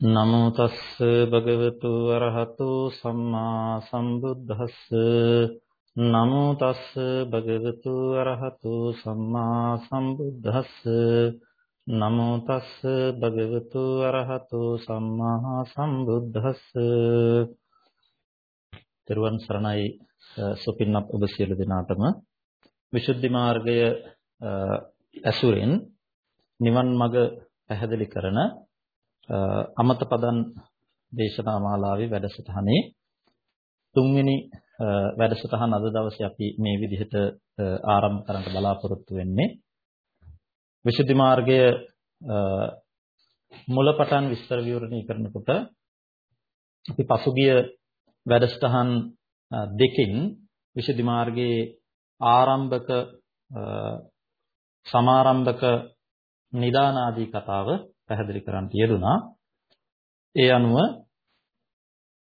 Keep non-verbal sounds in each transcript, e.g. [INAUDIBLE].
නමෝ තස්ස භගවතු අරහතු සම්මා සම්බුද්දස්ස. නමෝ තස්ස භගවතු අරහතු සම්මා සම්බුද්දස්ස. නමෝ තස්ස භගවතු අරහතු සම්මා සම්බුද්දස්ස. තෙරුවන් සරණයි සුපින්නත් ඔබ සියලු දෙනාටම. විසුද්ධි මාර්ගය ඇසුරෙන් නිවන් මඟ පැහැදිලි කරන අමත පදන් දේශනා මාලාවේ වැඩසටහනේ තුන්වෙනි වැඩසටහන අද දවසේ අපි මේ විදිහට ආරම්භ කරන්න බලාපොරොත්තු වෙන්නේ. විසුද්ධි මාර්ගය මුලපටන් විස්තර විවරණය කරනකොට අපි පසුගිය වැඩසටහන් දෙකකින් විසුද්ධි මාර්ගයේ ආරම්භක සමාරම්භක නිදාන ආදී කතාව පැහැදිලි කරන්න යෙදුනා. ඒ අනුව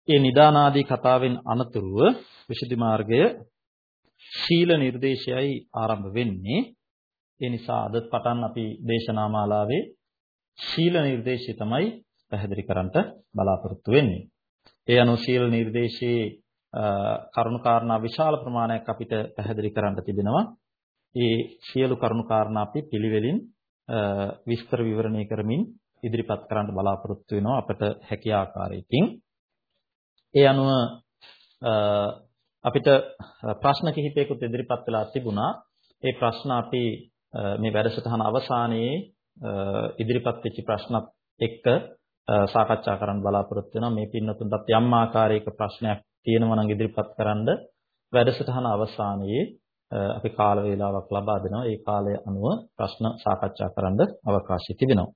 ඒ නිදානාදී කතාවෙන් අනතුරුව විසුද්ධි මාර්ගය ශීල නිර්දේශයයි ආරම්භ වෙන්නේ. ඒ නිසා අද පටන් අපි දේශනා මාලාවේ ශීල නිර්දේශය තමයි පැහැදිලි කරන්නට බලාපොරොත්තු වෙන්නේ. ඒ අනුව ශීල නිර්දේශයේ කරුණු කාරණා විශාල ප්‍රමාණයක් අපිට පැහැදිලි කරන්න තිබෙනවා. ඒ සියලු කරුණු කාරණා අපි පිළිවෙලින් විස්තර විවරණය කරමින් ඉදිරිපත් කරන්න බලාපොරොත්තු වෙනවා අපට හැකිය ආකාරයකින්. ඒ අනුව අපිට ප්‍රශ්න කිහිපයකුත් ඉදිරිපත් වෙලා තිබුණා. ඒ ප්‍රශ්න අපි මේ වැඩසටහන අවසානයේ ඉදිරිපත් වෙච්ච ප්‍රශ්නත් එක්ක සාකච්ඡා කරන්න බලාපොරොත්තු වෙනවා. මේ පින්නතුන්ටත් යම් ආකාරයක ප්‍රශ්නයක් තියෙනවා නම් ඉදිරිපත් කරන්න වැඩසටහන අවසානයේ අපි කාල වේලාවක් ලබා දෙනවා. ඒ කාලය අනුව ප්‍රශ්න සාකච්ඡා කරන්න අවකාශය තිබෙනවා.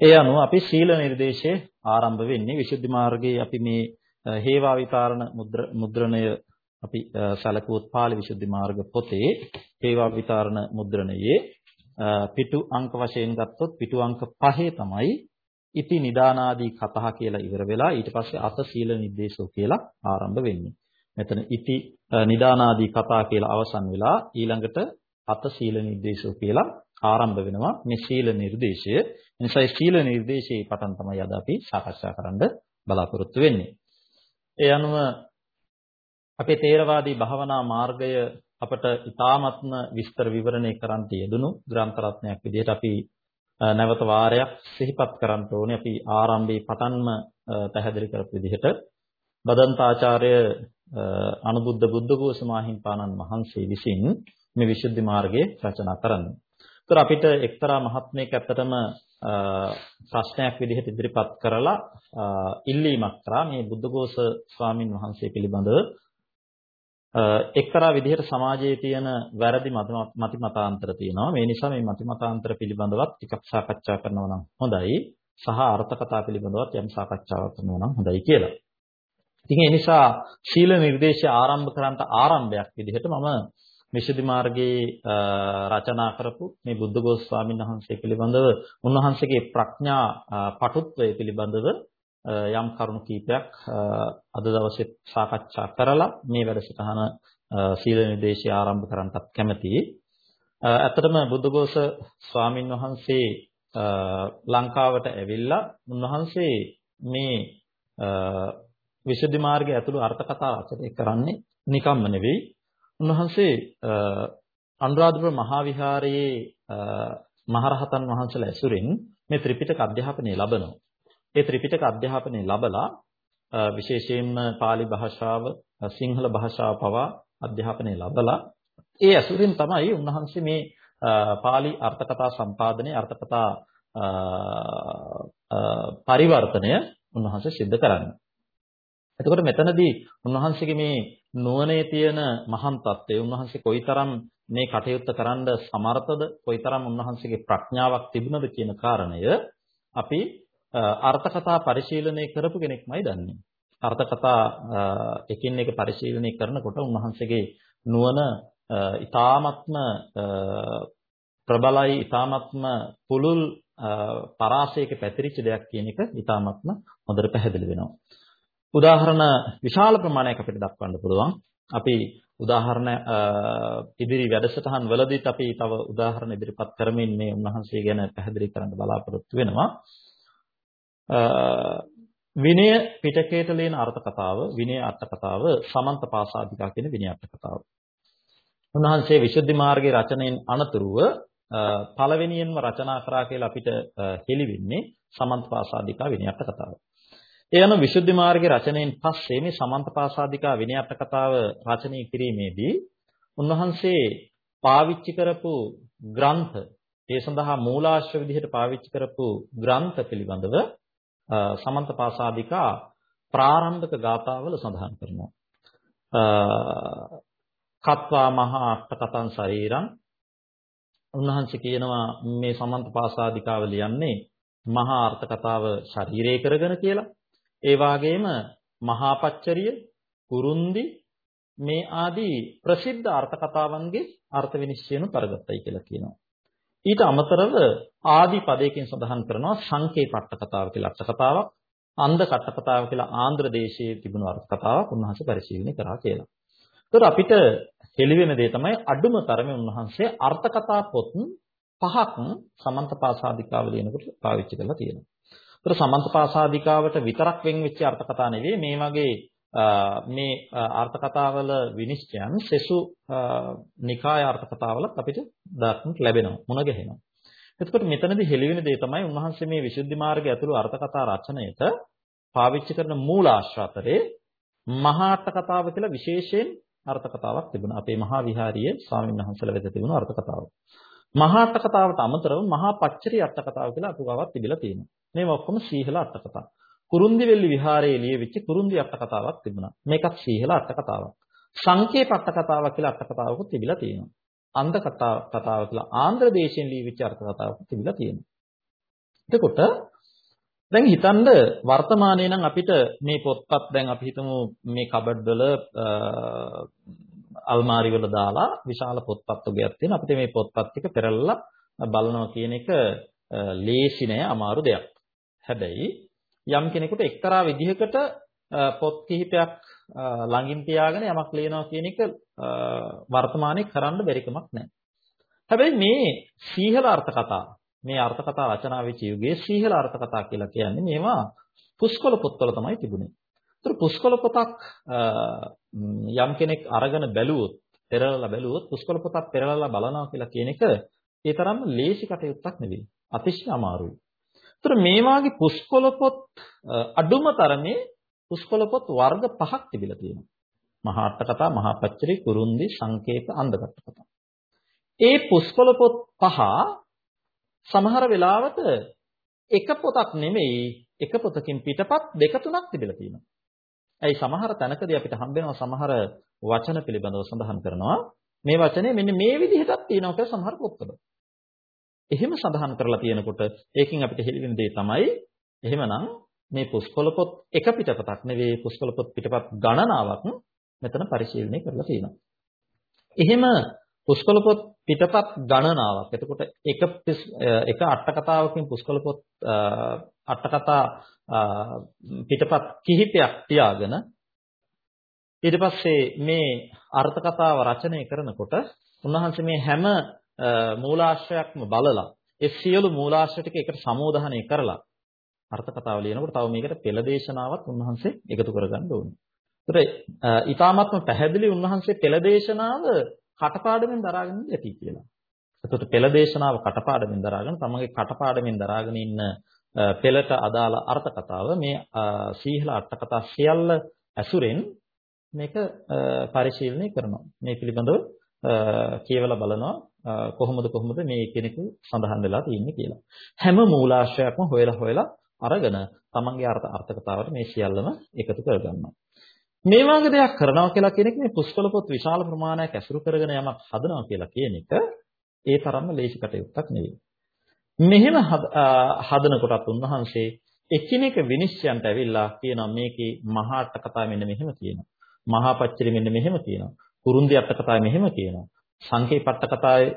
ඒ අනුව අපි ශීල නිර්දේශයේ ආරම්භ වෙන්නේ විසුද්ධි මාර්ගයේ අපි මේ හේවා විතරණ මුද්‍රණය අපි සැලකුවොත් පාළි විසුද්ධි මාර්ග පොතේ හේවා විතරණ මුද්‍රණයේ පිටු අංක වශයෙන් ගත්තොත් පිටු අංක 5 තමයි ඉති නිදානාදී කතා කියලා ඉවර වෙලා ඊට පස්සේ අත සීල නිर्देशෝ කියලා ආරම්භ වෙන්නේ. මෙතන ඉති නිදානාදී කතා කියලා අවසන් වෙලා ඊළඟට අත සීල නිर्देशෝ කියලා ආරම්භ වෙනවා මේ සීල නිर्देशය. එනිසා සීල නිर्देशයේ පටන් තමයි අද අපි සාකච්ඡා කරන්න බලාපොරොත්තු වෙන්නේ. ඒ අනුව අපේ තේරවාදී භාවනා මාර්ගය අපට ඉතාමත්ම විස්තර විවරණය කරන්න යෙදුණු ග්‍රන්ථ රත්නයක් විදිහට අපි නැවත වාරයක් සිහිපත් කරන්න ඕනේ. අපි ආරම්භයේ පටන්ම පැහැදිලි කරපු විදිහට බදන්තාචාර්ය අනුබුද්ධ බුද්ධඝෝෂ මාහිම්පාණන් වහන්සේ විසින් මේ විසුද්ධි මාර්ගය රචනා කරන්නේ. ඒතර අපිට එක්තරා මහත්මයෙක් ඇත්තටම ප්‍රශ්නයක් විදිහට ඉදිරිපත් කරලා ඉල්ලීමක් කරා මේ බුද්ධඝෝෂ ස්වාමින් වහන්සේ පිළිබඳව එක්තරා විදිහට සමාජයේ තියෙන වැරදි මති මතාන්තර තියෙනවා. මේ නිසා මේ මති මතාන්තර පිළිබඳවත් ටිකක් සාකච්ඡා කරනවා නම් හොඳයි. සහ අර්ථකථා පිළිබඳවත් යම් සාකච්ඡාවක් කරනවා නම් හොඳයි කියලා. ඉතින් ඒ නිසා ශීල නිර්දේශය ආරම්භ කරන්නට ආරම්භයක් විදිහට මම මිෂදි මාර්ගයේ රචනා කරපු මේ බුද්ධඝෝෂ ස්වාමීන් වහන්සේ පිළිබඳව උන්වහන්සේගේ ප්‍රඥා පටුත්වය පිළිබඳව යම් කරුණු කීපයක් අද දවසේ සාකච්ඡා කරලා මේ වැඩසටහන සීල නිර්දේශය ආරම්භ කරන්නත් කැමතියි. ඇත්තටම බුද්ධඝෝෂ ස්වාමින් වහන්සේ ලංකාවට ඇවිල්ලා උන්වහන්සේ මේ විසුද්ධි මාර්ගය ඇතුළු අර්ථ කතා රචනය කරන්නේ නිකම්ම නෙවෙයි. උන්වහන්සේ අනුරාධපුර මහා විහාරයේ මහරහතන් වහන්සේලා ඇසුරින් මේ ත්‍රිපිටක අධ්‍යාපනය ලබනවා. ඒ ත්‍රිපිටක අධ්‍යාපනය ලබලා විශේෂයෙන්ම pāli භාෂාව සිංහල භාෂාව පවා අධ්‍යාපනය ලබලා ඒ ඇසුරින් තමයි උන්වහන්සේ මේ pāli අර්ථකථා සම්පාදනයේ අර්ථකථා පරිවර්තනය උන්වහන්සේ සිද්ධ කරන්නේ. එතකොට මෙතනදී උන්වහන්සේගේ මේ නුවණේ තියෙන මහාන් තත්ත්වය උන්වහන්සේ කොයිතරම් මේ කටයුත්ත කරන්න සමර්ථද කොයිතරම් උන්වහන්සේගේ ප්‍රඥාවක් තිබුණද කියන කාරණය අපි අර්ථකථා පරිශීලනය කරපු කෙනෙක්මයි දන්නේ. අර්ථකථා එකින් එක පරිශීලනය කරනකොට උන්වහන්සේගේ නුවණ ඊ타ත්ම ප්‍රබලයි ඊ타ත්ම පුළුල් පරාසයක පැතිරිච්ච දෙයක් කියන එක ඊ타ත්ම හොඳට පැහැදිලි වෙනවා. උදාහරණ විශාල ප්‍රමාණයක් අපිට දක්වන්න පුළුවන්. අපි උදාහරණ ඉදිරි වැඩසටහන් වලදීත් අපි තව උදාහරණ ඉදිරිපත් කරමින් මේ උන්වහන්සේ ගැන පැහැදිලි කරන්න බලාපොරොත්තු වෙනවා. විනය පිටකයට ලියන අර්ථ කතාව විනය අර්ථ කතාව සමන්ත පාසාදිකා කියන විනය අර්ථ කතාව. උන්වහන්සේ විසුද්ධි මාර්ගයේ රචනයෙන් අනතුරුව පළවෙනියෙන්ම රචනා කරා කියලා අපිට හෙළි වෙන්නේ සමන්ත පාසාදිකා විනය අර්ථ කතාව. ඒ අනුව විසුද්ධි මාර්ගයේ රචනයෙන් පස්සේ මේ සමන්ත පාසාදිකා විනය අර්ථ කතාව රචනය කිරීමේදී උන්වහන්සේ පාවිච්චි කරපු ග්‍රන්ථ ඒ සඳහා මූලාශ්‍ර විදිහට පාවිච්චි කරපු ග්‍රන්ථ පිළිබඳව සමන්ත පාසාදිකා ප්‍රාරම්භක ගාථාවල සඳහන් කරනවා. කත්වා මහා අට්ඨකතං ශරීරං උන්වහන්සේ කියනවා මේ සමන්ත පාසාදිකාව ලියන්නේ මහා අර්ථ කතාව ශරීරය කරගෙන කියලා. ඒ වාගේම මහා පච්චරිය, කුරුන්දි මේ ආදී ප්‍රසිද්ධ අර්ථ කතාවන්ගේ අර්ථ විනිශ්චයන කරගත්තයි කියලා කියනවා. ඊට අමතරව ආදි පදයකින් සඳහන් කරනවා සංකේපට්ඨ කතාව කියලා අර්ථ කතාවක්, අන්ධ කට්ඨ කතාව කියලා ආන්ධ්‍ර දේශයේ තිබුණු අර්ථ කතාවක් උන්වහන්සේ පරිශීලනය කරා කියලා. ඒතර අපිට හෙළිවෙන දේ තමයි අඩුම තරමේ උන්වහන්සේ අර්ථ කතා පොත් පහක් සමන්තපාසාදිකාව ලියනකොට පාවිච්චි කරලා තියෙනවා. ඒතර සමන්තපාසාදිකාවට විතරක් වෙන් වෙච්ච අර්ථ කතා නෙවෙයි මේ වගේ මේ අර්ථ කතාවල විනිශ්චයන් සෙසු නිකාය අර්ථ කතාවලත් අපිට දක්නට ලැබෙනවා මුණ ගැහෙනවා. එතකොට මෙතනදී හෙළිවෙන දේ තමයි උන්වහන්සේ මේ විසුද්ධි මාර්ගය ඇතුළු අර්ථ කතා රචනයට පාවිච්චි කරන මූලාශ්‍ර අතරේ මහා අර්ථ කතාව කියලා විශේෂයෙන් අර්ථ කතාවක් තිබුණා. අපේ මහා විහාරයේ ස්වාමීන් වහන්සේලා වෙත තිබුණු අර්ථ කතාව. මහා අර්ථ කතාවට අමතරව මහා පච්චරි අර්ථ කතාව කියලා අතුගාවක් තිබිලා තියෙනවා. මේවා ඔක්කොම සීහල අර්ථ කතා. කුරුන්දිවැල්ලි විහාරයේ ලියවිච්ච කුරුන්දි අර්ථ කතාවක් තිබුණා. මේකත් සීහල අර්ථ කතාවක්. සංකේප අර්ථ කතාවක් කියලා අර්ථ කතාවකුත් තිබිලා තියෙනවා. අන්ධ කතා කතාව කියලා ආන්ධ්‍ර දේශයෙන් ලියවිච්ච අර්ථ කතාවක් තිබිලා තියෙනවා. එතකොට දැන් හිතන්න වර්තමානයේ නම් අපිට මේ පොත්පත් දැන් අපි හිතමු මේ කබඩ් වල අල්මාරි වල දාලා විශාල පොත්පත් ඔබයක් තියෙන අපිට මේ පොත්පත් ටික පෙරලලා බලනවා කියන එක ලේසි නෑ අමාරු දෙයක්. හැබැයි යම් කෙනෙකුට එක්තරා විදිහකට පොත් කිහිපයක් ළඟින් තියාගෙන යමක් ලියනවා කියන එක වර්තමානයේ කරන්න බැරි කමක් නැහැ. හැබැයි මේ සීහල අර්ථ කතා මේ අර්ථ කතා රචනා වෙච්ච යුගයේ සීහල අර්ථ කතා කියලා කියන්නේ මේවා පුස්කොළ පොත්වල තමයි තිබුණේ. ඒතර පුස්කොළ පොතක් යම් කෙනෙක් අරගෙන බැලුවොත්, පෙරලලා බැලුවොත් පුස්කොළ පොතක් පෙරලලා බලනවා කියලා කියන එක ඒ තරම්ම ලේසි කටයුත්තක් නෙවෙයි. අතිශය අමාරුයි. ඒතර මේ වාගේ පුස්කොළ පොත් අඩුම තරමේ පුස්කොළ පොත් වර්ග පහක් තිබිලා තියෙනවා. මහා අට කතා, මහා පච්චරි, කුරුන්දි, සංකේත, අන්දකට කතා. ඒ පුස්කොළ පොත් පහ සමහර වෙලාවට එක පොතක් නෙමෙයි එක පොතකින් පිටපත් දෙක තුනක් තිබිලා තියෙනවා. ඇයි සමහර තැනකදී අපිට හම්බෙනවා සමහර වචන පිළිබඳව සඳහන් කරනවා මේ වචනේ මෙන්න මේ විදිහටත් තියෙනවා කියලා සමහර පොත්වල. එහෙම සඳහන් කරලා තියෙනකොට ඒකෙන් අපිට හෙළිවෙන දේ තමයි එහෙමනම් මේ පුස්කොළ පොත් එක පිටපතක් නෙවෙයි පුස්කොළ පොත් පිටපත් ගණනාවක් මෙතන පරිශීලනය කරලා තියෙනවා. එහෙම පුස්කොළ පොත් පිටපත් ගණනාවක්. එතකොට එක එක අට කතාවකින් පුස්කොළ පොත් අට කතා පිටපත් කිහිපයක් තියාගෙන ඊට පස්සේ මේ අර්ථ කතාව රචනය කරනකොට උන්වහන්සේ මේ හැම මූලාශ්‍රයක්ම බලලා ඒ සියලු මූලාශ්‍ර ටික එකට සමෝධනය කරලා අර්ථ කතාව ලියනකොට තව මේකට පෙළ දේශනාවක් උන්වහන්සේ එකතු කරගන්න ඕනේ. ඒතර ඊටාත්ම පැහැදිලි උන්වහන්සේ පෙළ දේශනාව කටපාඩමින් දරාගෙන ඇති කියලා. එතකොට පෙළ දේශනාව කටපාඩමින් දරාගෙන තමගේ කටපාඩමින් දරාගෙන ඉන්න පෙළට අදාළ අර්ථ කතාව මේ සීහල අට කතා සියල්ල ඇසුරෙන් මේක පරිශීලනය කරනවා. මේ පිළිබඳව කියවලා බලනවා කොහොමද කොහොමද මේ කෙනෙකු සඳහන් වෙලා තියෙන්නේ කියලා. හැම මූලාශ්‍රයක්ම හොයලා හොයලා අරගෙන තමන්ගේ අර්ථ අර්ථ කතාවට මේ සියල්ලම එකතු කරගන්නවා. මේ වගේ දෙයක් කරනවා කියලා කියන එක මේ පුස්කොළ පොත් විශාල ප්‍රමාණයක් ඇසුරු කරගෙන යමක් හදනවා කියලා කියන එක ඒ තරම්ම ලේසි කටයුත්තක් නෙවෙයි. මෙහෙම හදන කොටත් උන්වහන්සේ එකිනෙක විනිශ්චයන්ට ඇවිල්ලා කියනවා මේකේ මහා අට කතා මෙන්න මෙහෙම කියනවා. මහා පච්චරි මෙන්න මෙහෙම කියනවා. කුරුන්දි අට කතා මෙහෙම කියනවා. සංකේ පට්ට කතාවේ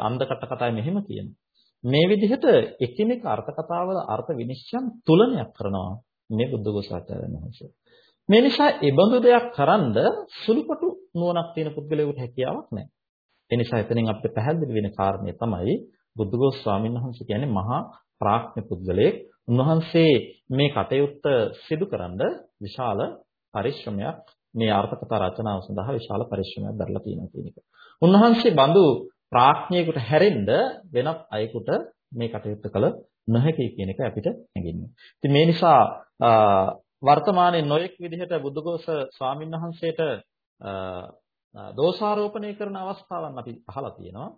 අන්දකට කතාවේ මෙහෙම කියනවා. මේ විදිහට එකිනෙක අර්ථ කතාවල අර්ථ විනිශ්චයන් තුලනයක් කරනවා මේ බුද්ධ ගෝසාචාර්යන් වහන්සේ. මේ නිසා ඒබඳු දෙයක් කරන්ද සුළුපටු නුවණක් තියෙන පුද්ගලයෙකුට හැකියාවක් නැහැ. ඒ නිසා එතනින් අපිට පැහැදිලි වෙන කාරණේ තමයි බුද්ධඝෝෂ ස්වාමීන් වහන්සේ කියන්නේ මහා ප්‍රාඥ පුද්ගලයෙක් උන්වහන්සේ මේ කටයුත්ත සිදුකරන විශාල පරිශ්‍රමයක් මේ ආර්ථකථා රචනාව සඳහා විශාල පරිශ්‍රමයක් දරලා තියෙනවා කියන එක. උන්වහන්සේ බඳු ප්‍රඥයෙකුට හැරෙන්න වෙනත් අයෙකුට මේ කටයුත්ත කළ නොහැකි කියන එක අපිට හැඟෙන්නේ. ඉතින් මේ නිසා වර්තමානයේ නොයෙක් විදිහට බුද්ධඝෝෂ ස්වාමීන් වහන්සේට දෝෂාරෝපණය කරන අවස්ථාවන් අපි අහලා තියෙනවා.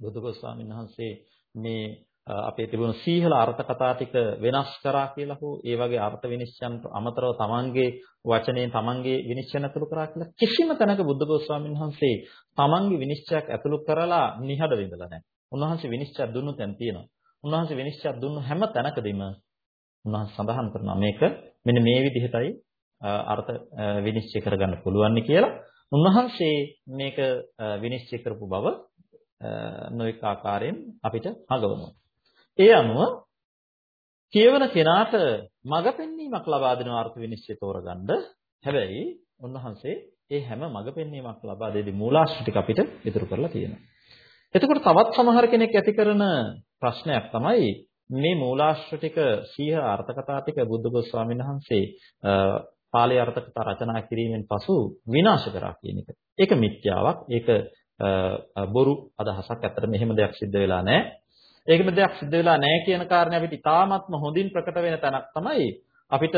බුදුගොස් ස්වාමීන් වහන්සේ මේ අපේ තිබුණු සීහල අර්ථ කතා ටික වෙනස් කරා කියලා හෝ ඒ වගේ අර්ථ විනිශ්චයන් අමතරව තමන්ගේ වචනයෙන් තමන්ගේ විනිශ්චයන ඇතුළු කරා කියලා කිසිම තැනක බුද්ධඝෝෂ ස්වාමීන් වහන්සේ තමන්ගේ විනිශ්චයක් ඇතුළු කරලා නිහඬ වෙඳලා නැහැ. උන්වහන්සේ විනිශ්චය දුන්නු තැන් තියෙනවා. උන්වහන්සේ විනිශ්චය දුන්නු හැම තැනකදීම උන්වහන්සේ සඳහන් කරනවා මේක මෙන්න මේ විදිහටයි අර්ථ විනිශ්චය කරගන්න පුළුවන් කියලා. උන්වහන්සේ මේක විනිශ්චය කරපු බව නොඑක ආකාරයෙන් අපිට හඟවනවා. ඒ අනුව කියවන කෙනාට මඟ පෙන්වීමක් ලබා දෙන අර්ථ විනිශ්චය තෝරගන්න. හැබැයි උන්වහන්සේ ඒ හැම මඟ පෙන්වීමක් ලබා දෙදී මූලාශ්‍ර ටික අපිට ඉතුරු කරලා තියෙනවා. එතකොට තවත් සමහර කෙනෙක් ඇති කරන ප්‍රශ්නයක් තමයි මේ මූලාශ්‍ර ටික සීහ අර්ථකථා ටික බුද්ධඝෝෂ ස්වාමීන් වහන්සේ පාලි අර්ථකථා රචනා කිරීමෙන් පසු විනාශ කරා කියන එක. ඒක මිත්‍යාවක්. ඒක බොරු අදහසක්. ඇත්තට මෙහෙම දෙයක් සිද්ධ වෙලා නැහැ. ඒකම දෙයක් සිද්ධ වෙලා නැහැ කියන කාරණේ අපිට ඉතාමත්ම හොඳින් ප්‍රකට වෙන තැනක් තමයි අපිට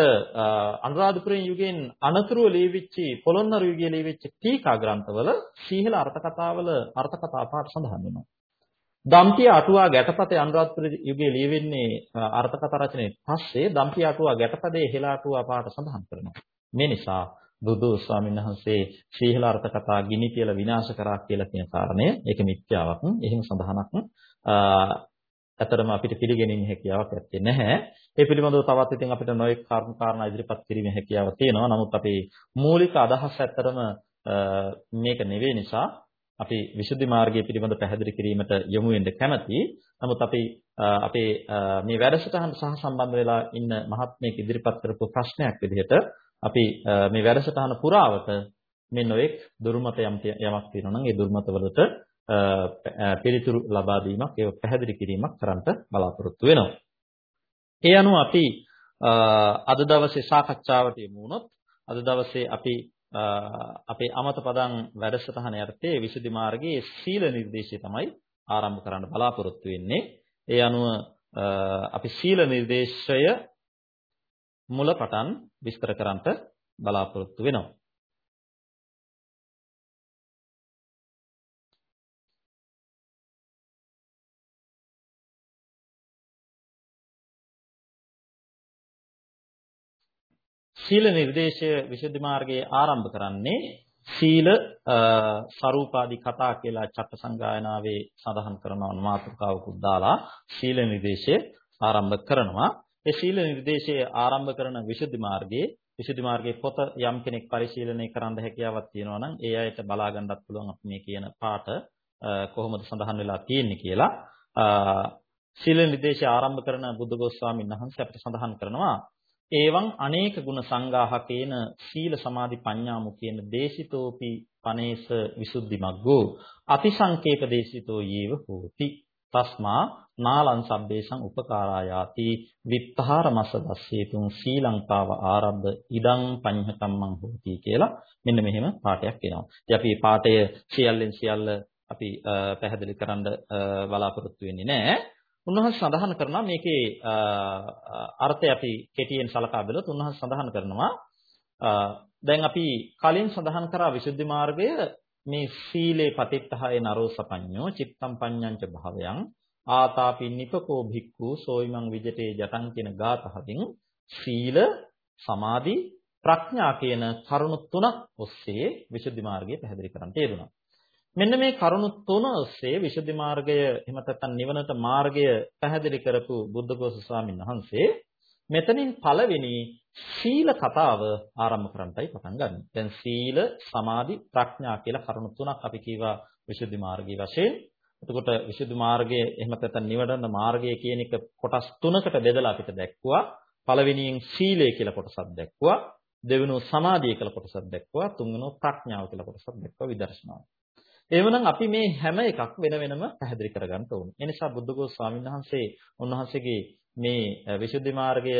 අනුරාධපුරයෙන් යුගයෙන් අනතුරුව ලියවිච්ච පොළොන්නරු යුගයේ ලියවිච්ච ටීකා ග්‍රන්ථවල සීහල අර්ථ කතාවල අර්ථ කතා පාඩ සඳහන් වෙනවා. දම්පිය අටුවා ගැටපතේ අනුරාධපුර යුගයේ ලියවෙන්නේ අර්ථ කතා රචනයේ පස්සේ දම්පිය අටුවා ගැටපදේ හෙලා අටුවා පාඩ සඳහන් කරනවා. මේ නිසා බුදු ස්වාමීන් වහන්සේ සීහල අර්ථ කතා ගිනි කියලා විනාශ කරා කියලා කියන කාරණය ඒක මිත්‍යාවක්. එහෙම සඳහනක් අතරම අපිට පිළිගැනීමේ හැකියාවක් ඇත්තේ නැහැ. ඒ පිළිබඳව තවත් ඉතින් අපිට නොයෙක් කාරණා කාරණා ඉදිරිපත් කිරීමේ හැකියාව තියෙනවා. නමුත් අපේ මූලික අදහස ඇත්තරම මේක නෙවෙයි නිසා අපි විසුද්ධි මාර්ගය පිළිබඳ පැහැදිලි කිරීමට යොමු වෙන්න කැමැතියි. නමුත් අපි අපේ මේ වැඩසටහන සහ සම්බන්ධ වෙලා ඉන්න මහත්මයෙක් ඉදිරිපත් කරපු ප්‍රශ්නයක් විදිහට අපි මේ වැඩසටහන පුරාවට මේ නොඑක් දුර්මත යම් යමක් තියෙනවා නම් ඒ දුර්මත වලට පිළිතුරු ලබා දීමක් ඒක පැහැදිලි කිරීමක් කරන්නට බලාපොරොත්තු වෙනවා. ඒ අනුව අපි අද දවසේ සාකච්ඡාවට යමු වුණොත් අද දවසේ අපි අපේ අමත පදං වැඩසටහන යටතේ විසුද්ධි මාර්ගයේ සීල නිර්දේශය තමයි ආරම්භ කරන්න බලාපොරොත්තු වෙන්නේ. ඒ අනුව අපි සීල නිර්දේශය මුල පටන් විස්තර කරන්නට බලාපොරොත්තු වෙනවා. සීල නිර්දේශය විසුද්ධි මාර්ගයේ ආරම්භ කරන්නේ සීල සරූපාදී කතා කියලා චත්ත සංගායනාවේ සඳහන් කරනවා මාතෘකාවකුත් දාලා සීල නිර්දේශය ආරම්භ කරනවා. ඒ සීල නිර්දේශය ආරම්භ කරන විසුද්ධි මාර්ගයේ විසුද්ධි මාර්ගයේ පොත යම් කෙනෙක් පරිශීලනය කරන්න හැකියාවක් තියෙනවා නම් ඒ අයට බලා ගන්නත් පුළුවන් අපි මේ කියන පාට කොහොමද සඳහන් වෙලා තියෙන්නේ කියලා. සීල නිර්දේශය ආරම්භ කරන බුද්ධඝෝෂ ස්වාමීන් වහන්සේ අපිට සඳහන් කරනවා එවං අනේක ගුණ සංගාහකේන සීල සමාධි ප්‍රඥා මුකේන දේශිතෝපි පනේස විසුද්ධි මග්ගෝ අතිසංකේප දේශිතෝ යේව හෝති තස්මා නාලං සබ්බේසං උපකාරායාති විත්තහාර මස දස්සේතුන් සීලංකාව ආරබ්බ ඉදං පඤ්හකම්මං හෝති කියලා මෙන්න මෙහෙම පාඩයක් එනවා. ඉතින් අපි මේ පාඩය සියල්ලෙන් සියල්ල අපි පැහැදිලි කරන්න බලාපොරොත්තු වෙන්නේ නැහැ. උන්වහන්සේ සඳහන් කරනවා මේකේ අර්ථය අපි කෙටියෙන් සලකා බලුවොත් උන්වහන්සේ සඳහන් කරනවා දැන් අපි කලින් සඳහන් කරා විසුද්ධි මාර්ගය මේ සීලේ පතිත්තහය නරෝසපඤ්ඤෝ චිත්තම් පඤ්ඤංච භාවයන් ආතාපින්නිපකෝ භික්ඛු සෝයිමං විජිතේ ජටං කියන ගාතහකින් සීල සමාධි ප්‍රඥා කියන කරුණු තුනක් ඔස්සේ විසුද්ධි මාර්ගය පැහැදිලි කරන්න තේරුණා. මෙන්න මේ කරුණු තුන ඔස්සේ විසුද්ධි මාර්ගය එහෙම නැත්නම් නිවනට මාර්ගය පැහැදිලි කරපු බුද්ධඝෝෂ ස්වාමීන් වහන්සේ මෙතනින් පළවෙනි සීල කතාව ආරම්භ කරන්නයි පටන් ගන්න. දැන් සීල, සමාධි, ප්‍රඥා කියලා කරුණු තුනක් අපි කීවා විසුද්ධි මාර්ගයේ වශයෙන්. එතකොට විසුද්ධි මාර්ගයේ එහෙම නැත්නම් නිවන මාර්ගය කියන එක කොටස් තුනකට බෙදලා අපිට දැක්කුවා. පළවෙනියෙන් සීලය කියලා කොටසක් දැක්කුවා. දෙවෙනුව සමාධිය කියලා කොටසක් දැක්කුවා. තුන්වෙනුව ප්‍රඥාව කියලා කොටසක් දැක්කුවා විදර්ශනාව. එවනම් අපි මේ හැම එකක් වෙන වෙනම පැහැදිලි කරගන්න ඕනේ. ඒ නිසා බුද්ධඝෝෂ ස්වාමීන් වහන්සේ උන්වහන්සේගේ මේ විසුද්ධි මාර්ගය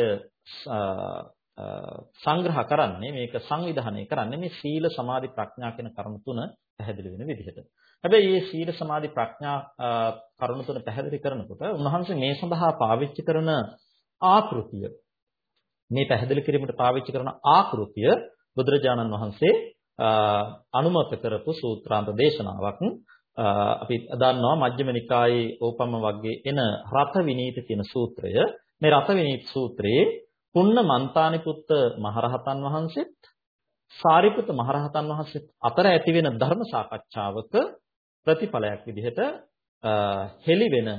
සංග්‍රහ කරන්නේ මේක සංවිධානය කරන්නේ මේ සීල සමාධි ප්‍රඥා කියන කරුණු තුන පැහැදිලි වෙන විදිහට. හැබැයි මේ සීල සමාධි ප්‍රඥා කරුණු තුන පැහැදිලි කරනකොට උන්වහන්සේ මේ සඳහා පාවිච්චි කරන ආකෘතිය මේ පැහැදිලි කිරීමට පාවිච්චි කරන ආකෘතිය බුදුරජාණන් වහන්සේ අනුමත කරපු සූත්‍රාන්ත දේශනාවක් අපි දන්නවා මජ්ක්‍ධිම නිකායේ ඕපම වර්ගයේ එන රත විනීත කියන සූත්‍රය. මේ රත විනීත සූත්‍රයේ පුන්න මන්තානි පුත්ත මහරහතන් වහන්සේත් සාරිපුත්ත මහරහතන් වහන්සේත් අතර ඇති වෙන ධර්ම සාකච්ඡාවක ප්‍රතිඵලයක් විදිහට හෙළි වෙන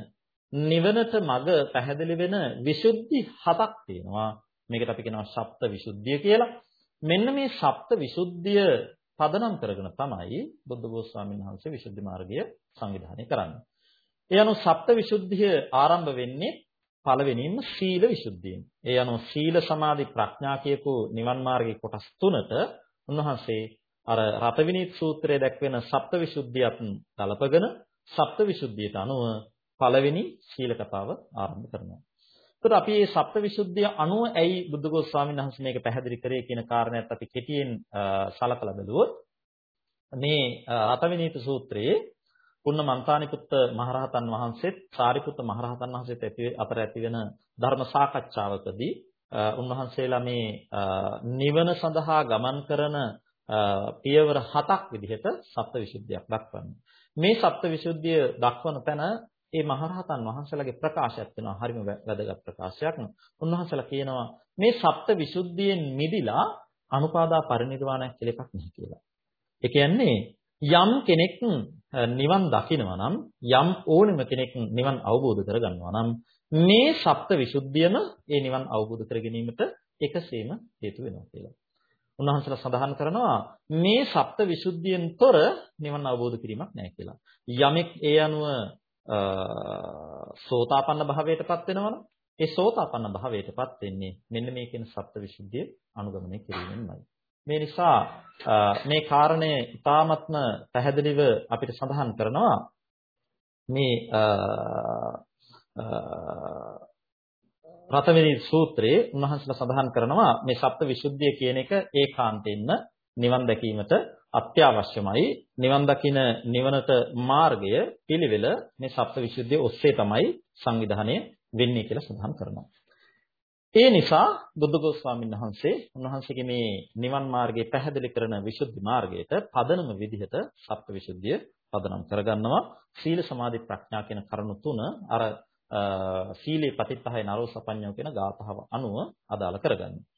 නිවනට මඟ පැහැදිලි වෙන විසුද්ධි හතක් තියෙනවා. මේකට අපි කියනවා සප්ත විසුද්ධිය කියලා. මෙන්න මේ සප්ත විසුද්ධිය පදනම් කරගෙන තමයි බුද්ධ ගෝස්වාමීන් වහන්සේ විසුද්ධි මාර්ගය සංවිධානය කරන්නේ. ඒ අනුව සප්ත විසුද්ධිය ආරම්භ වෙන්නේ පළවෙනිම සීල විසුද්ධියෙන්. ඒ අනුව සීල සමාධි ප්‍රඥා කියපු නිවන් මාර්ගයේ කොටස් තුනට උන්වහන්සේ අර රතවිනීත් සූත්‍රයේ දැක්වෙන සප්ත විසුද්ධියත් කලපගෙන සප්ත විසුද්ධියට අනුව පළවෙනි සීල කතාව ආරම්භ කරනවා. එතකොට අපි මේ සප්තවිසුද්ධිය අනුව ඇයි බුද්ධඝෝෂ ස්වාමීන් වහන්සේ මේක පැහැදිලි කරේ කියන කාරණයත් අපි කෙටියෙන් සලකලා බැලුවොත් මේ අතවිනීත සූත්‍රයේ පුන්න මන්තානිකුත් මහරහතන් වහන්සේත් සාරිපුත්ත මහරහතන් වහන්සේත් අතර ඇති වෙන ධර්ම සාකච්ඡාවකදී උන්වහන්සේලා මේ නිවන සඳහා ගමන් කරන පියවර හතක් විදිහට සප්තවිසුද්ධියක් දක්වන්නේ. මේ සප්තවිසුද්ධිය දක්වන තැන ඒ මහරහතන් වහන්සේලාගේ ප්‍රකාශයක් වෙනවා හරිම වැදගත් ප්‍රකාශයක්. උන්වහන්සේලා කියනවා මේ සප්ත විසුද්ධියෙන් මිදිලා අනුපාදා පරිනිර්වාණයක් කියලා එකක් නැහැ කියලා. ඒ කියන්නේ යම් කෙනෙක් නිවන් දකිනවා නම් යම් ඕනෙම කෙනෙක් නිවන් අවබෝධ කරගන්නවා නම් මේ සප්ත විසුද්ධියම ඒ නිවන් අවබෝධ කර ගැනීමට එකසේම හේතු වෙනවා කියලා. උන්වහන්සේලා සඳහන් කරනවා මේ සප්ත විසුද්ධියෙන් තොර නිවන් අවබෝධ කිරීමක් නැහැ කියලා. යමෙක් ඒ අනුව සෝතාපන්න භාවයටපත් වෙනවනම් ඒ සෝතාපන්න භාවයටපත් වෙන්නේ මෙන්න මේ කියන සත්‍වවිසුද්ධිය අනුගමනය කිරීමෙන්මයි. මේ නිසා මේ කාරණය ඉතාමත්ම පැහැදිලිව අපිට සඳහන් කරනවා මේ රතවිනි සූත්‍රයේ උන්වහන්සේලා සඳහන් කරනවා මේ සත්‍වවිසුද්ධිය කියන එක ඒකාන්තයෙන්ම නිවන් දැකීමට අත්‍යවශ්‍යමයි නිවන් දකින නිවනට මාර්ගය පිළිවෙල මේ සප්තවිසුද්ධිය ඔස්සේ තමයි සංවිධානය වෙන්නේ කියලා සඳහන් කරනවා. ඒ නිසා බුදුගොස් ස්වාමීන් වහන්සේ උන්වහන්සේගේ මේ නිවන් මාර්ගය පැහැදිලි කරන විසුද්ධි මාර්ගයට පදනම විදිහට සප්තවිසුද්ධිය පදනම් කරගන්නවා. සීල සමාධි ප්‍රඥා කියන කරුණු තුන අර සීලේ පතිත්තහය නරෝසපඤ්ඤෝ කියන ගාථාව අනුව අදාළ කරගන්නවා.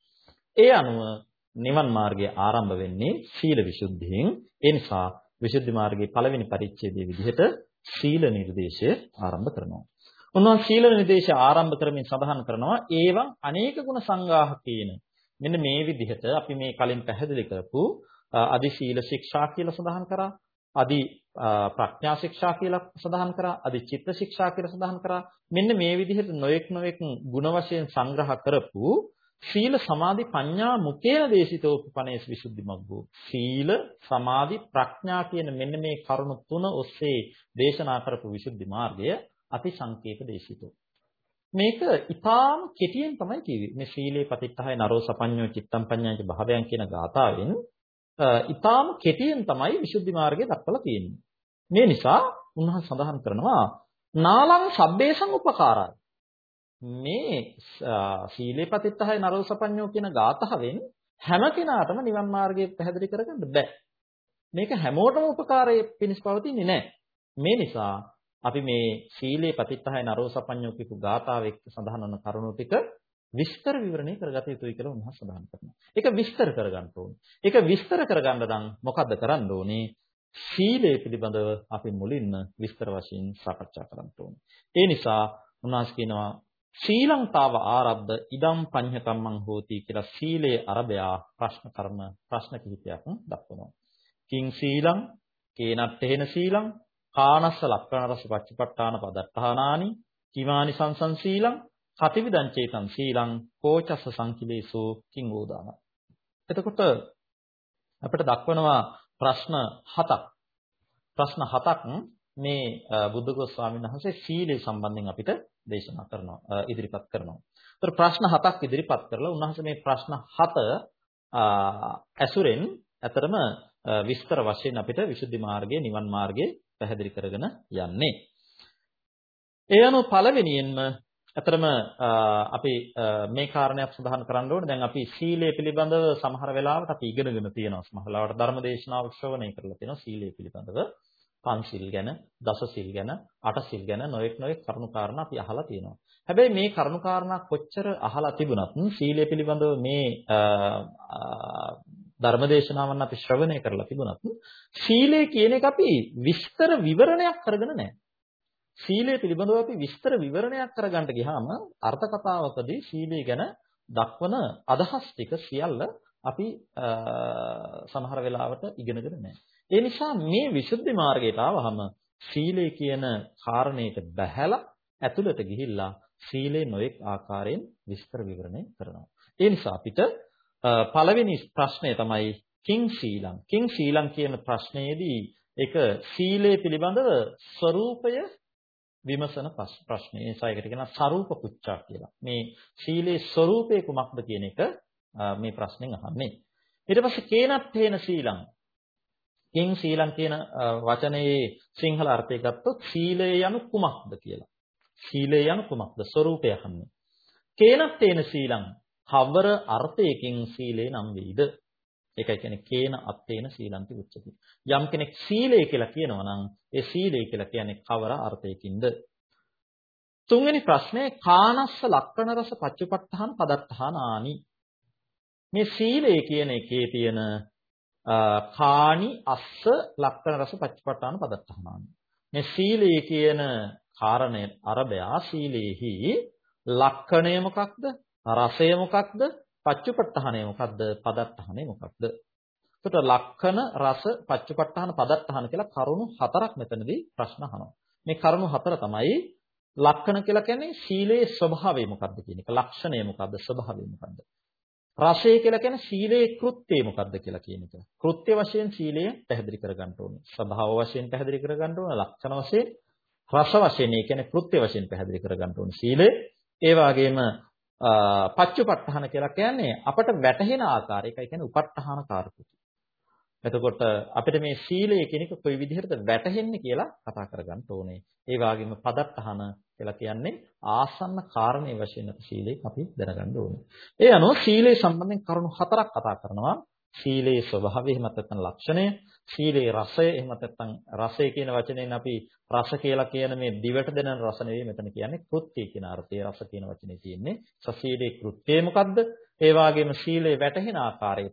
ඒ අනුව නිවන් මාර්ගය ආරම්භ වෙන්නේ සීල විසුද්ධියෙන්. ඒ නිසා විසුද්ධි මාර්ගයේ පළවෙනි පරිච්ඡේදයේ විදිහට සීල නිර්දේශය ආරම්භ කරනවා. උන්වහන්සේ සීල නිර්දේශය ආරම්භ කරමින් සඳහන් කරනවා ඒවං අනේක ගුණ සංග්‍රහකේන. මෙන්න මේ විදිහට අපි මේ කලින් පැහැදිලි කරපු අදි සීල ශික්ෂා කියලා සඳහන් කරා. අදි ප්‍රඥා ශික්ෂා කියලා සඳහන් කරා. අදි චිත්ත ශික්ෂා කියලා සඳහන් කරා. මෙන්න මේ විදිහට නොඑක් නොඑක් ගුණ වශයෙන් සංග්‍රහ කරපු සීල සමාධි ප්‍රඥා මුකේන දේශිතෝ උපපනේස් විසුද්ධි මග්ගෝ. සීල සමාධි ප්‍රඥා කියන මෙන්න මේ කරුණු තුන ඔස්සේ දේශනා කරපු විසුද්ධි මාර්ගය අති සංකේත දේශිතෝ. මේක ඊටාම් කෙටියෙන් තමයි කිව්වේ. මේ සීලේ පතිත්තහය නරෝ සපඤ්ඤෝ චිත්තම් පඤ්ඤාච භාවයන් කියන ගාථාවෙන් ඊටාම් කෙටියෙන් තමයි විසුද්ධි මාර්ගය දක්වලා තියෙන්නේ. මේ නිසා උන්වහන්සේ සඳහන් කරනවා නාලං සබ්බේසං උපකාරයි. මේ සීලේ පතිත්තහය නරෝසපඤ්ඤෝ කියන ගාතහවෙන් හැම කෙනාටම නිවන් මාර්ගය පැහැදිලි කරගන්න බෑ. මේක හැමෝටම උපකාරයේ පිණිස පවතින්නේ නැහැ. මේ නිසා අපි මේ සීලේ පතිත්තහය නරෝසපඤ්ඤෝ කියපු ගාතාව එක්ක සඳහන් වන කරුණු ටික විස්තර විවරණය කරගත යුතුයි කියලා උන්වහන්සේ සඳහන් කරනවා. ඒක විස්තර කරගන්න ඕනේ. ඒක විස්තර කරගන්න නම් මොකද්ද කරන්න ඕනේ? සීලය පිළිබඳව අපි මුලින්ම විස්තර වශයෙන් සාකච්ඡා කරන්න ඕනේ. ඒ නිසා උන්වහන්සේ කියනවා ශ්‍රී ලංකාව ආරබ්ධ ඉදම් පඤ්ඤකම්මං හෝති කියලා සීලේ අරබයා ප්‍රශ්න කර්ම ප්‍රශ්න කිහිපයක් දක්වනවා. කිං සීලං කේනත්තේන සීලං කානස්ස ලක්කන රස පච්චපට්ඨාන පදත්තානානි කිමානි සංසං සීලං කතිවිදං චේතං සීලං කෝචස්ස සංකිලේසෝ කිං ඕදාන. එතකොට අපිට දක්වනවා ප්‍රශ්න හතක්. ප්‍රශ්න හතක් මේ බුද්ධඝෝස ස්වාමීන් වහන්සේ සීලය සම්බන්ධයෙන් අපිට දේශනා කරනවා ඉදිරිපත් කරනවා. ඒතර ප්‍රශ්න හතක් ඉදිරිපත් කරලා උන්වහන්සේ මේ ප්‍රශ්න හත ඇසුරෙන් ඇතරම විස්තර වශයෙන් අපිට විසුද්ධි මාර්ගයේ නිවන් මාර්ගයේ පැහැදිලි කරගෙන යන්නේ. ඒ අනුව පළවෙනියෙන්ම ඇතරම අපි මේ කාරණයක් සඳහන් කරන්න ඕනේ. දැන් අපි සීලය පිළිබඳව සමහර වෙලාවට අපි ඉගෙනගෙන තියෙනවා. සමහර වෙලාවට ධර්මදේශනාව ශ්‍රවණය කරලා තියෙනවා සීලය පිළිබඳව. පන්සිල් ගැන, දසසිල් ගැන, අටසිල් ගැන නොඑක් නොඑක් කරුණු කාරණා අපි අහලා තියෙනවා. හැබැයි මේ කරුණු කාරණා කොච්චර අහලා තිබුණත් සීලය පිළිබඳව මේ ධර්මදේශනාවන් අපි ශ්‍රවණය කරලා තිබුණත් සීලය කියන එක අපි විස්තර විවරණයක් කරගෙන නැහැ. සීලය පිළිබඳව අපි විස්තර විවරණයක් කරගන්න ගියාම අර්ථ කතාවකදී සීලය ගැන දක්වන අදහස් ටික සියල්ල අපි සමහර වෙලාවට ඉගෙනගෙන නැහැ. ඒ නිසා මේ විසුද්ධි මාර්ගයට ආවහම සීලය කියන කාරණයට බැහැලා ඇතුළට ගිහිල්ලා සීලේ නොඑක් ආකාරයෙන් විස්තර විවරණය කරනවා. ඒ නිසා අපිට පළවෙනි ප්‍රශ්නය තමයි කිං සීලං. කිං සීලං කියන ප්‍රශ්නයේදී ඒක සීලය පිළිබඳව ස්වરૂපය විමසන ප්‍රශ්නය. ඒ නිසා ඒකට කියනවා සරූප පුච්චා කියලා. මේ සීලේ ස්වરૂපය කුමක්ද කියන එක මේ ප්‍රශ්නෙන් අහන්නේ. ඊට පස්සේ කේනත් හේන සීලං කිං සීලං කියන වචනේ සිංහල අර්ථය ගත්තොත් සීලය යනු කුමක්ද කියලා. සීලය යනු කුමක්ද? ස්වરૂපය අහන්නේ. කේනත් තේන සීලං. කවර අර්ථයකින් සීලේ නම් වෙයිද? ඒකයි කියන්නේ කේන අත්තේන සීලන්ති උච්චති. යම් කෙනෙක් සීලය කියලා කියනවා නම් ඒ සීලය කියලා කියන්නේ කවර අර්ථයකින්ද? තුන්වෙනි ප්‍රශ්නේ කානස්ස ලක්කන රස පච්චපට්ඨාන පදත්තානානි. මේ සීලය කියන එකේ තියෙන කානි අස්ස ලක්කන රස පච්චපට්ඨාන පදත්තානානි. මේ සීලය කියන කාරණය අරබයා සීලේහි ලක්කණය මොකක්ද? රසය මොකක්ද? පච්චුපට්ඨානය මොකක්ද? පදත්තානේ මොකක්ද? එතකොට ලක්ෂණ රස පච්චුපට්ඨාන පදත්තාන කියලා කරුණු හතරක් මෙතනදී ප්‍රශ්න අහනවා. මේ කරුණු හතර තමයි ලක්ෂණ කියලා කියන්නේ සීලේ ස්වභාවය මොකක්ද කියන එක. ලක්ෂණය මොකක්ද? ස්වභාවය මොකක්ද? රසය කියලා කියන්නේ සීලේ කෘත්‍යය මොකක්ද කියලා කියන එක. කෘත්‍ය වශයෙන් සීලය පැහැදිලි කරගන්න ඕනේ. ස්වභාව වශයෙන් පැහැදිලි කරගන්න ඕනේ. ලක්ෂණ වශයෙන් රස වශයෙන් ඒ කියන්නේ කෘත්‍ය වශයෙන් පැහැදිලි කරගන්න ඕනේ. සීලය ඒ වගේම පච්චුපට්ඨාන කියලා කියන්නේ අපට වැටහෙන ආකාරය. ඒකයි කියන්නේ උපට්ඨාන කාර්යකුති. එතකොට අපිට මේ සීලය කියන එක කොයි විදිහටද වැටහෙන්නේ කියලා කතා කරගන්න ඕනේ. ඒ වගේම පදට්ඨාන කියලා කියන්නේ ආසන්න කාරණේ වශයෙන් අපි සීලේ අපි දැනගන්න ඕනේ. ඒ අනුව සීලේ සම්බන්ධයෙන් කරුණු හතරක් කතා කරනවා. සීලේ ස්වභාවය එහෙම නැත්නම් ලක්ෂණය, සීලේ රසය එහෙම නැත්නම් රසය කියන වචනයෙන් අපි රස කියලා කියන මේ දිවට දෙන රස නෙවෙයි මෙතන කියන්නේ කෘත්‍ය කියන අර්ථයේ රස කියන වචනේ තියෙන්නේ. සසීලේ කෘත්‍යය මොකද්ද? ඒ වගේම සීලේ වැටහෙන ආකාරයේ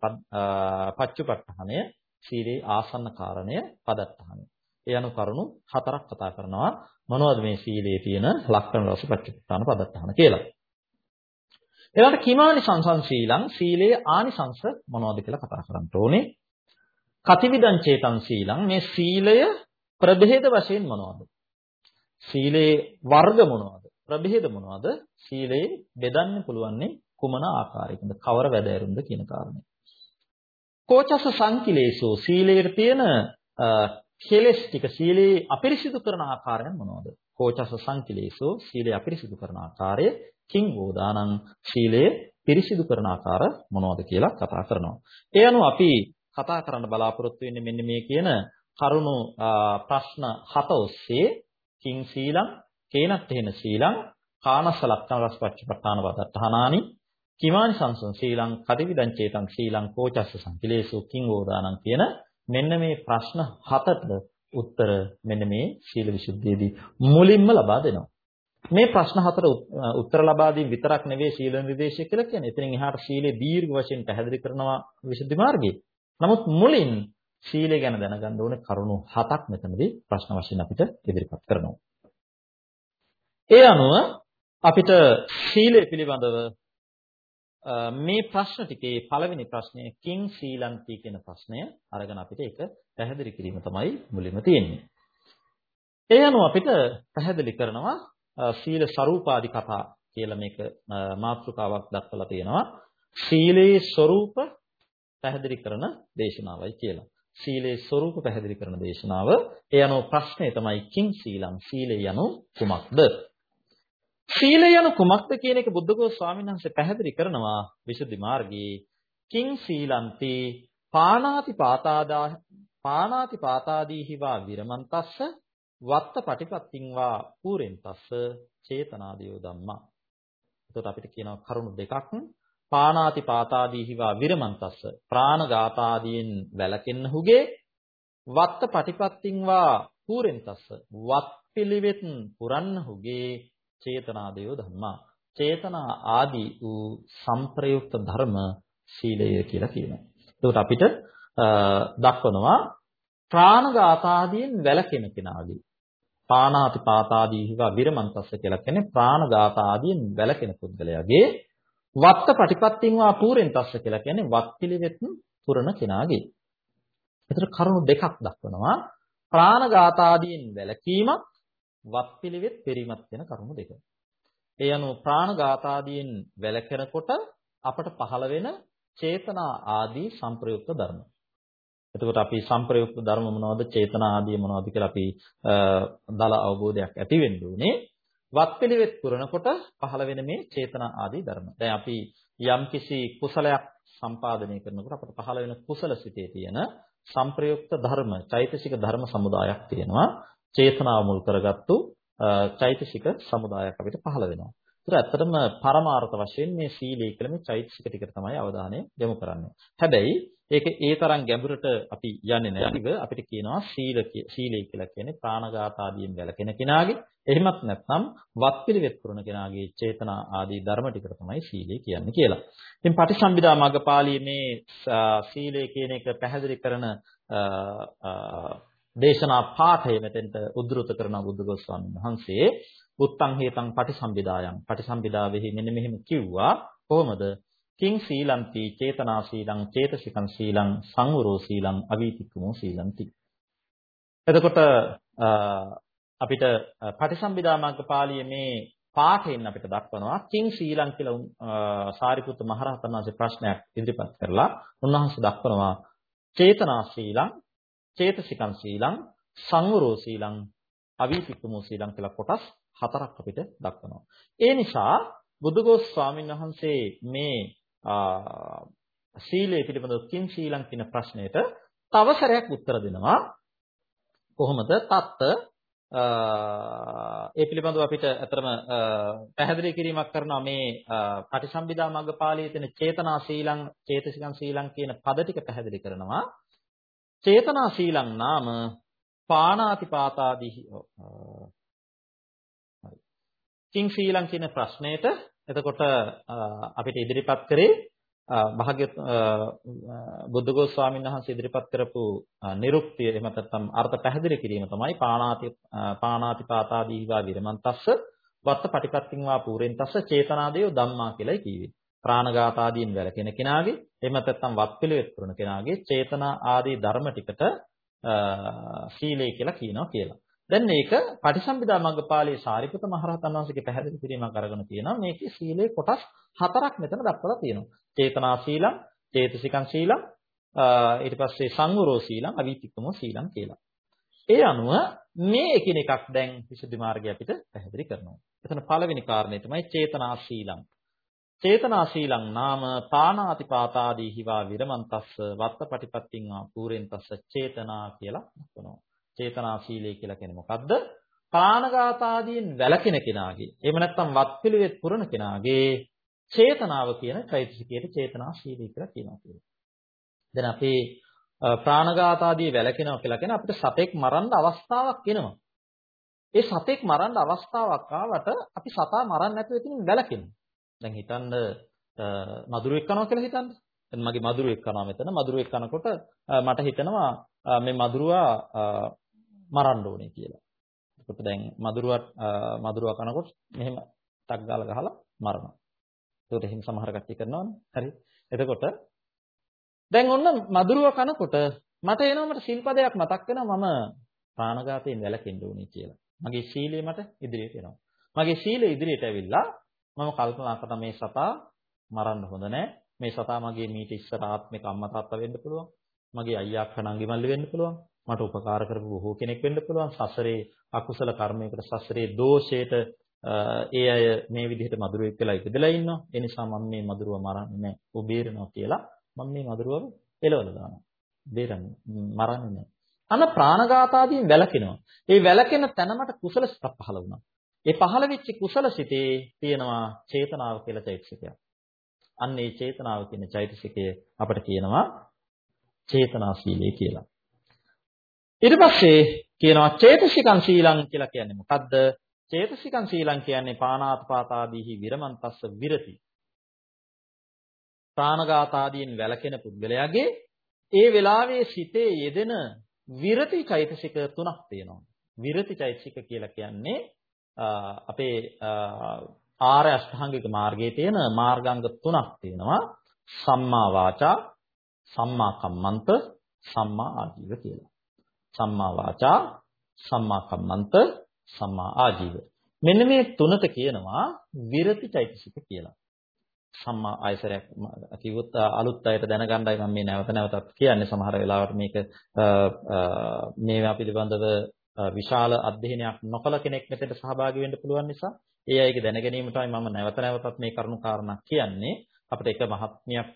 පච්චුපට්ඨානය, සීලේ ආසන්න කාරණය, පදත්තහනය. ඒ අනු කරුණු හතරක් කතා කරනවා. මොනවද මේ සීලේ තියෙන ලක්ෂණ රස පච්චුපට්ඨාන පදත්තහන කියලා. ඊළඟට කිමානි සංසං සීලං සීලේ ආනිසංස මොනවද කියලා කතා කරන්න ඕනේ. කතිවිදං චේතං සීලං මේ සීලය ප්‍රභේද වශයෙන් මොනවද? සීලේ වර්ග මොනවද? ප්‍රභේද මොනවද? සීලේ බෙදන්න පුළුවන්නේ කුමන ආකාරයකින්ද? කවර වැදෑරුම්ද කියන කාරණය. කෝචස සංකිලේසෝ සීලයේ තියෙන කෙලස් ටික සීලේ අපිරිසිදු කරන ආකාරයන් මොනවද? කෝචස සංකිලේසෝ සීලේ අපිරිසිදු කරන ආකාරය කිං වෝදානං ශීලය පිරිසිදු කරන ආකාර මොනවද කියලා කතා කරනවා. ඒ අනුව අපි කතා කරන්න බලාපොරොත්තු වෙන්නේ මෙන්න මේ කියන කරුණු ප්‍රශ්න හත ඔස්සේ කිං සීලං කේනත් එහෙන සීලං කානස ලක්ෂණ රසපච්චපට්ඨාන වදත්තහනානි කිමානි සංසං සීලං කටිවිදං චේතං සීලං කෝචස්ස සංකිලේසු කිං වෝදානං කියන මෙන්න මේ ප්‍රශ්න හතට උත්තර මෙන්න මේ ශීල විසුද්ධියේදී මුලින්ම ලබා දෙනවා. මේ ප්‍රශ්න හතර උත්තර ලබා දීම විතරක් නෙවෙයි ශීල නිර්දේශය කියලා කියන්නේ. එතනින් එහාට ශීලයේ දීර්ඝ වශයෙන් පැහැදිලි කරනවා විසුද්ධි මාර්ගයේ. නමුත් මුලින් ශීලය ගැන දැනගන්න ඕනේ කරුණු හතක් මෙතනදී ප්‍රශ්න වශයෙන් අපිට ඉදිරිපත් කරනවා. ඒ අනුව අපිට ශීලය පිළිබඳව මේ ප්‍රශ්න ටිකේ පළවෙනි ප්‍රශ්නය කිං ශ්‍රීලන්ති කියන ප්‍රශ්නය අරගෙන අපිට ඒක පැහැදිලි කිරීම තමයි මුලින්ම තියෙන්නේ. ඒ අනුව අපිට පැහැදිලි කරනවා සීල ස්වરૂපాది කතා කියලා මේක මාතෘකාවක් දක්වලා තියෙනවා. සීලේ ස්වરૂප පැහැදිලි කරන දේශනාවයි කියලා. සීලේ ස්වરૂප පැහැදිලි කරන දේශනාව. ඒ අනුව ප්‍රශ්නේ තමයි කිං සීලම් සීලේ යනු කුමක්ද? සීලය යනු කුමක්ද කියන එක බුද්ධඝෝෂ ස්වාමීන් වහන්සේ පැහැදිලි කරනවා විසුද්ධි මාර්ගයේ කිං සීලන්ති පානාති පාතාදා පානාති පාතාදීහිවා විරමන්තස්ස වත්ත පටිපත්තිං වා පූරෙන්තස්ස චේතනාදියෝ ධම්මා. එතකොට අපිට කියනවා කරුණු දෙකක් පානාති පාතාදීහිවා විරමන්තස්ස ප්‍රාණඝාතාදීන් වැළකෙන්නහුගේ වත්ත පටිපත්තිං වා පූරෙන්තස්ස වත් පිළිවෙත් පුරන්නහුගේ චේතනාදයෝ ධම්මා චේතනා ආදී වූ සංප්‍රයුක්ත ධර්ම සීලය කියලා කියනවා. එතකොට අපිට දක්වනවා ප්‍රාණඝාතාදීන් වැළකෙන කෙනාගේ පානාති පාතාදීහිවා විරමන්තස්ස කියලා කියන්නේ ප්‍රාණඝාතාදීන් වැළකෙන පුද්ගලයාගේ වත්ත පටිපත්තින් වා පූරෙන් තස්ස කියලා කියන්නේ වත් පිළිවෙත් පුරන කෙනාගේ. ඒතර කරුණු දෙකක් දක්වනවා. ප්‍රාණඝාතාදීන් වැළකීමත් වත් පිළිවෙත් පරිමත් වෙන කරුණු දෙක. ඒ අනුව ප්‍රාණඝාතාදීන් වැළකෙනකොට අපට පහළ වෙන චේතනා ආදී සංප්‍රයුක්ත ධර්ම. එතකොට අපි සංප්‍රයුක්ත ධර්ම මොනවද චේතනා ආදී මොනවද කියලා අපි දල අවබෝධයක් ඇති වෙන්න ඕනේ. වත්පිළිවෙත් පුරනකොට පහළ වෙන මේ චේතනා ආදී ධර්ම. දැන් අපි යම්කිසි කුසලයක් සම්පාදනය කරනකොට අපට පහළ වෙන කුසල සිතේ තියෙන සංප්‍රයුක්ත ධර්ම, චෛතසික ධර්ම සමුදායක් තියෙනවා. චේතනාව මුල් කරගත්තු චෛතසික සමුදායක් අපිට පහළ වෙනවා. ඒතර ඇත්තටම පරමාර්ථ වශයෙන් මේ සීලය කියලා මේ චෛතසික ටිකට තමයි අවධානය යොමු කරන්නේ. හැබැයි ඒක ඒ තරම් ගැඹුරට අපි යන්නේ නැතිව අපිට කියනවා සීල සීලය කියලා කියන්නේ ප්‍රාණඝාත ආදීන් වැළකෙන කෙනාගේ එහෙමත් නැත්නම් වත්පිළිවෙත් කරන කෙනාගේ චේතනා ආදී ධර්ම ටිකට තමයි සීලය කියන්නේ කියලා. ඉතින් පටිසම්භිදා මග්ගපාළියේ මේ සීලය කියන එක පැහැදිලි කරන දේශනා පාඨය මෙතෙන්ට උද්දෘත කරන බුදුගොස් ස්වාමීන් වහන්සේ උත්තං හේතං පටිසම්භිදායන් පටිසම්භිදාවෙහි මෙන්න මෙහෙම කිව්වා කොහොමද? කිං සීලಂತಿ චේතනා සීලං චේතසිකං සීලං සංවරෝ සීලං අවීතික්කමෝ සීලಂತಿ. එතකොට අපිට පටිසම්භිදා මග්ගපාළියේ මේ පාඨයෙන් අපිට දක්වනවා කිං සීලං කියලා සාරිපුත්ත මහරහතන් වහන්සේ ප්‍රශ්නයක් ඉදිරිපත් කරලා උන්වහන්සේ දක්වනවා චේතනා සීලං චේතසිකං සීලං සංවරෝ සීලං අවීතික්කමෝ සීලං කියලා කොටස් හතරක් අපිට දක්වනවා. ඒ නිසා බුදුගෝස් ස්වාමීන් වහන්සේ මේ සීලය පිළිබඳව කිං සීලං කියන ප්‍රශ්නයට තව සැරයක් උත්තර දෙනවා. කොහොමද? තත්ත ඒ පිළිබඳව අපිට අතරම පැහැදිලි කිරීමක් කරනවා මේ පටිසම්භිදා මග්ගපාළියේ තියෙන චේතනා සීලං චේතසිකං සීලං කියන පද ටික පැහැදිලි කරනවා. චේතනා සීලං නාම පාණාතිපාතාදී කිං ශ්‍රී කියන ප්‍රශ්නයට එතකොට අපිට ඉදිරිපත් කරේ භාග්‍ය බුද්ධඝෝෂ ස්වාමීන් වහන්සේ ඉදිරිපත් කරපු නිරුක්තිය එහෙම නැත්නම් අර්ථ පැහැදිලි කිරීම තමයි පාණාති පාණාති පාතාදීවා විරමන්තස්ස වත්ත පටිපත්තිං වා පූරෙන්තස්ස චේතනාදේව ධම්මා කියලායි කිව්වේ. ප්‍රාණඝාත ආදීන් වැළකෙන කෙනාගේ එහෙම නැත්නම් වත් පිළිවෙත් කරන කෙනාගේ චේතනා ආදී ධර්ම ටිකට සීලය කියලා කියනවා කියලා. දැන් මේක පටිසම්භිදා මග්ගපාළයේ සාරිපුත මහරහතන් වහන්සේගේ පැහැදිලි කිරීමක් අරගෙන තියෙනවා. මේකේ සීලේ කොටස් හතරක් මෙතන දක්වලා තියෙනවා. චේතනා සීලං, චේතසිකං සීලං, ඊට පස්සේ සංවරෝ සීලං, අවීතික්කමෝ සීලං කියලා. ඒ අනුව මේ එකිනෙකක් දැන් විසුද්ධි මාර්ගය අපිට පැහැදිලි කරනවා. එතන පළවෙනි කාරණේ තමයි චේතනා සීලං. චේතනා සීලං නාම පානාති පාතාදී හිවා විරමන්තස්ස වත්තපටිපත්තිං ආ පූරෙන්තස්ස චේතනා කියලා කියනවා. චේතනා සීලය කියලා කියන්නේ මොකද්ද? ප්‍රාණඝාත ආදීන් වැළකෙන කෙනාගේ එහෙම නැත්නම් වත්පිළිවෙත් පුරන කෙනාගේ චේතනාව කියන චෛතසිකයට චේතනා සීලය කියලා කියනවා කියන්නේ. දැන් අපේ ප්‍රාණඝාත ආදී වැළකෙනවා කියලා කියන අපිට සතෙක් මරන්න අවස්ථාවක් එනවා. ඒ සතෙක් මරන්න අවස්ථාවක් ආවට අපි සතා මරන්න නැතුව ඉතින් වැළකෙනවා. දැන් හිතන්න මදුරුවෙක් කනවා කියලා හිතන්න. දැන් මගේ මදුරුවෙක් කනවා මෙතන මදුරුවෙක් කනකොට මට හිතෙනවා මේ මදුරුවා මරන්න ඕනේ කියලා. එතකොට දැන් මදුරුවත් මදුරුවා කනකොට මෙහෙම ටක් ගාලා ගහලා මරනවා. ඒකට එහෙම සමහර කට්ටිය කරනවනේ. හරි. එතකොට දැන් ඔන්න මදුරුවා කනකොට මට එනවා මට සිල්පදයක් මතක් වෙනවා මම ප්‍රාණඝාතයෙන් වැළකෙන්න ඕනේ කියලා. මගේ සීලය මට ඉදිරියට එනවා. මගේ සීලය ඉදිරියට ඇවිල්ලා මම කල්පනා කරා මේ සතා මරන්න හොඳ නැහැ. මේ සතා මගේ මීට ඉස්සර ආත්මික අම්මා තාත්තා වෙන්න පුළුවන්. මගේ අයියා අක්කා නංගි මල්ලි වෙන්න පුළුවන්. මට උපකාර කරපු බොහෝ කෙනෙක් වෙන්න පුළුවන්. සසරේ අකුසල කර්මයකට සසරේ දෝෂයට ඒ අය මේ විදිහට මధుරෙක් වෙලා ඉඳලා ඉන්නවා. ඒ නිසා මම මේ මధుරව මරන්නේ නැහැ. උබේරනවා කියලා මම මේ මధుරව එලවලා දානවා. බේරන්නේ මරන්නේ නැහැ. අන ප්‍රාණඝාතාදීන් වැළකිනවා. ඒ වැළකෙන තැනමට කුසල සිතක් පහළ වුණා. ඒ පහළ වෙච්ච කුසල සිතේ තියෙනවා චේතනාව කියලා චෛතසිකයක්. අන්න ඒ චේතනාව කියන චෛතසිකය අපිට කියනවා චේතනා සීලය කියලා. ඊට පස්සේ කියනවා චේතසිකං සීලං කියලා කියන්නේ මොකද්ද? චේතසිකං සීලං කියන්නේ පානාත්පාතාදීහි විරමන්තස්ස විරති. ප්‍රාණඝාතාදීන් වැළකෙන පුද්ගලයාගේ ඒ වෙලාවේ සිතේ යෙදෙන විරති චෛතසික තුනක් තියෙනවා. විරති චෛතසික කියලා කියන්නේ අපේ ආර්ය අෂ්ටාංගික මාර්ගයේ තියෙන මාර්ගාංග තුනක් තියෙනවා. සම්මා වාචා, සම්මා කම්මන්ත, සම්මා ආජීව කියලා. සම්මා වාචා, සම්මා කම්මන්ත, සම්මා ආජීව. මෙන්න මේ තුනට කියනවා විරති චෛතසික කියලා. සම්මා ආයසරයක් කිව්වොත් අලුත් අයට දැනගන්නයි මම මේ නැවත නැවතත් කියන්නේ සමහර වෙලාවට මේක මේවා පිළිබඳව විශාල අධ්‍යයනයක් නොකළ කෙනෙක් මෙතෙන්ට සහභාගී වෙන්න පුළුවන් නිසා ඒ අයගේ දැනගැනීමටයි මම නැවත නැවතත් මේ කරුණු කාරණා කියන්නේ අපිට එක මහත්මියක්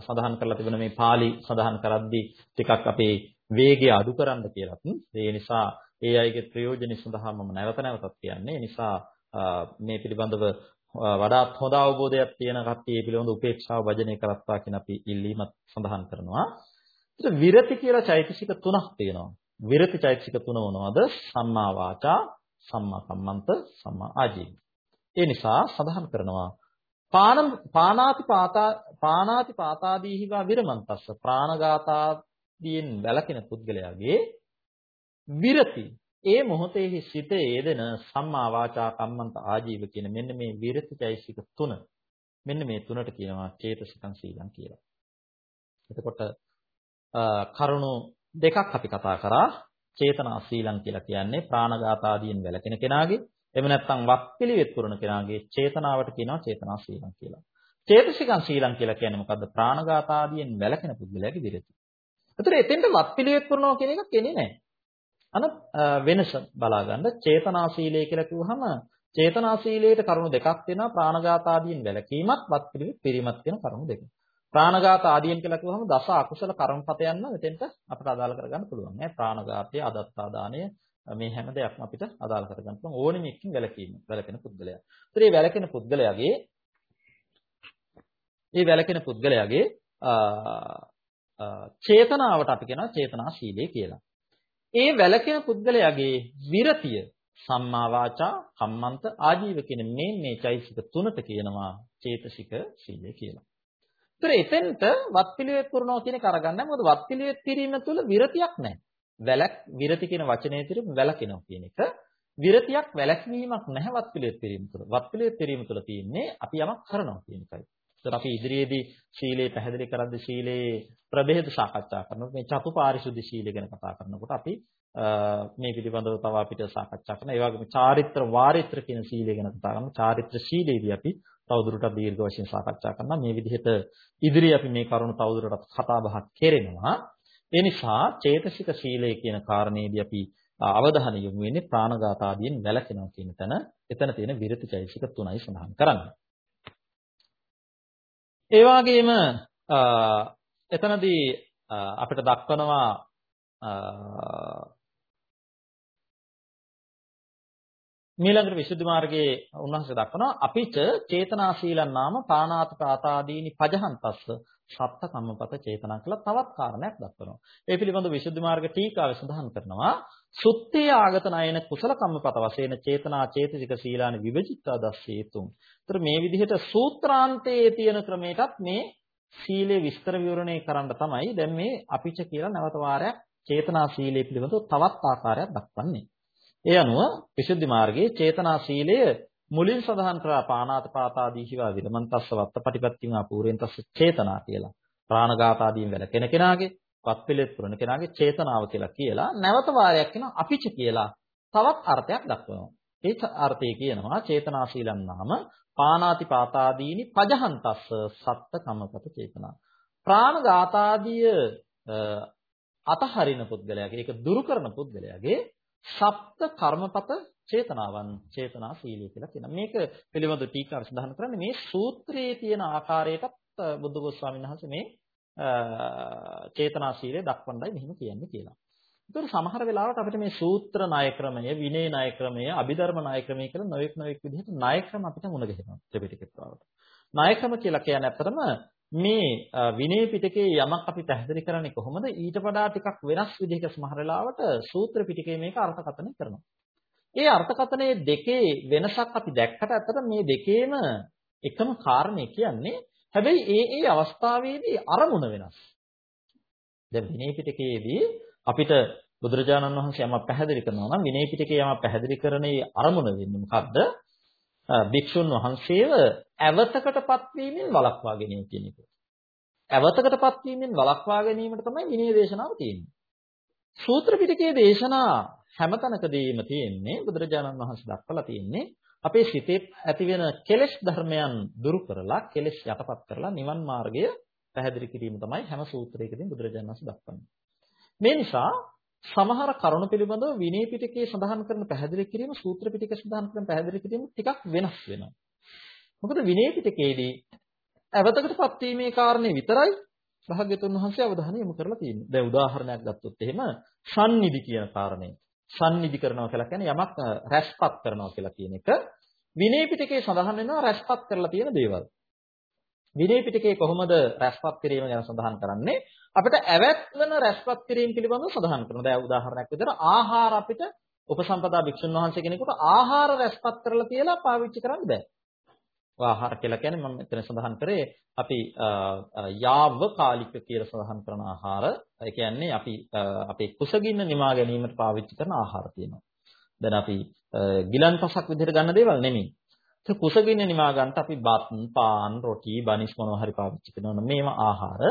සඳහන් කරලා තිබෙන මේ pāli සඳහන් කරද්දී ටිකක් අපේ වේගය අඩු කරන්න කියලාත් ඒ නිසා ඒ අයගේ ප්‍රයෝජනෙ සඳහා මම නැවත නැවතත් කියන්නේ නිසා මේ පිළිබඳව වඩාත් හොඳ අවබෝධයක් තියෙන කට්ටිය මේ පිළිබඳ උපේක්ෂාව වජනය කරත්තා කියන අපි ඉල්ලීමත් සඳහන් කරනවා. ඒත් විරති කියලා චෛතසික තුනක් තියෙනවා. විරති චෛතසික තුන මොනවද? සම්මා වාචා, සම්මා කම්මන්ත, සම්මා ආජීව. ඒ නිසා සඳහන් කරනවා පාන පානාති පාතා පානාති පාතාදීහිවා විරමන්තස්ස ප්‍රාණඝාතාදීන් වැළකෙන පුද්ගලයාගේ විරති ඒ මොහොතේ සිතේ යෙදෙන සම්මා වාචා කම්මන්ත ආජීව කියන මෙන්න මේ විරති චෛසික තුන මෙන්න මේ තුනට කියනවා චේතසිකං සීලං කියලා. එතකොට කරුණු දෙකක් අපි කතා කරා චේතනා සීලං කියලා කියන්නේ ප්‍රාණඝාත ආදීන් වැළකෙන කෙනාගේ එහෙම නැත්නම් වක්පිළිවෙත් පුරන කෙනාගේ චේතනාවට කියනවා චේතනා සීලං කියලා. චේතසිකං සීලං කියලා කියන්නේ මොකද්ද? ප්‍රාණඝාත ආදීන් වැළකෙන පුද්ගලයාගේ විරති. ඒතර එතෙන්ට වක්පිළිවෙත් පුරනවා කියන එකක් එන්නේ නැහැ. අන වෙනස බලා ගන්න චේතනා සීලය කියලා කිව්වහම චේතනා සීලයට කරුණු දෙකක් තියෙනවා ප්‍රාණඝාත ආදීන් වැළකීමත් වත්පිළිවෙත් පිරීමත් කියන කරුණු දෙක. ප්‍රාණඝාත ආදීන් කියලා කිව්වහම දස අකුසල කර්මපතයන්ම මෙතෙන්ට අපිට අදාළ කරගන්න පුළුවන් නේ ප්‍රාණඝාතය අදත්තා දාණය මේ හැම දෙයක්ම අපිට අදාළ කරගන්න පුළුවන් ඕනෙම එකකින් වැළකීම වැළකෙන පුද්ගලයා. ඒතර මේ වැළකෙන පුද්ගලයාගේ මේ වැළකෙන පුද්ගලයාගේ චේතනාවට අපි කියනවා චේතනා සීලය කියලා. ඒ වැළකෙන පුද්ගලයාගේ විරතිය සම්මා වාචා කම්මන්ත ආජීව කියන මේ මේ චෛතසික තුනට කියනවා චේතසික සීලය කියලා. ඒතර එතෙන්ට වත්පිළිවෙත් පුරනවා කියන එක අරගන්න මොකද වත්පිළිවෙත් කිරීම තුළ විරතියක් නැහැ. වැලක් විරති කියන වචනේ තුළ වැලකිනවා කියන එක විරතියක් වැලක්වීමක් නැහැ වත්පිළිවෙත් කිරීම තුළ. වත්පිළිවෙත් කිරීම තුළ තියෙන්නේ අපි යමක් කරනවා කියන එකයි. ඒතර අපි ඉදිරියේදී සීලේ පැහැදිලි කරද්දී සීලේ ප්‍රභේද සාකච්ඡා කරනකොට මේ චතුපාරිශුද්ධ සීලය ගැන කතා කරනකොට අපි මේ පිළිබඳව තව අපිට සාකච්ඡා කරනවා. ඒ වගේම චාරිත්‍ර වාරිත්‍ර කියන සීලය ගැන කතා කරනවා. චාරිත්‍ර සීලේදී අපි තවදුරටත් දීර්ඝ වශයෙන් සාකච්ඡා කරනවා. මේ විදිහට ඉදිරියේ අපි මේ කරුණු තවදුරටත් කතා බහක් කෙරෙනවා. ඒ නිසා චේතසික සීලය කියන කාරණේදී අපි අවධානය යොමු වෙන්නේ ප්‍රාණඝාත ආදීන් වැළකෙනවා කියන තැන. එතන තියෙන විරති චෛතසික තුනයි සඳහන් කරන්නේ. ඒ වගේම එතනදී අපිට දක්වනවා මීළඟට විසුද්ධි මාර්ගයේ උන්වහන්සේ දක්වනවා අපිට චේතනා සීලන් නාම පානාත පාතාදීනි පජහන්තස්ස සත්ත කම්මපත චේතනා කියලා තවත් කාරණයක් දක්වනවා. ඒ පිළිබඳව විසුද්ධි මාර්ග ටීකාවේ සඳහන් කරනවා සුත්තේ ආගත නයන කුසල කම්මපත වශයෙන් චේතනා චේතසික සීලානි විභජිතා දස්සේතුම්. ඒතර මේ විදිහට සූත්‍රාන්තයේ තියෙන ක්‍රමයකත් මේ සීලේ විස්තර විවරණය කරන්න තමයි දැන් මේ අපිච කියලා නැවත වාරයක් චේතනා සීලය පිළිබඳව තවත් ආකාරයක් දක්වන්නේ. ඒ අනුව විසුද්ධි මාර්ගයේ චේතනා සීලය මුලින් සඳහන් කරා පානාත පාතාදී හිවා විරමන්තස්ස වත්තපටිපත්තිං අපූරෙන් තස්ස චේතනා කියලා. ප්‍රාණඝාත ආදීන් වැළකෙන කෙනාගේ වත්පිළිවෙත් පුරන කෙනාගේ චේතනාව කියලා කියලා නැවත වාරයක් කියනවා අපිච කියලා තවත් අර්ථයක් දක්වනවා. ඒ අර්ථය කියනවා චේතනා සීලන් නාම පානාති පාතාදීනි පජහන්තස්ස සත්ත කමපත චේතනා. ප්‍රාණඝාතාදිය අතහරින පුද්ගලයාගේ ඒක දුරු කරන පුද්ගලයාගේ සප්ත කර්මපත චේතනාවන් චේතනා සීලය කියලා කියනවා. මේක පිළිබඳව ටීකාව සඳහන් කරන්නේ මේ සූත්‍රයේ තියෙන ආකාරයටත් බුද්ධඝෝෂ ස්වාමීන් වහන්සේ මේ චේතනා සීලය දක්වන්නයි මෙහෙම කියන්නේ කියලා. ඒතර සමහර වෙලාවට අපිට මේ සූත්‍ර ණය ක්‍රමය, විනය ණය ක්‍රමය, අභිධර්ම ණය ක්‍රමය කියලා නොඑක් නොඑක් විදිහට ණය ක්‍රම අපිට මුණ ගැහෙනවා ත්‍රිපිටකේ පුරාවට. ණය ක්‍රම කියලා කියන්නේ අත්‍තරම මේ විනය පිටකේ යමක් අපි පැහැදිලි කරන්නේ කොහොමද ඊට වඩා ටිකක් වෙනස් විදිහක සමහර වෙලාවට සූත්‍ර පිටකේ මේක අර්ථකථනය කරනවා. ඒ අර්ථකථනයේ දෙකේ වෙනසක් අපි දැක්කට අතට මේ දෙකේම එකම කාරණේ කියන්නේ හැබැයි ඒ ඒ අවස්ථාවේදී අරමුණ වෙනස්. දැන් විනය පිටකයේදී අපිට බුදුරජාණන් වහන්සේ යමක් පැහැදිලි කරනවා නම් විනය පිටකේ යමක් පැහැදිලි කරන්නේ අරමුණ වෙන්නේ මොකද්ද? භික්ෂුන් වහන්සේව ඇවතකටපත් වීමෙන් වළක්වා ගැනීම කියන එක. ඇවතකටපත් වීමෙන් වළක්වා ගැනීමට තමයි විනය දේශනාව තියෙන්නේ. සූත්‍ර පිටකයේ දේශනා හැමතැනකදීම තියෙන්නේ බුදුරජාණන් වහන්සේ දක්වලා තියෙන්නේ අපේ සිතේ ඇතිවෙන කෙලෙස් ධර්මයන් දුරු කරලා කෙලෙස් යටපත් කරලා නිවන් මාර්ගය පැහැදිලි කිරීම තමයි හැම සූත්‍රයකදීම බුදුරජාණන් වහන්සේ දක්වන්නේ. මේ නිසා සමහර කරුණු පිළිබඳව විනය පිටකයේ සඳහන් කරන පැහැදිලි කිරීම සූත්‍ර පිටකයේ සඳහන් කරන පැහැදිලි කිරීම ටිකක් වෙනස් වෙනවා. මොකද විනය පිටකයේදී අවතකටපත් වීමේ කාරණේ විතරයි භාග්‍යතුන් වහන්සේ අවධානය යොමු කරලා තියෙන්නේ. දැන් උදාහරණයක් ගත්තොත් එහෙම සම්නිදි කියන කාරණේ. සම්නිදි කරනවා කියලා කියන්නේ යමක් රැස්පත් කරනවා කියලා කියන එක විනය පිටකයේ සඳහන් වෙනවා රැස්පත් කරලා තියෙන දේවල්. විනය පිටකයේ කොහොමද රැස්පත් කිරීම ගැන සඳහන් කරන්නේ? අපිට ඇවැත් වෙන රැස්පත් කිරීම පිළිබඳව සඳහන් කරනවා. දැන් උදාහරණයක් විදිහට ආහාර අපිට උපසම්පදා භික්ෂුන් වහන්සේ කෙනෙකුට ආහාර රැස්පත් කරලා තියලා පාවිච්චි කරන්න බෑ. ආහාර කියලා කියන්නේ මම මෙතන සඳහන් කරේ අපි යාව කාලික කියලා සඳහන් කරන ආහාර. ඒ කියන්නේ අපි අපේ කුසගින්න නිමා ගැනීමට පාවිච්චි කරන ආහාර තියෙනවා. දැන් අපි ගිලන්පසක් විදිහට ගන්න දේවල් නෙමෙයි. ඒ කුසගින්න නිමා ගන්නට අපි බත්, පාන්, රොටි, බනිස් මොනවා හරි පාවිච්චි කරනවා. මේව ආහාර.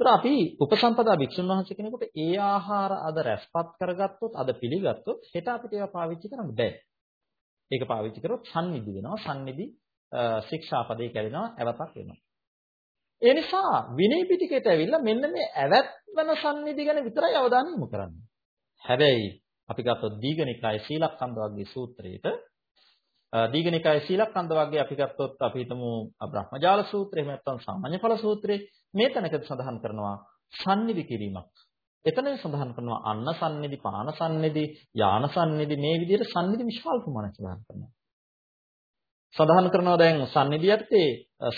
ඒතර අපි උපසම්පදා භික්ෂුන් වහන්සේ කෙනෙකුට ඒ ආහාර අද රැස්පත් කරගත්තොත්, අද පිළිගත්තොත්, හෙට අපිට ඒවා පාවිච්චි කරන්න බෑ. ඒක පාවිච්චි කරොත් සම්නිදි වෙනවා. සම්නිදි ශික්ෂාපදේ කැඩෙනවා, ඇවතක් වෙනවා. ඒ නිසා විනය පිටකයට ඇවිල්ලා මෙන්න මේ ඇවත් වෙන සම්නිදි ගැන විතරයි අවධානය යොමු කරන්නේ. හැබැයි අපි ගත්තොත් දීඝනිකායේ සීලක්ඛන්ද වර්ගයේ සූත්‍රයේට දීඝනිකායේ සීලක්ඛන්ද වර්ගයේ අපි ගත්තොත් අපි හිතමු බ්‍රහ්මජාල සූත්‍රය එහෙම නැත්නම් සාමාන්‍ය ඵල සූත්‍රය මේ තැනකදී සඳහන් කරනවා සම්නිදි කිරීමක්. එතන සඳහන් කරනවා අන්න සම්නිදි, පාන සම්නිදි, යාන සම්නිදි මේ විදිහට සම්නිදි විශාල ප්‍රමාණයක් සඳහන් කරනවා. සඳහන් කරනවා දැන් සම්නිදියත්තේ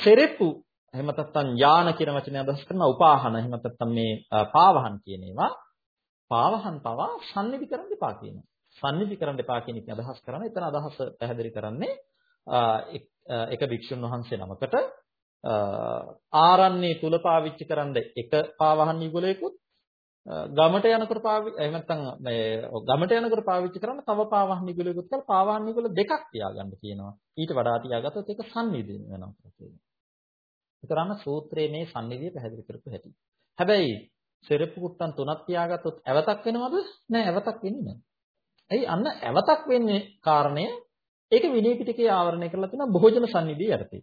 සෙරෙප්පු එහෙම නැත්නම් යාන කියන වචනේ අදහස් කරනවා උපාහන එහෙම නැත්නම් මේ පාවහන් කියන ඒවා පාවහන් පවා සම්නිදි කරන්න එපා කියනවා. සම්නිදි කරන්න එපා කියන එක අදහස් කරන්නේ එතන අදහස පැහැදිලි කරන්නේ එක භික්ෂුන් වහන්සේ නමකට ආරණ්‍ය තුල පාවිච්චි කරන්න එක පාවහන් නිගුලයකුත් ගමට යනකොට පාවිච්චි එහෙම නැත්නම් මේ ගමට යනකොට පාවිච්චි කරන්න තව පාවහන් නිගුලයකුත් කියලා පාවහන් නිගුල දෙකක් තියාගන්න කියනවා. ඊට වඩා තියාගත්තොත් ඒක සම්නිදි වෙනවා කියනවා. ඒතරම සූත්‍රයේ මේ සම්නිදිය පැහැදිලි කරපු හැටි. හැබැයි සෙරප්පු කුට්ටන් තුනක් තියාගත්තොත් ඇවතක් වෙනවද? නෑ ඇවතක් වෙන්නේ නෑ. ඇයි අන්න ඇවතක් වෙන්නේ කාරණය ඒක විනය පිටකේ ආවරණය කරලා තියෙන භෝජන සම්නිදිය යටතේ.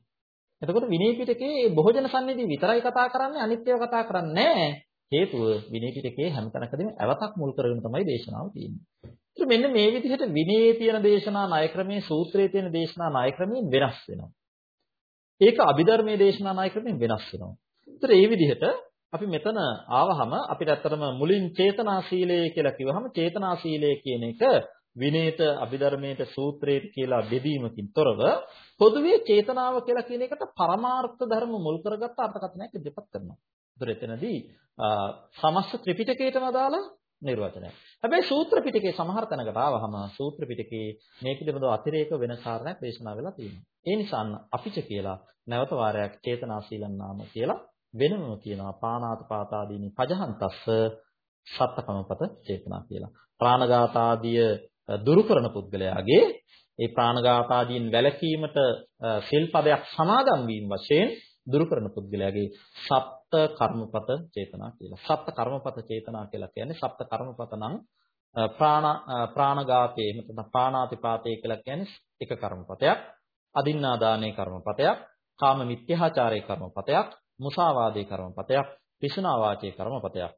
එතකොට විනය පිටකේ මේ භෝජන සම්නිදිය විතරයි කතා කරන්නේ අනිත් ඒවා කතා කරන්නේ නෑ. හේතුව විනය පිටකේ හැමතැනකදීම ඇවතක් මුල් කරගෙන තමයි දේශනාව තියෙන්නේ. ඉතින් මෙන්න මේ විදිහට විනයේ තියෙන දේශනා ණය ක්‍රමයේ සූත්‍රයේ තියෙන දේශනා ණය ක්‍රමයෙන් වෙනස් වෙනවා. ඒක අභිධර්මයේ දේශනා ණය ක්‍රමයෙන් වෙනස් වෙනවා. ඒතර මේ විදිහට අපි මෙතන ආවහම අපිට ඇත්තටම මුලින් චේතනා සීලය කියලා කිව්වහම චේතනා සීලය කියන එක විනේත අභිධර්මයේට සූත්‍රයට කියලා බෙදීමකින් තොරව පොදුවේ චේතනාව කියලා කියන එකට පරමාර්ථ ධර්ම මුල් කරගත්ත අර්ථකථනයක් ඉදිරිපත් කරනවා. ඒතර එතනදී සමස්ත ත්‍රිපිටකයටම අදාළ නිර්වචනයක්. හැබැයි සූත්‍ර පිටකේ සමහර තැනකට ආවහම සූත්‍ර පිටකේ මේ පිළිබඳව අතිරේක වෙන කාරණයක් දේශනා වෙලා තියෙනවා. ඒ නිසා අපිට කියලා නැවත වාරයක් චේතනා සීලන් නාම කියලා වෙනම කියනවා පානාත පාතාදීනි පජහන්තස්ස සත්තකමපත චේතනා කියලා. ප්‍රාණඝාත ආදිය දුරු කරන පුද්ගලයාගේ ඒ ප්‍රාණඝාත ආදීන් වැළකීමට සිල්පදයක් සමාදන් වීම වශයෙන් දුරු කරන පුද්ගලයාගේ සප්ත කර්මපත චේතනා කියලා. සප්ත කර්මපත චේතනා කියලා කියන්නේ සප්ත කර්මපත නම් ප්‍රාණ ප්‍රාණඝාතයේ එහෙම නැත්නම් පාණාතිපාතේ කියලා කියන්නේ එක කර්මපතයක්. අදින්නා දානේ කර්මපතයක්. කාම මිත්‍යාචාරයේ කර්මපතයක්. මුසාවාදේ කර්මපතයක්. පිසුනා වාචයේ කර්මපතයක්.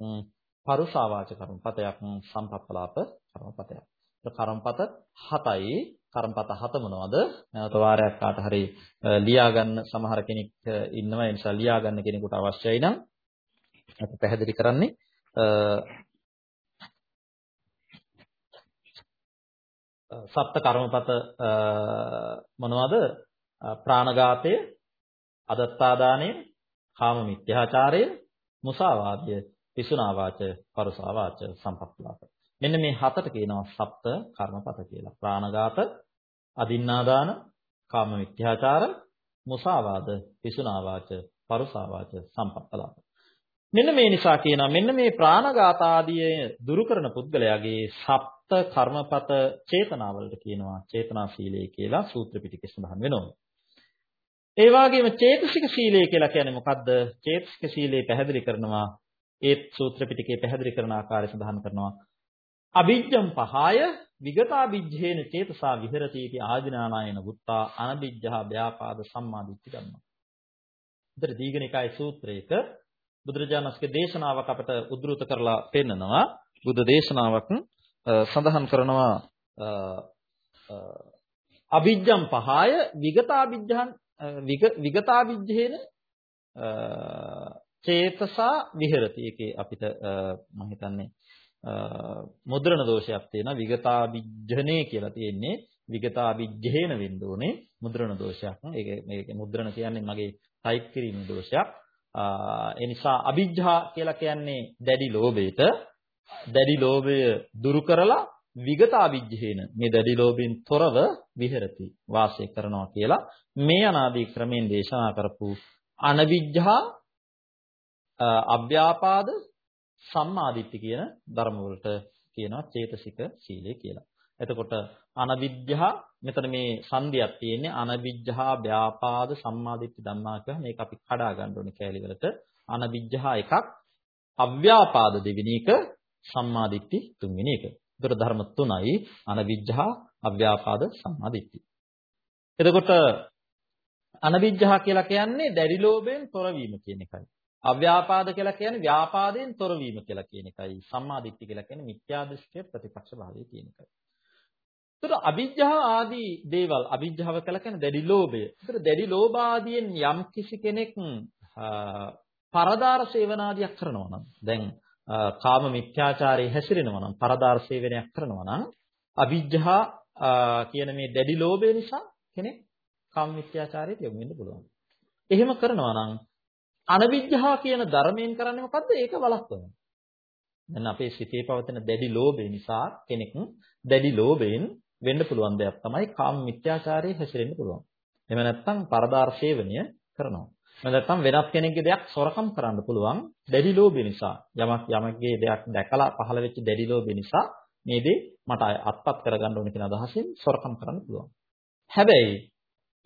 පරුසාවාච කර්මපතයක් සම්පප්පලාප කර්මපතයක්. කර්මපත 7යි. කර්මපත 7 මොනවද? නැවත වාරයක් කාට හරි ලියා ගන්න සමහර කෙනෙක් ඉන්නවා. ඒ නිසා ලියා ගන්න කෙනෙකුට අවශ්‍යයි නම් අපි පැහැදිලි කරන්නේ සප්ත කර්මපත මොනවද? ප්‍රාණඝාතය, අදත්තාදානය, කාම මිත්‍යාචාරය, මුසාවාදය, පිසුනාවාච, පරුසාවාච, සම්පප්පලාප. මෙන්න මේ හතට කියනවා සප්ත කර්මපත කියලා. ප්‍රාණඝාත, අදින්නාදාන, කාම මිත්‍යාචාර, මුසාවාද, පිසුනාවාච, පරුසාවාච, සම්පප්පලාප. මෙන්න මේ නිසා කියනවා මෙන්න මේ ප්‍රාණඝාත ආදී දුරු කරන පුද්ගලයාගේ සප්ත කර්මපත චේතනාවලට කියනවා චේතනා සීලය කියලා සූත්‍ර පිටකේ සඳහන් වෙනවා. ඒ වගේම චේතසික සීලය කියලා කියන්නේ මොකද්ද? චේතසික සීලය පැහැදිලි කරනවා ඒත් සූත්‍ර පිටකේ පැහැදිලි කරන ආකාරය සඳහන් කරනවා. අවිජ්ජම් පහය විගතා විජ්ජේන චේතසා විහෙරති इति ආධිනානායන වුත්තා අනවිජ්ජා ව්‍යාපාද සම්මාදිට්ඨි ධම්ම. උතර දීගණිකායේ සූත්‍රයක බුදුරජාණන්ගේ දේශනාවක් අපට උද්දෘත කරලා පෙන්නනවා. බුද්ධ දේශනාවක් සඳහන් කරනවා අවිජ්ජම් පහය විගතා විජ්ජහන් විගතාවිජ්ජහන් විගතාවිජ්ජේන චේතසා විහෙරති. ඒකේ අපිට මම හිතන්නේ මුද්‍රණ දෝෂයක් තියෙනවා විගතාවිජ්ජනේ කියලා තියෙන්නේ විගතාවිජ්ජේන වෙන්න ඕනේ මුද්‍රණ දෝෂයක්. ඒක මේක මුද්‍රණ කියන්නේ මගේ ටයිප් කිරීමේ දෝෂයක්. ඒ නිසා අවිජ්ජා කියලා කියන්නේ දැඩි ලෝභයට දැඩි ලෝභය දුරු කරලා විගත අවිජ්ජේන මේ දැඩි ලෝභයෙන් තොරව විහෙරති වාසය කරනවා කියලා මේ අනාදී ක්‍රමෙන් දේශනා කරපු අනවිජ්ජා අභ්‍යාපාද සම්මාදිට්ඨි කියන ධර්ම වලට කියනවා චේතසික සීලය කියලා. එතකොට අනවිජ්ජා මෙතන මේ සංදියක් තියෙන්නේ අනවිජ්ජා ව්‍යාපාද සම්මාදිට්ඨි ධම්මා කියලා මේක අපි කඩා ගන්න ඕනේ කැලි වලට අනවිජ්ජා එකක් අව්‍යාපාද දෙවෙනි එක සම්මාදිට්ඨි තුන්වෙනි එක. ඒතර ධර්ම තුනයි අනවිජ්ජා අව්‍යාපාද සම්මාදිට්ඨි. එතකොට අනවිජ්ජා කියලා කියන්නේ දැඩි ලෝභයෙන් තොරවීම කියන එකයි. අව්‍යාපාද කියලා කියන්නේ ව්‍යාපාදයෙන් තොරවීම කියලා කියන එකයි. සම්මාදිට්ඨි කියලා කියන්නේ මිත්‍යා දෘෂ්ටිය ප්‍රතිපක්ෂ භාවය කියන එකයි. ඒතර අවිජ්ජා ආදී දේවල් අවිජ්ජාව කියලා කියන්නේ දැඩි ලෝභය. ඒතර දැඩි ලෝභ ආදියෙන් යම් කිසි කෙනෙක් පරදාර සේවනාදියක් කරනවා නම් දැන් කාම මිත්‍යාචාරයේ හැසිරෙනවා නම් පරදාර සේවනයක් කරනවා නම් අවිජ්ජා කියන මේ දැඩි ලෝභය නිසා කෙනෙක් කාම මිත්‍යාචාරයට යොමු වෙන්න පුළුවන්. එහෙම කරනවා නම් අනවිජ්ජා කියන ධර්මයෙන් කරන්නේ මොකද්ද? ඒක වළක්වනවා. දැන් අපේ සිතේ පවතින දැඩි ලෝභය නිසා කෙනෙක් දැඩි ලෝභයෙන් වෙන්න පුළුවන් දෙයක් තමයි කාම මිත්‍යාචාරයේ හැසිරෙන්න පුළුවන්. එහෙම නැත්නම් පරදාර සේවනය කරනවා. එහෙම නැත්නම් වෙනත් කෙනෙක්ගේ දෙයක් සොරකම් කරන්න පුළුවන් දැඩි ලෝභය නිසා. යමක් යමක්ගේ දෙයක් දැකලා පහළ වෙච්ච දැඩි ලෝභය නිසා මේ දේ මට අත්පත් කරගන්න ඕන කියන අදහසින් සොරකම් කරන්න පුළුවන්. හැබැයි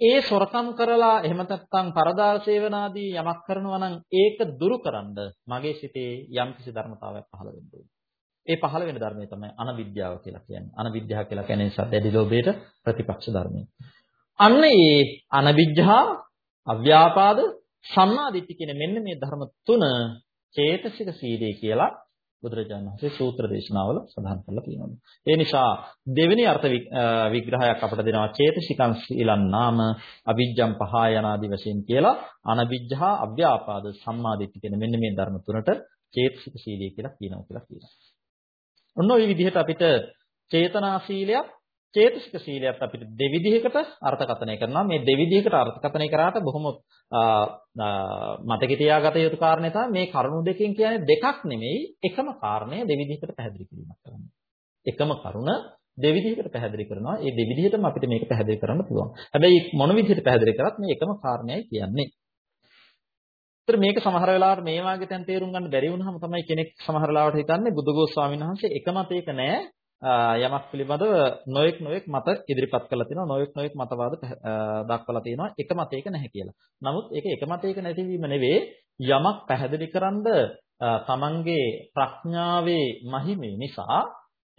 ඒ සොරකම් කරලා එහෙම නැත්නම් පරදාර සේවනාදී යමක් කරනවා නම් ඒක දුරුකරනද මගේ සිතේ යම්කිසි ධර්මතාවයක් පහළ වෙන්න ඕනේ. ඒ පහළ වෙන ධර්මය තමයි අනවිද්‍යාව කියලා කියන්නේ. අනවිද්‍යාව කියලා කියන්නේ සද්දැඩි ලෝභයට ප්‍රතිපක්ෂ ධර්මය. අන්න ඒ අනවිද්‍යාව, අව්‍යාපාද, සම්මාදිට්ඨිය කියන මෙන්න මේ ධර්ම තුන චේතසික සීලය කියලා බුදුරජාණන් වහන්සේ සූත්‍ර දේශනාවල සඳහන් කරලා තියෙනවා. ඒ නිසා දෙවෙනි අර්ථ විග්‍රහයක් අපට දෙනවා චේතසිකං සීලං නාම අවිජ්ජං පහායනාදි වශයෙන් කියලා අනවිජ්ජා අව්‍යාපාද සම්මාදිට්ඨිය කියන මෙන්න මේ ධර්ම තුනට චේතසික සීලය කියලා කියනවා කියලා කියනවා. ඔන්න ওই විදිහට අපිට චේතනා සීලයක් චේතසික සීලයක් අපිට දෙවිධයකට අර්ථකථනය කරනවා. මේ දෙවිධයකට අර්ථකථනය කරාට බොහොම මතක තියාගත යුතු කාරණේ තමයි මේ කරුණු දෙකෙන් කියන්නේ දෙකක් නෙමෙයි එකම කාරණය දෙවිධයකට පැහැදිලි කිරීමක් කරන්නේ. එකම කරුණ දෙවිධයකට පැහැදිලි කරනවා. ඒ දෙවිධයටම අපිට මේක පැහැදිලි කරන්න පුළුවන්. හැබැයි මොන විදිහට පැහැදිලි කරත් මේ එකම කාරණයයි කියන්නේ. ඒතර මේක සමහර වෙලාවට මේ වාගේ තැන් තේරුම් ගන්න බැරි වුණාම තමයි කෙනෙක් සමහර වෙලාවට හිතන්නේ බුදුගෝස් ස්වාමීන් වහන්සේ එකමත ඒක නෑ. යමක් පිළිබඳව නොඑක් නොඑක් මත ඉදිරිපත් කරලා තිනවා නොඑක් නොඑක් මතවාද දක්වලා තිනවා එක මතයක නැහැ කියලා. නමුත් ඒක එක මතයක නැතිවීම නෙවෙයි යමක් පැහැදිලි කරන්ද තමන්ගේ ප්‍රඥාවේ මහිමේ නිසා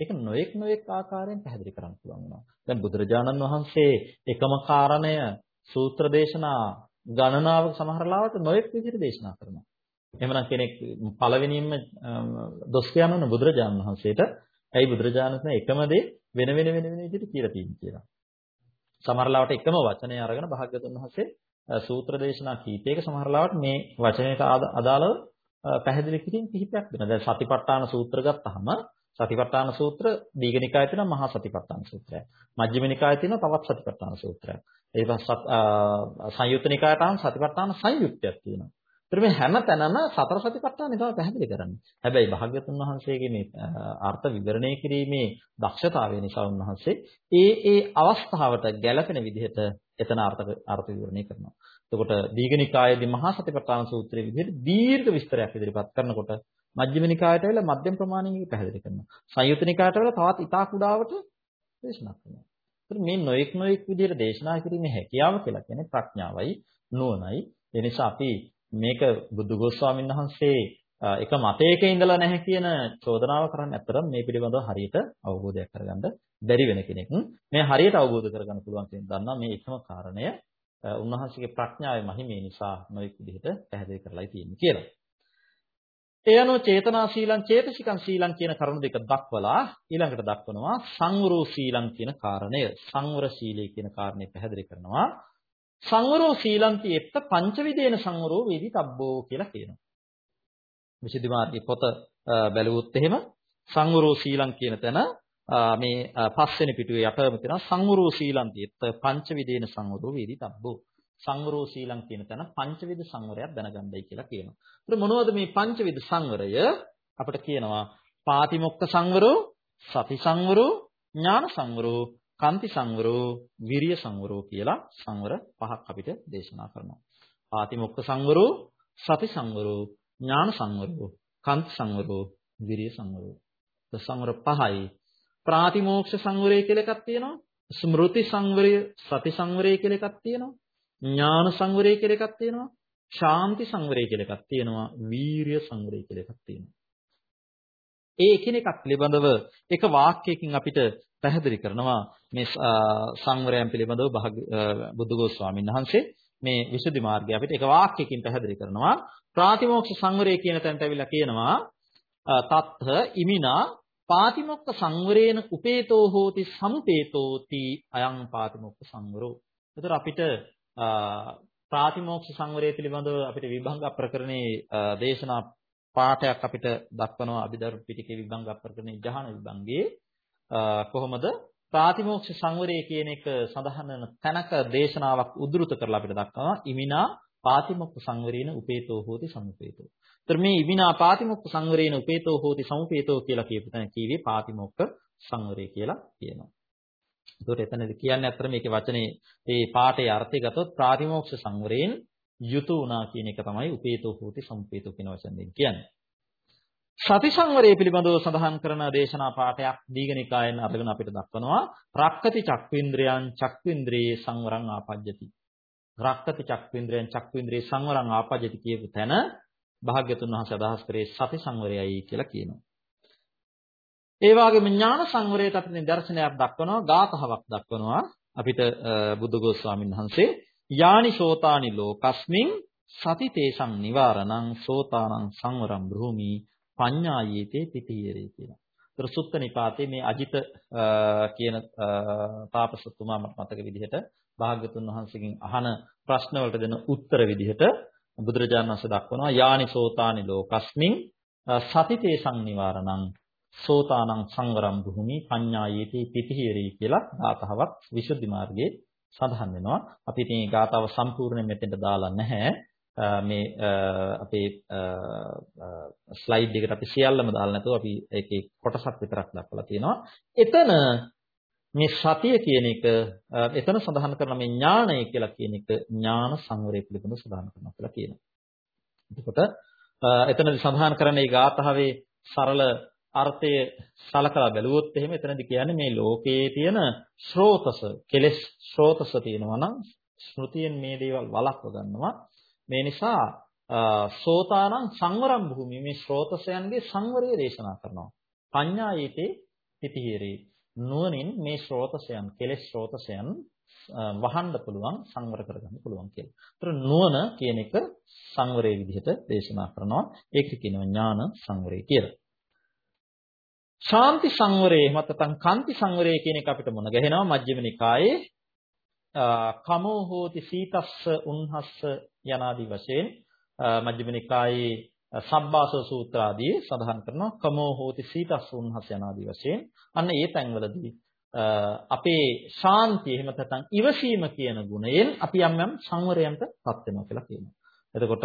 ඒක නොඑක් නොඑක් ආකාරයෙන් පැහැදිලි කරන්න පුළුවන් වෙනවා. දැන් බුදුරජාණන් වහන්සේ එකම කාරණය සූත්‍ර දේශනා ගණනාවක සමහර ලාවට නොඑක් විදිහට දේශනා කරනවා. එහෙමනම් කෙනෙක් පළවෙනියෙන්ම දොස් කියනවන බුදුරජාණන් වහන්සේට ඇයි බුදුරජාණන් වහන්සේ එකම දේ වෙන වෙන වෙන වෙන විදිහට කියලා තියෙන්නේ කියලා. සමහරලාවට එකම වචනය අරගෙන භාග්‍යවතුන් වහන්සේ සූත්‍ර දේශනා කීපයක සමහරලාවට මේ වචනයට අදාළව පැහැදිලි කිරීම කිහිපයක් වෙනවා. දැන් සතිපට්ඨාන සූත්‍ර ගත්තාම සතිපට්ඨාන සූත්‍ර දීඝනිකායේ තියෙන මහා සතිපට්ඨාන සූත්‍රය. මජ්ක්‍ධිම නිකායේ තියෙන තවත් සතිපට්ඨාන සූත්‍රයක්. ඒ පස්ස සංයුත්ත නිකායට ආවම සතිපට්ඨාන සංයුක්තයක් තියෙනවා. ඒතර මේ හැම තැනම සතර සතිපට්ඨානෙ තමයි පැහැදිලි කරන්නේ. හැබැයි භාග්‍යතුන් වහන්සේගේ මේ අර්ථ විවරණය කිරීමේ දක්ෂතාවය නිසා උන්වහන්සේ ඒ ඒ අවස්ථාවට ගැළපෙන විදිහට එතන අර්ථ අර්ථ විවරණය කරනවා. එතකොට දීඝනිකායේදී මහා සතිපට්ඨාන සූත්‍රයේ විදිහට දීර්ඝ විස්තරයක් ඉදිරිපත් කරනකොට මජ්ක්‍ධිම නිකායට වෙලා මධ්‍යම ප්‍රමාණයෙන් පැහැදිලි කරනවා. සංයුත්ත නිකායට වෙලා තවත් ඉතා කුඩාවට දේශනා කරනවා. ඒත් මේ නොඑක් නොඑක් විදිහට දේශනා කිරීමේ හැකියාව කියලා කියන්නේ ප්‍රඥාවයි නුවණයි. ඒ නිසා අපි මේක බුදුගොස් ස්වාමීන් වහන්සේ එක මතයක ඉඳලා නැහැ කියන චෝදනාව කරන්න ඇත්තටම මේ පිළිබඳව හරියට අවබෝධයක් කරගන්න බැරි වෙන කෙනෙක්. මේ හරියට අවබෝධ කරගන්න පුළුවන් කෙනෙක් දන්නා මේ එකම කාරණය උන්වහන්සේගේ ප්‍රඥාවේ මහිමේ නිසා නොඑක් විදිහට පැහැදිලි කරලායි තියෙන්නේ කියලා. ඒ අනුව චේතනා සීලං චේතසිකං සීලං කියන කරුණු දෙක දක්වලා ඊළඟට දක්වනවා සංවරෝ සීලං කියන කාරණය. සංවර සීලය කියන කාරණේ පැහැදිලි කරනවා. සංවරෝ සීලන්ති එත්ත පංචවිදේන සංවරෝ වේදි තබ්බෝ කියලා කියනවා. විසුද්ධි මාර්ගයේ පොත බැලුවොත් එහෙම සංවරෝ සීලං කියන තැන මේ පස්වෙනි පිටුවේ යටම තියෙනවා සංවරෝ සීලන්ති එත්ත පංචවිදේන සංවරෝ වේදි තබ්බෝ. සංවරෝ සීලං කියන තැන පංචවිධ සංවරයක් දැනගන්නයි කියලා කියනවා. ඒතර මොනවද මේ පංචවිධ සංවරය? අපිට කියනවා පාතිමොක්ක සංවරෝ, සති සංවරෝ, ඥාන සංවරෝ, කාන්ති සංවරෝ, විරිය සංවරෝ කියලා සංවර පහක් අපිට දේශනා කරනවා. පාතිමොක්ක සංවරෝ, සති සංවරෝ, ඥාන සංවරෝ, කාන්ති සංවරෝ, විරිය සංවරෝ. සංවර පහයි. ප්‍රාතිමෝක්ෂ සංවරය කියලා එකක් තියෙනවා. ස්මෘති සංවරය, සති සංවරය කියලා එකක් තියෙනවා. ඥාන සංවරය කියලා එකක් තියෙනවා. ශාන්ති සංවරය කියලා එකක් තියෙනවා. වීරිය සංවරය කියලා එකක් තියෙනවා. ඒ එකිනෙකක් පිළිබඳව එක වාක්‍යයකින් අපිට පැහැදිලි කරනවා මේ සංවරයන් පිළිබඳව බුදුගෝස් ස්වාමීන් වහන්සේ මේ විසුද්ධි මාර්ගය අපිට එක වාක්‍යයකින් පැහැදිලි කරනවා ප්‍රාතිමෝක්ෂ සංවරය කියන තැනට අවිලා කියනවා තත්ථ ඉමිනා පාතිමොක්ක සංවරේන උපේතෝ හෝති සමුපේතෝති අයං පාතිමොක්ක සංවරෝ. එතකොට අපිට ප්‍රාතිමෝක්ෂ සංවරය පිළිබඳව අපිට විභංග ප්‍රකරණේ දේශනා පාඩයක් අපිට දක්වනවා අභිධර්ම පිටකේ විභංග ප්‍රකරණේ ජහන විභංගයේ කොහොමද ප්‍රාතිමෝක්ෂ සංවරය කියන එක සඳහන් වෙන තැනක දේශනාවක් උද්දෘත කරලා අපිට දක්වනවා ඉමිනා පාතිමොක්ඛ සංවරේන උපේතෝ හෝති සමුපේතෝ. ඒතර මේ ඉමිනා පාතිමොක්ඛ සංවරේන උපේතෝ හෝති සමුපේතෝ කියලා කියපු තැන කීවේ පාතිමොක්ඛ සංවරය කියලා කියනවා. ඒකට එතනදී කියන්නේ අතර මේකේ වචනේ මේ පාඨයේ අර්ථය ගත්තොත් ප්‍රාතිමෝක්ෂ සංවරයෙන් යුතු වුණා කියන එක තමයි උපේතෝ හෝති සමුපේතෝ කියන වචන දෙකෙන් කියන්නේ. සති සංවරය පිළිබඳව සඳහන් කරන දේශනා පාඩයක් දීඝනිකායෙන් අරගෙන අපිට දක්වනවා. රක්කති චක්වින්ද්‍රයන් චක්වින්ද්‍රයේ සංවරං ආපජ්ජති. රක්කති චක්වින්ද්‍රයන් චක්වින්ද්‍රයේ සංවරං ආපජ්ජති කියපු තැන භාග්‍යතුන් වහන්සේ අදහස් කරේ සති සංවරයයි කියලා කියනවා. ඒ වගේම ඥාන සංවරයට අපිට නිදර්ශනයක් දක්වනවා ගාතහාවක් දක්වනවා. අපිට බුදුගෝස් ස්වාමීන් වහන්සේ යානි සෝතානි ලෝකස්මින් සති තේසං නිවාරණං සෝතානං සංවරම් බ්‍රූමි පඤ්ඤායේතේ පිටියරේ කියලා. ඒතර සුත්ත නිපාතේ මේ අජිත කියන තාපසතුමා මතක විදිහට භාග්‍යතුන් වහන්සේගෙන් අහන ප්‍රශ්න වලට දෙන උත්තර විදිහට බුදුරජාණන් වහන්සේ දක්වනවා යානි සෝතානි ලෝකස්මින් සතිතේ සංනිවාරණං සෝතානං සංවරම් භූමි පඤ්ඤායේති පිටිහිරි කියලා ගාථාවක් විසුද්ධි මාර්ගයේ සඳහන් වෙනවා. අපි ඉතින් මේ ගාථාව සම්පූර්ණයෙන් මෙතෙන්ට දාලා නැහැ. මේ අපේ ස්ලයිඩ් එකට අපි සියල්ලම දාලා නැතුව අපි ඒකේ කොටසක් විතරක් දක්වලා තියෙනවා. එතන මේ සතිය කියන එක එතන සඳහන් කරන මේ ඥානය කියලා කියන එක ඥාන සංවරය පිළිබඳව සඳහන් කරනවා කියලා කියනවා. එතකොට එතනදී සඳහන් කරන මේ ගාථාවේ සරල අර්ථය සලකලා බැලුවොත් එහෙම එතනදී කියන්නේ මේ ලෝකයේ තියෙන ශ්‍රෝතස කෙලස් ශ්‍රෝතස තියෙනවා නම් ස්මෘතියෙන් මේ දේවල් වළක්ව ගන්නවා මේ නිසා සෝතානං සංවරම් භූමි මේ ශ්‍රෝතසයන්ගේ සංවරය දේශනා කරනවා. පඤ්ඤායේතේ පිටිහිරේ නුවණින් මේ ශ්‍රෝතසයන් කෙලෙස් ශ්‍රෝතසයන් වහන්න පුළුවන් සංවර කරගන්න පුළුවන් කියලා. ඒතර නුවණ කියන එක සංවරයේ විදිහට දේශනා කරනවා. ඒකට කියනවා ඥාන සංවරය කියලා. ශාන්ති සංවරය එහෙම නැත්නම් කාන්ති සංවරය කියන එක අපිට මුණ ගැහෙනවා මජ්ක්‍ධිම නිකායේ කමෝ හෝති සීතස්ස උන්හස්ස යනාදී වශයෙන් මජ්ක්‍ධිම නිකායේ සබ්බාසව සූත්‍ර ආදී සඳහන් කරනවා කමෝ හෝති සීතස්ස උන්හස්ස යනාදී වශයෙන් අන්න ඒ තැන්වලදී අපේ ශාන්තිය එහෙම නැත්නම් ඉවසීම කියන ගුණයෙන් අපි යම් යම් සංවරයන්ටපත් වෙනවා කියලා කියනවා. එතකොට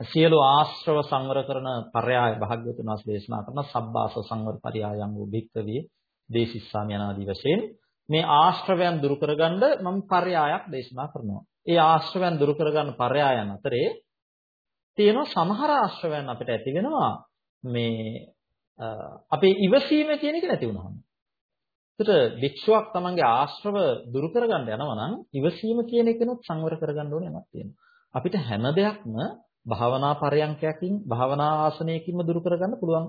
සියලු ආශ්‍රව සංවර කරන පරයාය භාග්‍යවතුන් වහන්සේ දේශනා කරන සබ්බාස සංවර පරයායන් වූ භික්කවිය දේශිස්සාම යනාදී වශයෙන් මේ ආශ්‍රවයන් දුරු කරගන්න මම පරයායක් දේශනා කරනවා. ඒ ආශ්‍රවයන් දුරු කරගන්න පරයායන් අතරේ තියෙන සමහර ආශ්‍රවයන් අපිට ඇති වෙනවා මේ අපේ ඉවසීම කියන එක නැති වුනහම. ඒකට භික්ෂුවක් තමන්ගේ ආශ්‍රව දුරු කරගන්න යනවා නම් ඉවසීම කියන එකනොත් සංවර කරගන්න ඕනේ යමක් තියෙනවා. අපිට හැම දෙයක්ම භාවනා පරයන්කයකින් භාවනා ආසනයකින්ම දුරු කරගන්න පුළුවන්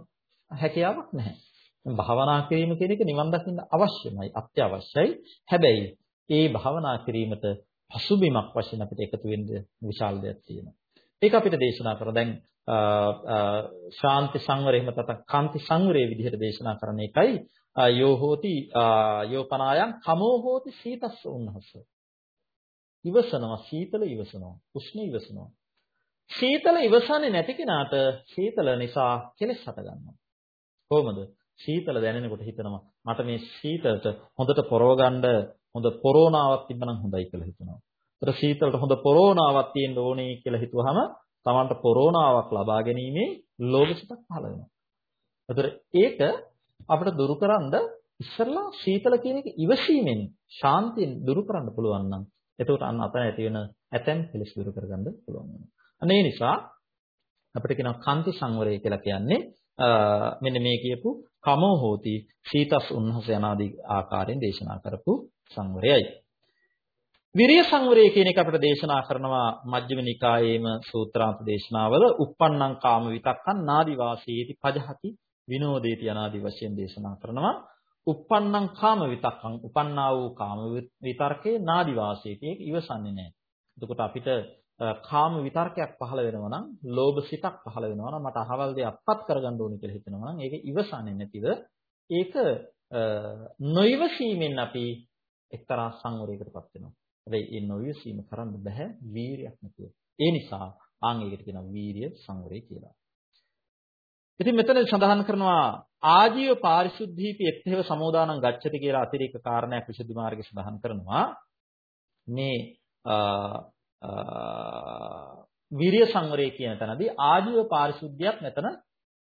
හැකියාවක් නැහැ. භාවනා කිරීම කියන එක නිවන් දකින්න අවශ්‍යමයි, අත්‍යවශ්‍යයි. හැබැයි ඒ භාවනා කිරීමට පසුබිමක් වශයෙන් අපිට එකතු වෙන්න විශාල දෙයක් තියෙනවා. ඒක අපිට දේශනා කර දැන් ශාන්ති සංවරය එහෙම නැත්නම් කාන්ති සංවරයේ විදිහට දේශනා කරන එකයි. යෝ හෝති යෝපනායන් කමෝ හෝති සීතස්ස උන්නහස. ඉවසනවා සීතල ඉවසනවා උෂ්ණ ඉවසනවා. සීතල ඉවසන්නේ නැති කෙනාට සීතල නිසා කෙලස් හට ගන්නවා. කොහොමද? සීතල දැනෙනකොට හිතනවා මට මේ සීතලට හොඳට පොරව ගන්න හොඳ පොරෝනාවක් තිබ්බනම් හොඳයි කියලා හිතනවා. ඒතර සීතලට හොඳ පොරෝනාවක් තියෙන්න ඕනේ කියලා හිතුවහම Tamanට පොරෝනාවක් ලබා ගැනීමේ ලෝභසිතක් පහළ වෙනවා. ඒතර ඒක අපිට දුරු කරන්න ඉස්සරලා සීතල කියන එක ඉවසීමෙන් ශාන්තියෙන් දුරු කරන්න පුළුවන් නම් එතකොට අන්න අතන ඇති වෙන ඇතැම් කෙලෙස් දුරු කරගන්න පුළුවන් වෙනවා. අනේ නිසා අපිට කියනවා කාන්ති සංවරය කියලා කියන්නේ මෙන්න මේ කියපු කමෝ හෝති සීතස් උන්හස යනාදී ආකාරයෙන් දේශනා කරපු සංවරයයි. විරිය සංවරය කියන එක අපිට දේශනා කරනවා මජ්ක්‍ධිම නිකායේම සූත්‍රාන්ත දේශනාවල uppannam kama vitakkan nadi vaseeti pajahati විනෝදේති අනාදි වශයෙන් දේශනා කරනවා uppannam kama vitakkan උපන්නා වූ කාම විතර්කේ නාදි වාසේති ඒක ඉවසන්නේ නැහැ. එතකොට අපිට කාම විතර්කයක් පහළ වෙනවා නම් ලෝභ සිතක් පහළ වෙනවා නම් මට අහවල් දේ අත්පත් කරගන්න ඕනේ කියලා හිතනවා නම් ඒක ඉවසන්නේ නැතිව ඒක නොයිවසීමෙන් අපි එක්තරා සංවරයකටපත් වෙනවා. හැබැයි ඒ නොයිවසීම කරන්න බෑ වීරියක් නැතුව. ඒ නිසා ආන් ඒකට කියනවා වීරිය සංවරය කියලා. ඉතින් මෙතන සඳහන් කරනවා ආජීව පාරිශුද්ධීපි එත්තේව සමෝදානං ගච්ඡති කියලා අතිරේක කාරණයක් විසුද්ධි මාර්ගයේ සඳහන් කරනවා. මේ විරිය සංවරය කියන තැනදී ආජීව පාරිශුද්ධියක් මෙතන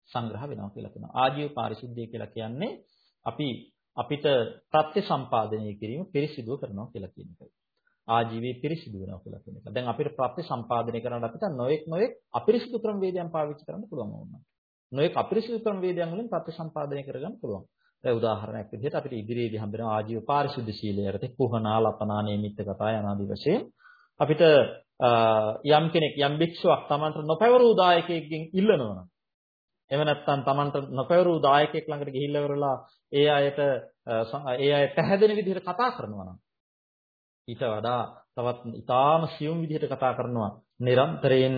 සංග්‍රහ වෙනවා කියලා කියනවා. ආජීව පාරිශුද්ධිය කියලා කියන්නේ අපි අපිට ප්‍රත්‍ය සම්පාදනය කිරීම පිරිසිදුව කරනවා කියලා කියන එකයි. ආජීවයේ පිරිසිදු වෙනවා කියලා කියන එක. දැන් අපිට ප්‍රත්‍ය සම්පාදනය කරන්න අපිට නොඑක් නොඑක් අපිරිසිදු ක්‍රම වේදයන් පාවිච්චි කරන්න පුළුවන් වුණා. නොඑක් අපිරිසිදු ක්‍රම වේදයන් වලින් ප්‍රත්‍ය සම්පාදනය කරගන්න පුළුවන්. දැන් උදාහරණයක් විදිහට අපිට ඉදිරියේදී හම්බෙන ආජීව පාරිශුද්ධ සීලය යටතේ පුහනා ලපනා නේමිත්ත කතා යනාදී වශයෙන් අපිට යම් කෙනෙක් යම් භික්ෂුවක් Tamanට නොපැවරූ දායකයෙක්ගෙන් ඉල්ලනවා නම් එහෙම නැත්නම් Tamanට නොපැවරූ දායකයෙක් ළඟට ගිහිල්ලා ඉවරලා ඒ අයට ඒ අය පැහැදෙන විදිහට කතා කරනවා නම් ඊට වඩා තවත් ඊටාම සියුම් විදිහට කතා කරනවා. නිරන්තරයෙන්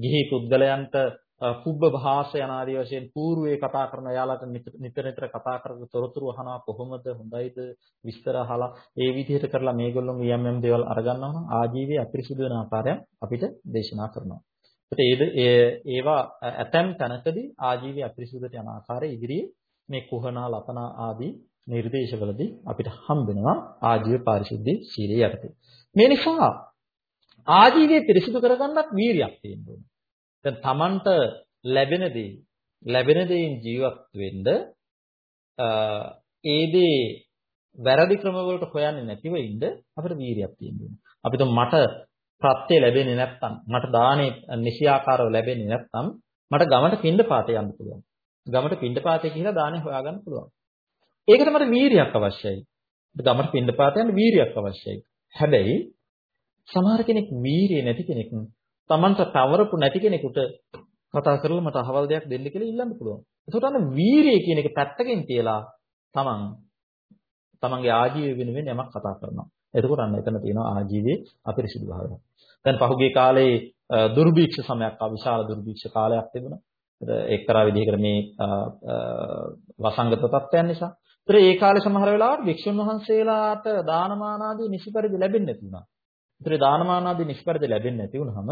ගිහි පුද්ගලයන්ට පුබ්බ භාෂ යන ආදී වශයෙන් పూర్වයේ කතා කරන යාලට නිතර නිතර කතා කරපු තොරතුරු අහනවා කොහොමද හොඳයිද විස්තර අහලා ඒ විදිහට කරලා මේගොල්ලෝ යම් යම් දේවල් අරගන්නවා නම් ආජීවයේ අපිරිසුදු වෙන ආකාරයක් අපිට දේශනා කරනවා. ඒත් ඒවා ඇතැම් තැනකදී ආජීවයේ අපිරිසුදුට යන ආකාරය ඉදිරියේ මේ කුහනා ලපනා ආදී නිර්දේශවලදී අපිට හම්බෙනවා ආජීව පාරිශුද්ධි සීලය යටතේ. මේ නිසා ආජීවයේ පිරිසිදු කරගන්නත් වීරියක් තියෙන්න ඕනේ. දැන් Tamanට ලැබෙන දේ ලැබෙන දේෙන් ජීවත් වෙන්න ඒ දේ වැරදි ක්‍රම වලට හොයන්නේ නැතිව ඉන්න අපිට වීරියක් තියෙන්න ඕනේ. අපිට මට ප්‍රත්‍ය ලැබෙන්නේ නැත්නම් මට දානේ නිසියාකාරව ලැබෙන්නේ නැත්නම් මට ගමට පින්ඳ පාතේ යන්න පුළුවන්. ගමට පින්ඳ පාතේ කියලා දානේ හොයාගන්න පුළුවන්. ඒකට මට වීරියක් අවශ්‍යයි. ගමට පින්ඳ පාතේ යන්න වීරියක් අවශ්‍යයි. හැබැයි සමහර කෙනෙක් වීරිය නැති කෙනෙක් Tamanට තවරපු නැති කෙනෙකුට කතා කරලා මට අහවල් දෙයක් දෙන්න කියලා ඉල්ලන්න පුළුවන්. ඒකට අන්න වීරිය කියන එක පැත්තකින් තියලා Taman තමන්ගේ ආජීවය වෙනුවෙන් යමක් කතා කරනවා. එතකොට අන්න එතන තියෙනවා ආජීවයේ අපිරිසිදු භාවය. දැන් පහුගිය කාලේ දුර්භීක්ෂ සමයක් ආ විශාල දුර්භීක්ෂ කාලයක් තිබුණා. එක්තරා විදිහකට මේ වසංගත තත්ත්වයන් නිසා. ඒතර ඒ කාලේ සමහර වෙලාවට වික්ෂුන් වහන්සේලාට දානමාන ආදී නිසිපරිදි ලැබෙන්නේ නැති වුණා. ඒතර දානමාන ආදී නිසිපරිදි ලැබෙන්නේ නැති වුනහම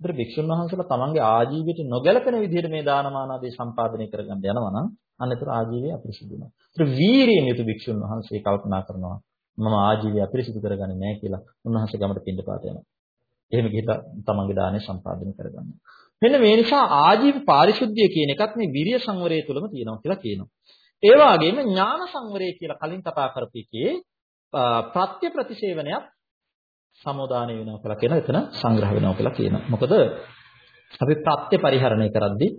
ඒතර වික්ෂුන් වහන්සේලා තමන්ගේ ආජීවයට නොගැලපෙන විදිහට මේ දානමාන ආදී සම්පාදනය කරගන්න යනවා නම් අන්න ඒතර ආජීවය අපිරිසිදු වෙනවා. ඒතර වීරියෙන් යුතු වික්ෂුන් වහන්සේ කල්පනා කරනවා මම ආජීවය අපිරිසිදු කරගන්නේ නැහැ කියලා උන්වහන්සේ ගමට පින්නපාත යනවා. එහෙම ගිහිලා තමන්ගේ දානය සම්පාදනය කරගන්නවා. මෙන්න මේ නිසා ආජීව පාරිශුද්ධිය කියන එකත් මේ විරිය සංවරය තුළම තියෙනවා කියලා කියනවා. ඒ වගේම ඥාන සංවරය කියලා කලින් කතා කරපු එකේ ප්‍රත්‍ය ප්‍රතිසේවනයක් සමෝදානය වෙනවා කියලා කියන එතන සංග්‍රහ වෙනවා කියලා කියනවා. මොකද අපි ප්‍රත්‍ය පරිහරණය කරද්දී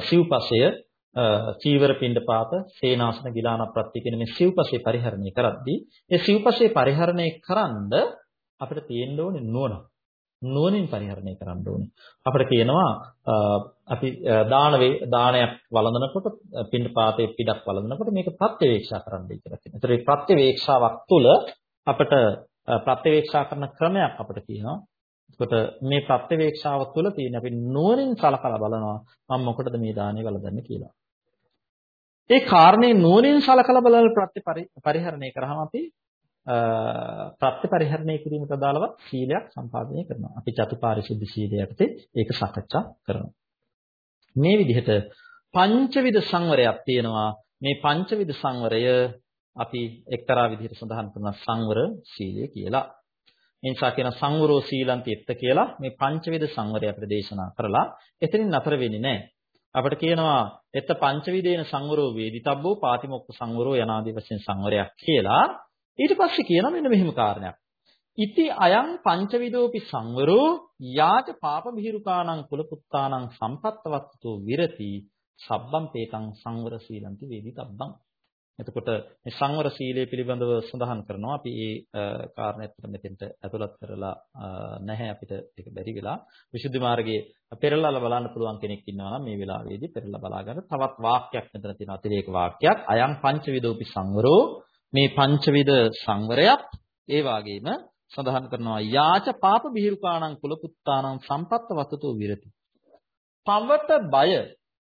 සිව්පසය චීවර පිණ්ඩපාත සේනාසන ගිලාන ප්‍රත්‍ය කියන මේ සිව්පසේ පරිහරණය කරද්දී ඒ සිව්පසේ පරිහරණය කරන්ද අපිට තියෙන්න ඕනේ නුවණ. නුවණින් පරිහරණය කරන්න ඕනේ. අපිට කියනවා අපි දාන දානයක් වළඳනකොට පින්පාතේ පිටක් වළඳනකොට මේක ප්‍රත්‍යවේක්ෂා කරන්නයි කියලා කියනවා. ඒතර මේ ප්‍රත්‍යවේක්ෂාවක් තුළ අපිට ප්‍රත්‍යවේක්ෂා කරන ක්‍රමයක් අපිට කියනවා. එතකොට මේ ප්‍රත්‍යවේක්ෂාව තුළ තියෙන අපි නුවණින් සලකලා බලනවා මම මොකටද මේ දානය වළඳන්නේ කියලා. ඒ කාරණේ නුවණින් සලකලා බලන ප්‍රත්‍ය පරිහරණය කරාම අපි ප්‍රත්‍ය පරිහරණය කිරීමට අදාළව සීලයක් සම්පාදනය කරනවා. අපි චතුපාරිශුද්ධ සීලය යටතේ ඒක සාකච්ඡා කරනවා. මේ විදිහට පංචවිධ සංවරයක් තියෙනවා. මේ පංචවිධ සංවරය අපි එක්තරා විදිහට සඳහන් කරන සංවර සීලය කියලා. මේ නිසා කියන සංවරෝ සීලන්ති එත්ත කියලා මේ පංචවිධ සංවරය අපිට දේශනා කරලා එතනින් නතර වෙන්නේ නැහැ. අපිට කියනවා එත්ත පංචවිධේන සංවරෝ වේදිතබ්බෝ පාතිමොක්ඛ සංවරෝ යනාදී වශයෙන් සංවරයක් කියලා ඊට පස්සේ කියනවා මෙන්න මෙහෙම කාරණයක්. ඉති අයං පංචවිදෝපි සංවරෝ යාච පාප බිහිරුකාණං කුලපුත්තාණං සම්පත්තවත්තු විරති සබ්බම් පේතං සංවර සීලන්ති වේදිතබ්බං. එතකොට මේ සංවර සීලය පිළිබඳව සඳහන් කරනවා. අපි ඒ කාරණේත් මෙතෙන්ට ඇතුළත් කරලා නැහැ අපිට ඒක බැරි වෙලා. විසුද්ධි මාර්ගයේ පෙරලලා බලන්න පුළුවන් කෙනෙක් ඉන්නවා නම් මේ වෙලාවේදී පෙරලලා බලා ගන්න තවත් වාක්‍යයක් මෙතන තියෙනවා අතිරේක වාක්‍යයක්. අයං පංචවිදෝපි සංවරෝ. මේ පංචවිධ සංවරයක් ඒ වාගේම සඳහන් කරනවා යාච පාප බිහිරුකාණං කුලපුත්තාණං සම්පත්ත වතතෝ විරති. පවට බය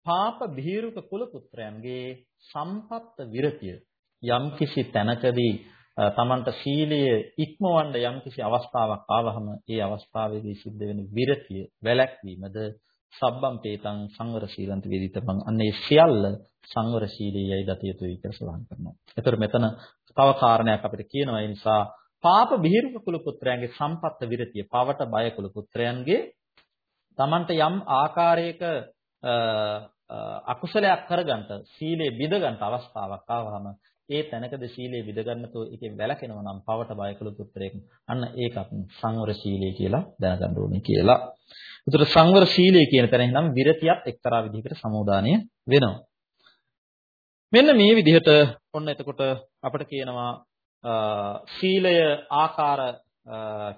පාප බිහිරුක කුලපුත්‍රයන්ගේ සම්පත්ත විරතිය යම්කිසි තැනකදී තමන්ට සීලය ඉක්මවන්න යම්කිසි අවස්ථාවක් ආවහම ඒ අවස්ථාවේදී සිද්ධ වෙන විරතිය වැළැක්වීමද සබ්බම් පේතං සංවර සීලන්ත වේදිතපං අන්නේ සියල්ල සංවර ශීලීයයි දත යුතුයි කියලා සඳහන් කරනවා. ඒතර මෙතන තව කාරණයක් අපිට කියනවා ඒ නිසා පාප බිහිරුක කුල පුත්‍රයන්ගේ සම්පත්ත විරතිය පවට බය කුල පුත්‍රයන්ගේ Tamanට යම් ආකාරයක අකුසලයක් කරගන්නට සීලේ බිඳගන්නට අවස්ථාවක් ආවහම ඒ තැනකද සීලේ විදගන්නතෝ ඒකෙන් වැළකෙනවා නම් පවට බය කුල පුත්‍රයෙක් අන්න ඒකත් සංවර සීලය කියලා දැනගන්න ඕනේ කියලා. ඒතර සංවර සීලය කියන තැනින් නම් විරතියත් එක්තරා විදිහකට සමුදානය වෙනවා. මෙන්න මේ විදිහට ඔන්න එතකොට අපිට කියනවා සීලය ආකාර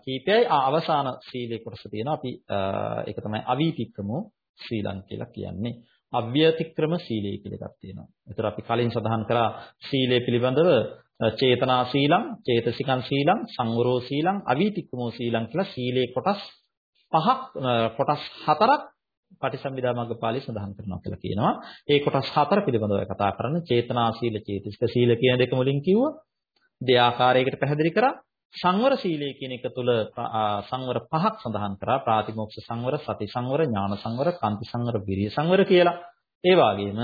කීපයයි අවසාන සීලේ කොටස තියෙනවා අපි ඒක තමයි අවීතික්‍රමෝ ශීලං කියලා කියන්නේ අව්‍යතික්‍රම සීලය කියලා එකක් තියෙනවා. ඒතර අපි කලින් සඳහන් කරා සීලය පිළිබඳව චේතනා සීලං, චේතසිකං සීලං, සංවරෝ සීලං, අවීතික්‍රමෝ සීලං කියලා සීලේ කොටස් පහක් කොටස් හතරක් පටිසම්භිදා මග්ගපාළි සඳහන් කරනවා කියලා කියනවා. ඒ කොටස් හතර පිළිබඳව කතා කරන්න චේතනා සීල, චේතසික සීල කියන දෙක මුලින් කිව්වා. දෙආකාරයකට පැහැදිලි කරා. සංවර සීලය කියන එක තුළ සංවර පහක් සඳහන් කරා. ප්‍රාතිමෝක්ෂ සංවර, සති සංවර, ඥාන සංවර, කාන්ති සංවර, විරිය සංවර කියලා. ඒ වගේම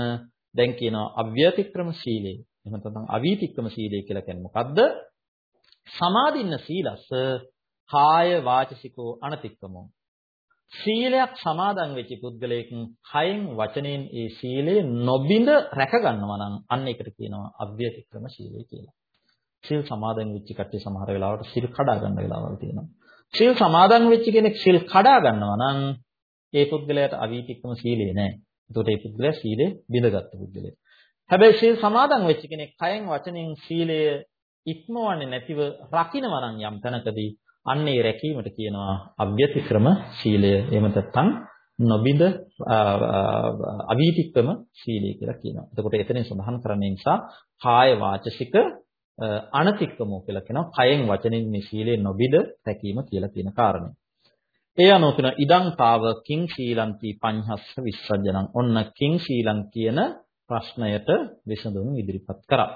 දැන් කියනවා අව්‍යතික්‍රම සීලය. එහෙම නැත්නම් අවීතික්‍රම සීලය කියලා කියන්නේ මොකද්ද? සමාදින්න සීලස්ස කාය වාචසිකෝ අනතික්‍රමෝ සීලයක් සමාදන් වෙච්ච පුද්ගලයෙක් කයෙන් වචනයෙන් ඒ සීලය නොබිඳ රැක ගන්නවා නම් අන්න ඒකට කියනවා අව්‍යතික්‍රම සීලය කියලා. සීල් සමාදන් වෙච්ච කට්ටිය සමහර වෙලාවට සීල් කඩා ගන්න වෙලාවල් තියෙනවා. සීල් සමාදන් වෙච්ච කෙනෙක් සීල් කඩා ගන්නවා නම් ඒ පුද්ගලයාට අවීතික්‍රම සීලය නැහැ. ඒකට ඒ පුද්ගලයා සීලය බිඳගත්තු පුද්ගලයෙක්. හැබැයි සීල් සමාදන් වෙච්ච කෙනෙක් කයෙන් වචනෙන් සීලය ඉක්මවන්නේ නැතිව රකින්නවා නම් යම් තැනකදී අන්න ඒ රැකීමට කියනවා අභ්‍යතික්‍රම සීලය. එහෙම නැත්නම් නොබිඳ අවීතික්‍රම සීලය කියලා කියනවා. එතකොට එතනින් සඳහන් කරන්නේ නිසා කාය වාචසික අනතික්කමෝ කියලා කියනවා. කයෙන් වචනෙන් මේ සීලේ නොබිද රැකීම කියලා කියන කාරණය. ඒ අනුව කියන ඉදං පාව කිං සීලಂತಿ පඤ්හස්ස විස්සජනං. ඔන්න කිං සීලං කියන ප්‍රශ්නයට විසඳුම් ඉදිරිපත් කරා.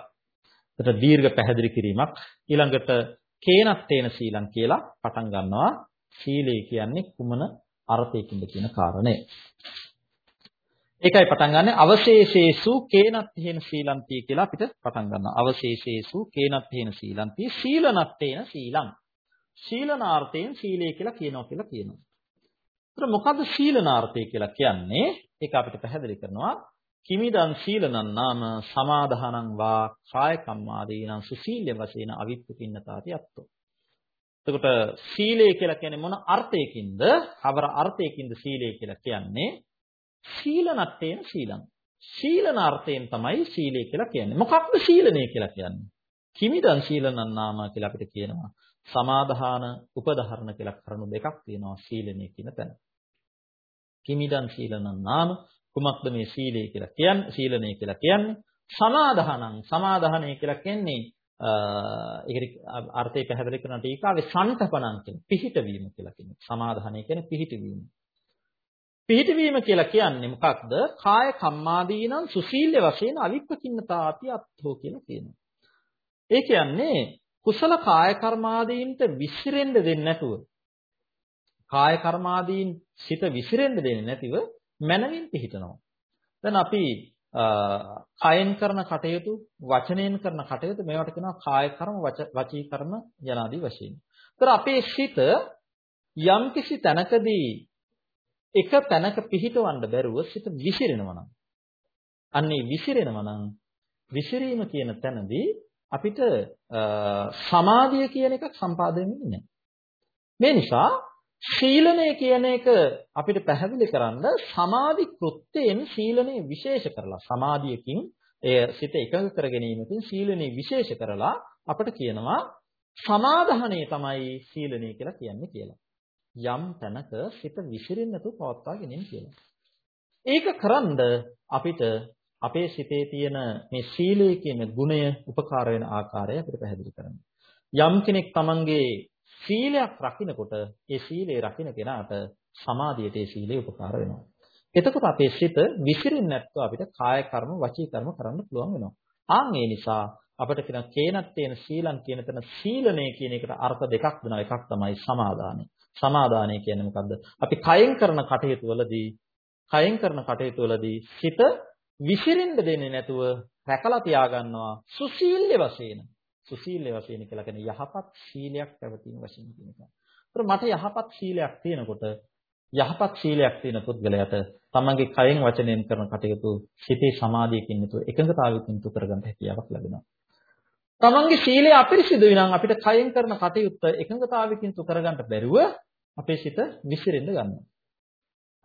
එතකොට දීර්ඝ පැහැදිලි කිරීමක් ඊළඟට කේනත්තේන සීලං කියලා පටන් ගන්නවා. සීලය කියන්නේ කුමන අර්ථයකින්ද කියන කාරණය. ඒකයි පටන් ගන්න අවශේෂේසු කේනත්තේන සීලಂತಿ කියලා අපිට පටන් ගන්නවා. අවශේෂේසු කේනත්තේන සීලಂತಿ සීලනත්තේන සීලං. සීලනාර්ථයෙන් සීලය කියලා කියනවා කියලා කියනවා. ඒතර මොකද්ද සීලනාර්ථය කියලා කියන්නේ? ඒක අපිට පැහැදිලි කරනවා. කිමිදං සීලනං නාම සමාදානං වා කාය කම්මාදීනං සුසීල්‍ය වශයෙන් අවිප්පකින්නතාති අත්තෝ. එතකොට සීලය කියලා කියන්නේ මොන අර්ථයකින්ද? අවර අර්ථයකින්ද සීලය කියලා කියන්නේ? සීලනත්තේන සීලං. සීලන අර්ථයෙන් තමයි සීලය කියලා කියන්නේ. මොකක්ද සීලනය කියලා කියන්නේ? කිමිදං සීලනං නාම කියලා අපිට කියනවා. සමාදාන උපදහරණ කියලා කරුණු දෙකක් තියෙනවා සීලනය කියන තැන. කිමිදං සීලනං නාම කුමක්ද මේ සීලය කියලා කියන්නේ? සීලනය කියලා කියන්නේ සමාදානං සමාදානය කියලා කියන්නේ ඒකට අර්ථය පැහැදිලි කරන ටීකාවේ සංකපණං කියන පිහිටවීම කියලා කියනවා. සමාදානය කියන්නේ පිහිටවීම. පිහිටවීම කියලා කියන්නේ මොකක්ද? කාය කම්මාදීනං සුසීල්‍ය වශයෙන් අවිප්පකින්නතාති අත්ථෝ කියලා කියනවා. ඒ කියන්නේ කුසල කාය කර්මාදීන්ට විසිරෙන්න දෙන්නේ නැතුව කාය කර්මාදීන් සිත විසිරෙන්න දෙන්නේ නැතිව මනමින් පිහිටනවා. දැන් අපි කයෙන් කරන කටයුතු, වචනයෙන් කරන කටයුතු මේවට කියනවා කාය කර්ම, වචී කර්ම යනාදී වශයෙන්. ඒතර අපේ සිත යම්කිසි තැනකදී එක තැනක පිහිටවන්න බැරුව සිත විසිරෙනවා නම් අන්නේ විසිරෙනවා නම් විසිරීම කියන තැනදී අපිට සමාධිය කියන එකක් සම්පාදනය වෙන්නේ නැහැ. මේ නිසා ශීලනය කියන එක අපිට පැහැදිලි කරන්න සමාධි කෘත්‍යයෙන් ශීලනය විශේෂ කරලා සමාධියකින් එය සිත එකඟ කර ගැනීමකින් ශීලනය විශේෂ කරලා අපිට කියනවා සමාධානය තමයි ශීලනය කියලා කියන්නේ කියලා. යම් තැනක සිත විසිරෙන්නේ නැතුව පවත්වා ගැනීම කියලා. ඒක කරන්ද අපිට අපේ සිතේ තියෙන මේ සීලය කියන ගුණය උපකාර වෙන ආකාරය අපිට පැහැදිලි කරන්න. යම් කෙනෙක් තමන්ගේ සීලයක් රකින්නකොට ඒ සීලය රකින්න කෙනාට සමාධියට ඒ සීලය උපකාර වෙනවා. එතකොට අපේ සිත විසිරෙන්නේ නැත්නම් අපිට කාය කර්ම වචී කර්ම කරන්න පුළුවන් වෙනවා. ආන් ඒ නිසා අපිට කියන කේනත්තේන සීලං කියන තැන සීලනය කියන එකට අර්ථ දෙකක් දෙනවා. එකක් තමයි සමාදානය. සමාදානය කියන්නේ මොකද්ද? අපි කයෙන් කරන කටයුතු වලදී කයෙන් කරන කටයුතු වලදී සිත විසිරෙන්න දෙන්නේ නැතුව රැකලා තියාගන්නවා සුසීල්‍ය වශයෙන්. සුසීල්‍ය වශයෙන් කියලා කියන්නේ යහපත් සීලයක් පැවතීම වශයෙන් කියන එක. ඒතර මට යහපත් සීලයක් තියෙනකොට යහපත් සීලයක් තියෙන පුද්ගලයාට තමන්ගේ කයෙන් වචනයෙන් කරන කටයුතු සිතේ සමාධියකින් යුතුව එකඟතාවයකින් යුතුව කරගන්න හැකියාවක් ලැබෙනවා. තමන්ගේ සීලය අපිරිසිදු වෙනම් අපිට කයෙන් කරන කටයුත්ත එකඟතාවයකින් යුතුව කරගන්න බැරුව අපේ සිත විසිරෙන්න ගන්නවා.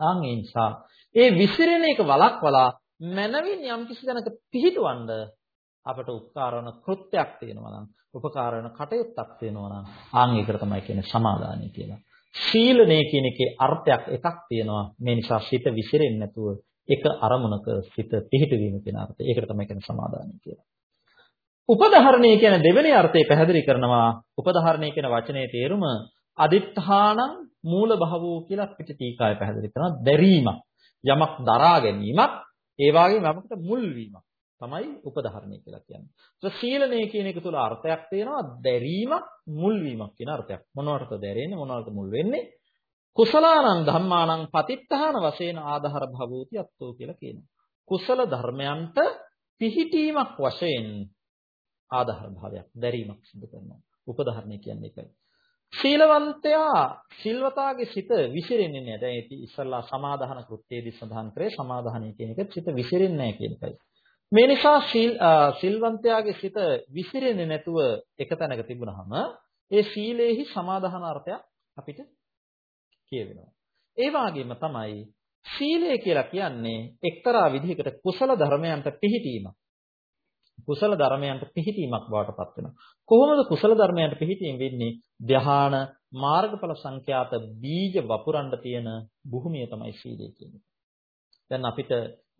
ආන් ඒ නිසා ඒ විසිරෙන එක වළක්වලා මනවින් යම් කිසි දැනක පිහිටවන්න අපට උපකාර වන කෘත්‍යයක් තියෙනවා නම් උපකාර වන කටයුත්තක් තියෙනවා නම් ආන් ඒකට තමයි කියන්නේ සමාදානයි කියලා. ශීලනය කියන එකේ අර්ථයක් එකක් තියෙනවා. මේ නිසා සිත විසිරෙන්නේ නැතුව එක අරමුණක සිත පිහිටවීම කියන අර්ථය. ඒකට තමයි කියන්නේ සමාදානයි කියලා. උපදහරණය කියන දෙවෙනි අර්ථය පැහැදිලි කරනවා. උපදහරණය කියන වචනේ තේරුම අදිත්‍ථානං මූල භවෝ කියලා පිට ටීකාය පැහැදිලි කරනවා. දැරීමක්. යමක් දරා ගැනීමක් ඒ වගේම යමකට මුල් වීමක් තමයි උපදහරණය කියලා කියන්නේ. ඒක සීලනය කියන එක තුල අර්ථයක් තියෙනවා දැරීමක් මුල් වීමක් කියන අර්ථයක්. මොනවටද දැරෙන්නේ මොනවටද මුල් වෙන්නේ? කුසලානං ධම්මානං පතිත්තහන වශයෙන් ආධාර භවෝති අත්තෝ කියලා කියනවා. කුසල ධර්මයන්ට පිහිටීමක් වශයෙන් ආධාර භාවයක් දැරීමක් සිදු කරනවා. උපදහරණය කියන්නේ ඒකයි. සීලවන්තයා සිල්වතාගේ සිත විසිරෙන්නේ නැහැ. දැන් ඒක ඉස්සල්ලා සමාදාන කෘත්‍යයේදී සඳහන් කරේ සමාදානය කියන එක සිත විසිරෙන්නේ නැහැ කියන එකයි. මේ නිසා සිල්වන්තයාගේ සිත විසිරෙන්නේ නැතුව එක තැනක තිබුණාම ඒ සීලේහි සමාදාන අර්ථයක් අපිට කියවෙනවා. ඒ වගේම තමයි සීලය කියලා කියන්නේ එක්තරා විදිහකට කුසල ධර්මයන්ට පිහිටීමක්. කුසල ධර්මයන්ට පිහිටීමක් බවට පත් වෙනවා. කොහොමද කුසල ධර්මයන්ට පිහිටීම වෙන්නේ? ධ්‍යාන මාර්ගඵල සංඛ්‍යාත බීජ වපුරන්න තියෙන භූමිය තමයි සීලය කියන්නේ. දැන් අපිට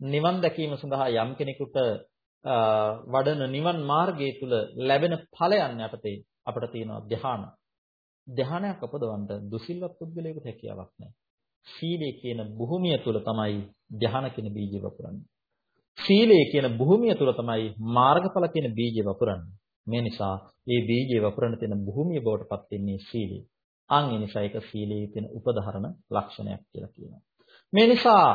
නිවන් දැකීම සඳහා යම් කෙනෙකුට වඩන නිවන් මාර්ගයේ තුල ලැබෙන ඵලයන් යටතේ අපිට තියෙනවා ධ්‍යාන. ධ්‍යානයක් අපදවන්න දුසිල්වත් පුද්ගලයෙකුට හැකියාවක් නැහැ. සීලය කියන භූමිය තුල තමයි ධ්‍යාන කියන බීජය වපුරන්නේ. සීලය කියන භූමිය තුල තමයි මාර්ගඵල කියන බීජය වපුරන්නේ. මේ නිසා මේ බීජය වපුරන තියෙන භූමිය බවට පත් වෙන්නේ සීලය. අන් ඒ නිසා ඒක සීලයේ තියෙන උපධාරණ ලක්ෂණයක් කියලා කියනවා. මේ නිසා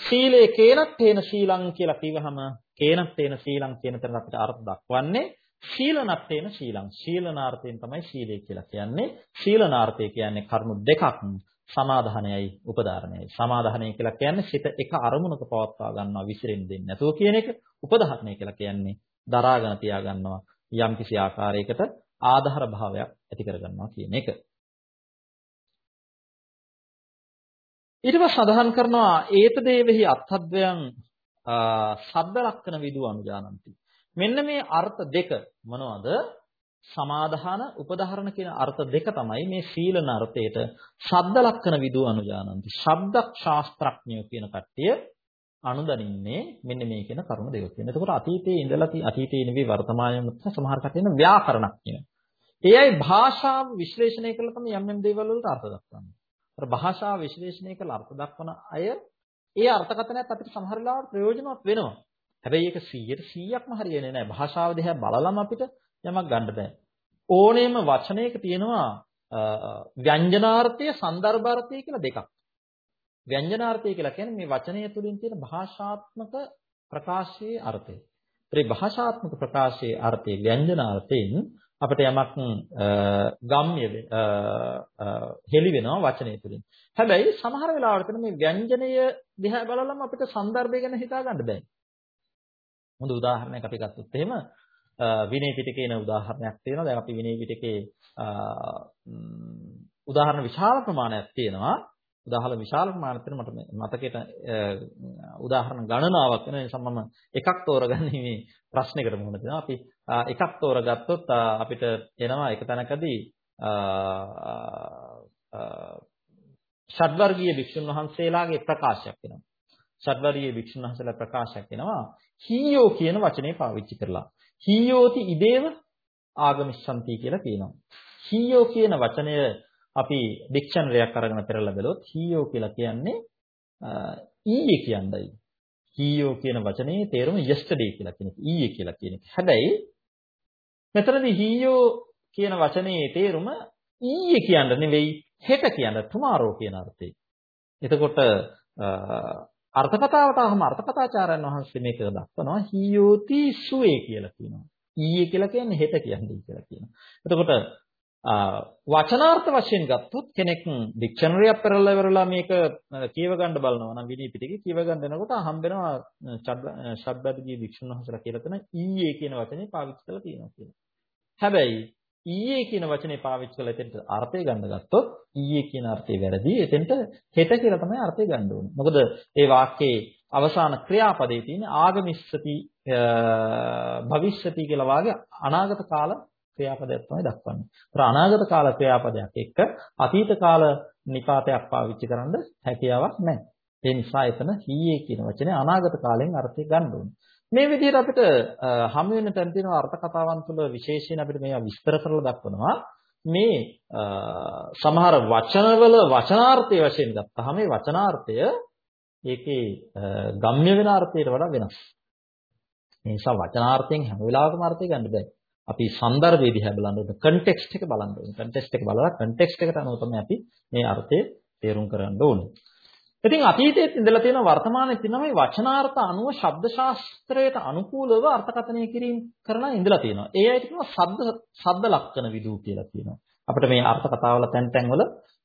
සීලේ කේනත් තේන ශීලං කියලා කිව්වහම කේනත් තේන ශීලං කියන තැන අපිට අර්ථ දක්වන්නේ ශීලනත් තේන ශීලං. ශීලනාර්ථයෙන් තමයි සීලය කියලා කියන්නේ. ශීලනාර්ථය කියන්නේ කරුණු දෙකක්. සමාදානයයි උපදාරණයයි. සමාදානය කියලා කියන්නේ සිත එක අරමුණක පවත්වා ගන්නවා විසිරෙන්න දෙන්නේ නැතුව කියන එක. උපදාහරණය කියලා කියන්නේ දරාගෙන තියා ගන්නවා යම්කිසි ආකාරයකට ආධාර භාවයක් ඇති කර ගන්නවා කියන එක. ඊට පස්සේ සඳහන් කරනවා ඒත දේවෙහි අත්හද්වයන් සබ්බ ලක්ෂණ විදු අනුජානಂತಿ. මෙන්න මේ අර්ථ දෙක මොනවද? සමාදාන උපදාහරණ කියන අර්ථ දෙක තමයි මේ සීලන අර්ථයට ශබ්ද ලක්ෂණ විදු අනුජානಂತಿ. ශබ්ද ශාස්ත්‍රඥයෝ කියන කට්ටිය අනුදනින්නේ මෙන්න මේ කියන කරුණ දෙක කියන. එතකොට අතීතයේ ඉඳලා අතීතයේ නෙවෙයි වර්තමානයේ සමහර කටියන ව්‍යාකරණඥය. ඒ අය භාෂාව විශ්ලේෂණය කරලා තමයි යම් යම් දේවල් වලට අර්ථ දක්වන්නේ. අර භාෂාව විශ්ලේෂණය කරලා අර්ථ දක්වන අය ඒ අර්ථකථනයත් අපිට සමහර වෙලාවට ප්‍රයෝජනවත් වෙනවා. හැබැයි ඒක 100ට 100ක්ම හරියන්නේ නැහැ. භාෂාව දිහා බලලම අපිට යමක් ගන්න බෑ. ඕනෑම වචනයක තියෙනවා ව්‍යංජනාර්ථය සන්දර්භාර්ථය කියලා දෙකක්. ව්‍යංජනාර්ථය කියලා කියන්නේ මේ වචනය තුලින් තියෙන භාෂාත්මක ප්‍රකාශයේ අර්ථය. ඒ භාෂාත්මක ප්‍රකාශයේ අර්ථය ව්‍යංජනාර්ථයෙන් අපිට යමක් ගම්්‍ය හෙලි වෙනවා වචනය තුළින්. හැබැයි සමහර වෙලාවට මේ ව්‍යංජනය දිහා බලලම අපිට સંદર્ભය ගැන හිතා ගන්න බෑ. හොඳ උදාහරණයක් අපි ගත්තොත් එහෙම විනය පිටකේන උදාහරණයක් තියෙනවා. දැන් අපි විනය පිටකේ උදාහරණ විශාල ප්‍රමාණයක් තියෙනවා. උදාහරණ විශාල ප්‍රමාණයක් තියෙන මට මතකයට උදාහරණ ගණනාවක් වෙන නිසා මම එකක් තෝරගන්නේ මේ ප්‍රශ්නයකට මුහුණ දෙනවා. අපි එකක් තෝරගත්තොත් අපිට එනවා එක තැනකදී ෂඩ්වර්ගීය භික්ෂුන් වහන්සේලාගේ ප්‍රකාශයක් වෙනවා. ෂඩ්වර්ගීය භික්ෂුන් වහන්සේලා ප්‍රකාශයක් වෙනවා. හීයෝ කියන වචනේ පාවිච්චි කරලා. හීයෝති ඉදේව ආගමිස්සන්ති කියලා කියනවා. හීයෝ කියන වචනය අපි ඩික්ෂනරියක් අරගෙන පෙරලා බලුවොත් හීයෝ කියලා කියන්නේ ඊයේ කියන්නයි. හීයෝ කියන වචනේ තේරුම yesterday කියලා කියන එක. ඊයේ කියලා කියන එක. හැබැයි මෙතනදී හීයෝ කියන වචනේ තේරුම ඊයේ කියන්න නෙවෙයි හෙට කියන්න tomorrow කියන අර්ථය. එතකොට අර්ථකථාවට ආවම අර්ථකථාචාර්යන් වහන්සේ මේක දක්වනවා හීයෝති සුවේ කියලා කියනවා. ඊයේ කියලා කියන්නේ හෙට කියන්නේ කියලා කියනවා. එතකොට වචනාර්ථ වශයෙන් ගත්තොත් කෙනෙක් ඩික්ෂනරියක් පෙරලා ඉවරලා මේක කියව ගන්න බලනවා නම් විනී පිටකේ කියව ගන්න දෙනකොට හම්බෙනවා ශබ්දදී වික්ෂුන් වහන්සේලා කියලා තන ඊයේ කියන වචනේ පාවිච්චි කරලා තියෙනවා කියලා. හැබැයි ඊයේ කියන වචනේ පාවිච්චි කරලා එතෙන්ට අර්ථය ගන්න ගත්තොත් ඊයේ කියන අර්ථය වැරදි. එතෙන්ට හෙට කියලා තමයි අර්ථය ගන්න ඕනේ. මොකද ඒ වාක්‍යයේ අවසාන ක්‍රියාපදයේ තියෙන ආගමිස්සති භවිෂ්‍යති කියලා වාගේ අනාගත කාල ක්‍රියාපදයක් තමයි දක්වන්නේ. ඒතර අනාගත කාල ක්‍රියාපදයක් එක්ක අතීත කාල නිපාතයක් පාවිච්චි කරන්න හැකියාවක් නැහැ. ඒ නිසා එතන හීයේ කියන වචනේ අනාගත කාලෙන් අර්ථය ගන්න ඕනේ. මේ විදිහට අපිට හම් වෙන තැන තියෙන අර්ථ කතාවන් තුළ විශේෂයෙන් අපිට මේවා විස්තර කරලා දක්වනවා මේ සමහර වචනවල වචනාර්ථය වශයෙන් ගත්තාම මේ වචනාර්ථය ඒකේ ගම්ම්‍ය වෙන අර්ථයට වඩා වෙනස්. මේ නිසා වචනාර්ථයෙන් හැම වෙලාවකම අර්ථය ගන්න බෑ. අපි સંદર્ભය දිහා බලන්න ඕනේ. කන්ටෙක්ස්ට් එක බලන්න ඕනේ. කන්ටෙක්ස්ට් එක බලලා කන්ටෙක්ස්ට් එකට අනුව තමයි අපි මේ අර්ථය තේරුම් කරන්න ඕනේ. ඉතින් අතීතයේ ඉඳලා තියෙන වර්තමානයේ තියෙන මේ වචනාර්ථ අනුව ශබ්ද ශාස්ත්‍රයට අනුකූලව අර්ථකථනය කිරීම කරලා ඉඳලා තියෙනවා. ඒ අයට කියනවා ශබ්ද ශබ්ද ලක්ෂණ විදූ කියලා කියනවා. අපිට මේ අර්ථ කතාවල තැන් තැන්වල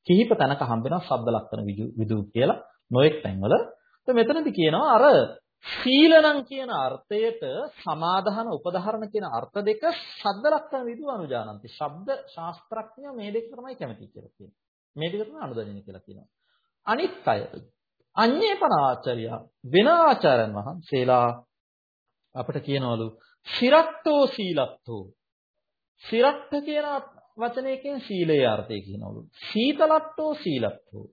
කිහිප තැනක හම්බ වෙනවා ශබ්ද ලක්ෂණ විදූ කියලා නොඑක් තැන්වල. මෙතනදී කියනවා අර සීලනම් කියන අර්ථයට සමාදාන උපධාරණ කියන අර්ථ දෙක ශබ්ද ලක්ෂණ විදු අනුජානන්ති. ශබ්ද ශාස්ත්‍රඥයෝ මේ දෙක තමයි කැමති කියලා කියනවා. මේ දෙක තමයි අනුදැනෙන කියලා කියනවා. අනිත් අය අඤ්ඤේපන ආචාර්ය වෙන ආචාර්යන් වහන්සේලා අපිට කියනවලු සිරට්ටෝ සීලත්තෝ සිරට්ට කියන වචනයකින් සීලයේ අර්ථය කියනවලු. සීතලට්ටෝ සීලත්තෝ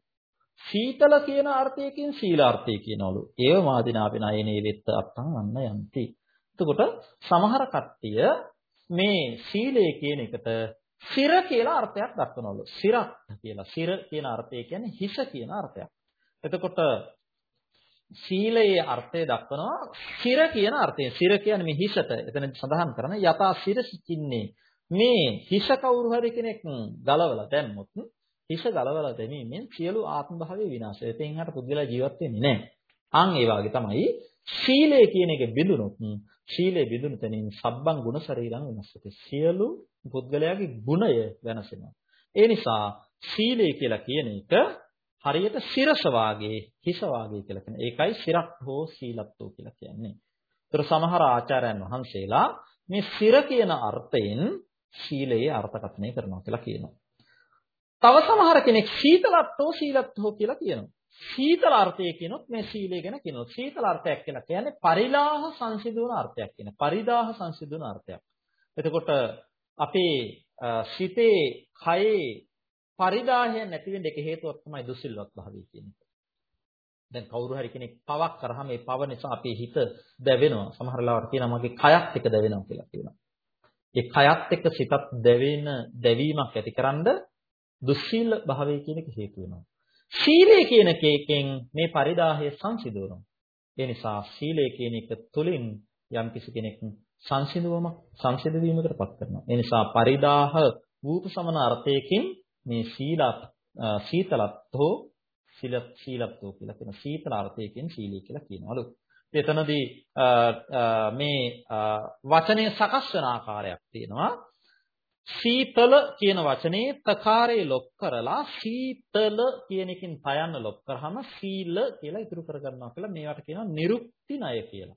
සීතල කියන අර්ථයකින් සීලාර්ථය කියනවලු. ඒව මාදිනාපින අයනේ වෙත්ත අත්තං අන්න යන්ති. එතකොට සමහර කට්ටිය මේ සීලය කියන එකට සිර කියලා අර්ථයක් දක්වනවලු. සිරක් කියලා. සිර කියන අර්ථය කියන්නේ හිස කියන අර්ථයක්. එතකොට සීලයේ අර්ථය දක්වනවා සිර කියන අර්ථයෙන්. සිර කියන්නේ මේ හිසට. එතන සඳහන් කරන යථා සිරසි චින්නේ මේ හිස කවුරු හරි කෙනෙක් ගලවලා දැම්මොත් හිස ගලවලා දැමීමෙන් සියලු ආත්ම භාවයේ විනාශය. එතෙන් හට පුද්ගලයා ජීවත් වෙන්නේ නැහැ. අන් ඒ වගේ තමයි සීලය කියන එක බිඳුනොත් සීලය බිඳුණු තැනින් සබ්බං ගුණ ශරීරං වෙනස්කති. සියලු පුද්ගලයාගේ ගුණය වෙනසෙනවා. ඒ නිසා සීලය කියලා කියන එක හරියට සිරස වාගේ හිස වාගේ කියලා කියන. ඒකයි සිරක් හෝ සීලත්වෝ කියලා කියන්නේ. ඒතර සමහර ආචාර්යයන් වහන්සේලා මේ සිර කියන අර්ථයෙන් සීලයේ අර්ථකථනය කරනවා කියලා කියනවා. තව සමහර කෙනෙක් සීතලත්වෝ සීලත්වෝ කියලා කියනවා. සීතල අර්ථය කියනොත් මේ සීලය ගැන කියනවා. සීතල අර්ථයක් කියලා කියන්නේ පරිලාහ සංසිඳුවන අර්ථයක් කියන. පරිදාහ සංසිඳුවන අර්ථයක්. එතකොට අපේ සිතේ කයේ පරිදාහය නැති වෙන්න එක හේතුවක් තමයි දුසිල්වත් භාවය කියන එක. දැන් කවුරු හරි කෙනෙක් පවක් කරාම ඒ පව නිසා අපේ හිත දැවෙනවා. සමහර ලාවට කියනවා මගේ කයත් එක දැවෙනවා කියලා කියනවා. ඒ කයත් එක්ක සිතත් දැවෙන දැවීමක් ඇතිකරනද දුස්සීල භාවය කියන එක හේතු වෙනවා. සීලය කියන කේකෙන් මේ පරිදාහය සංසිඳවනවා. ඒ නිසා සීලය කියන එක තුලින් යම් කිසි කෙනෙක් සංසිඳවීමක් සංසිඳවීමකටපත් කරනවා. ඒ නිසා පරිදාහ වූත සමන අර්ථයකින් මේ සීලත් සීතලත්ෝ සීලත් සීලත්ෝ කියලා කියන සීතල අර්ථයකින් සීලී කියලා කියනවලු. එතනදී මේ වචනය සකස් වෙන ආකාරයක් තියෙනවා. සීතල කියන වචනේ තකාරේ ලොක් කරලා සීතල කියන එකෙන් පයන්න ලොක් කරාම සීල කියලා ඉතුරු කරගන්නවා කියලා මේවට කියනවා නිරුක්ති ණය කියලා.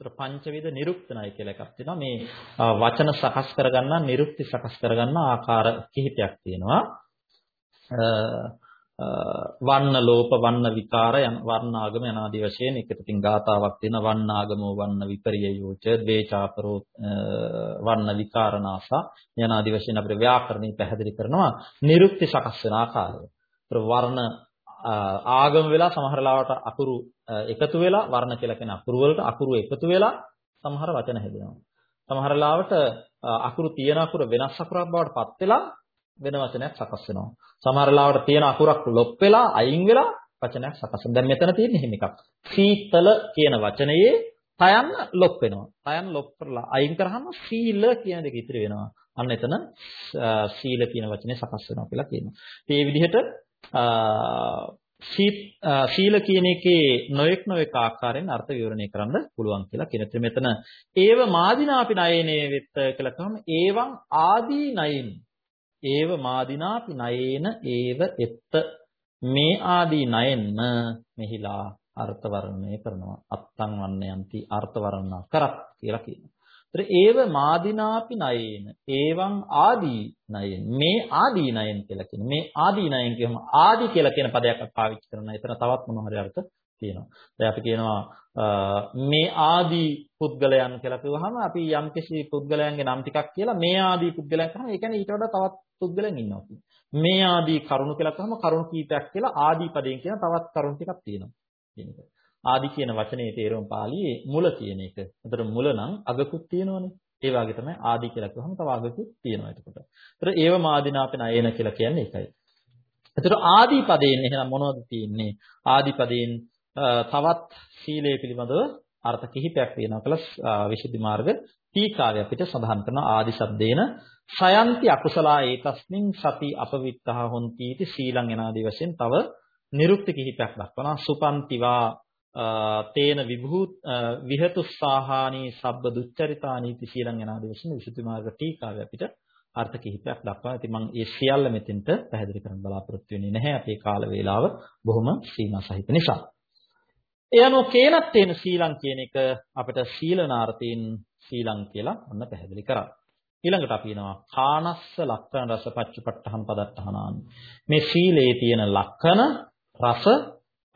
ඒතර පංචවිධ නිරුක්ති ණය කියලා එකක් තියෙනවා. මේ වචන සකස් කරගන්න නිරුක්ති සකස් කරගන්න ආකාර කිහිපයක් තියෙනවා. වන්න ලෝප වන්න විකාර යන වර්ණාගම යනාදී වශයෙන් එකට තින් ගාතාවක් තියෙන වන්නාගමෝ වන්න විපරියයෝච ද්වේචාපරෝ වන්න විකාරනාසා යනාදී වශයෙන් අපිට ව්‍යාකරණي පැහැදිලි කරනවා නිරුක්ති සකස් වෙන ආකාරය. වර්ණ ආගම වෙලා සමහර ලාවට අකුරු එකතු වෙලා වර්ණ කියලා කියන අකුරු වලට අකුරු එකතු වෙලා සමහර වචන හැදෙනවා. සමහර ලාවට අකුරු තියෙන අකුර වෙනස් අකුරක් බවට පත් වෙලා වෙන වචනයක් සකස් වෙනවා. සමහර ලාවට තියෙන අකුරක් ලොප් වෙලා අයින් වෙලා වචනයක් සකස් වෙනවා. දැන් මෙතන තියෙන එහෙම එකක්. සීතල කියන වචනයේ තයන් ලොප් වෙනවා. තයන් ලොප් කරලා අයින් කරාම සීල කියන දෙක ඉතිරි වෙනවා. අන්න එතන සීල කියන වචනේ සකස් වෙනවා කියලා කියනවා. මේ විදිහට සීල කියන එකේ නොඑක් නොඑක ආකාරයෙන් අර්ථ විවරණය කරන්න පුළුවන් කියලා කියන. මෙතන ඒව මාදිනාපි නයනේ වෙත්ත කියලා කියනවා. ඒවං ආදී නයින් ඒව මාදිනාපි නයේන ඒව එත්ත මේ ආදී නයෙන්ම මෙහිලා අර්ථ වර්ණනය කරනවා අත්තං වන්නයන්ති අර්ථ වර්ණනා කරත් කියලා කියනවා. ඒතර ඒව මාදිනාපි නයේන ඒවං ආදී නයෙන් මේ ආදී නයෙන් කියලා කියන මේ ආදී නයෙන් කියවම ආදී කියලා කියන පදයක් පාවිච්චි කරනවා. එතන තවත් මොන හරි අර්ථ තියෙනවා. දැන් අපි කියනවා මේ ආදී පුද්ගලයන් කියලා කිව්වහම අපි යම්කිසි පුද්ගලයන්ගේ නම් ටිකක් කියලා මේ ආදී පුද්ගලයන් කරනවා. ඒ කියන්නේ ඊට වඩා තවත් පුද්ගලයන් ඉන්නවා මේ ආදී කරුණු කියලා කිව්වම කරුණු කීපයක් කියලා ආදී පදයෙන් කියන තවත් කරුණු ටිකක් තියෙනවා. කියන එක. ආදි කියන වචනේ තේරුම පාළියේ මුල කියන එක. එතකොට මුල නම් අගකුත් තියෙනවනේ. ඒ වගේ තමයි ආදි කියලා කිව්වම තව අගකුත් තියෙනවා එතකොට. ඒතර ඒව මාදිනාපෙන අයන කියලා කියන්නේ ඒකයි. එතකොට ආදි පදයෙන් එහෙනම් මොනවද තියෙන්නේ? ආදි පදයෙන් තවත් සීලය පිළිබඳව අර්ථ කිහිපයක් වෙනවා කියලා විසුද්ධි මාර්ග ටීකාවේ අපිට සඳහන් කරන ආදි සබ්දේන සයන්ති අකුසලා ඒතස්මින් සති අපවිත්තහ හොಂತಿ इति සීලං එනාදී වශයෙන් තව නිරුක්ති කිහිපයක් දක්වනවා සුපන්තිවා තේන විභූ විහෙතුස්සාහානි සබ්බ දුච්චරිතානි इति සීලං එනාදී වශයෙන් විසුද්ධි මාර්ග ටීකාවේ අපිට අර්ථ කිහිපයක් දක්වනවා. ඉතින් මම ඒ සියල්ල මෙතෙන්ට පැහැදිලි කරන්න බලාපොරොත්තු වෙන්නේ නැහැ. අපේ කාල වේලාව බොහොම සීමා සහිත නිසා. ඒ අනුව කේලත් තේන සීලං කියන එක අපිට සීලනාර්ථයෙන් සීලං කියලා ඔන්න පැහැදිලි කරා. ඊළඟට අපි එනවා කානස්ස ලක්කන රස පච්චපට්ඨහම් පදට්ඨහනාන්. මේ සීලේ තියෙන ලක්කන රස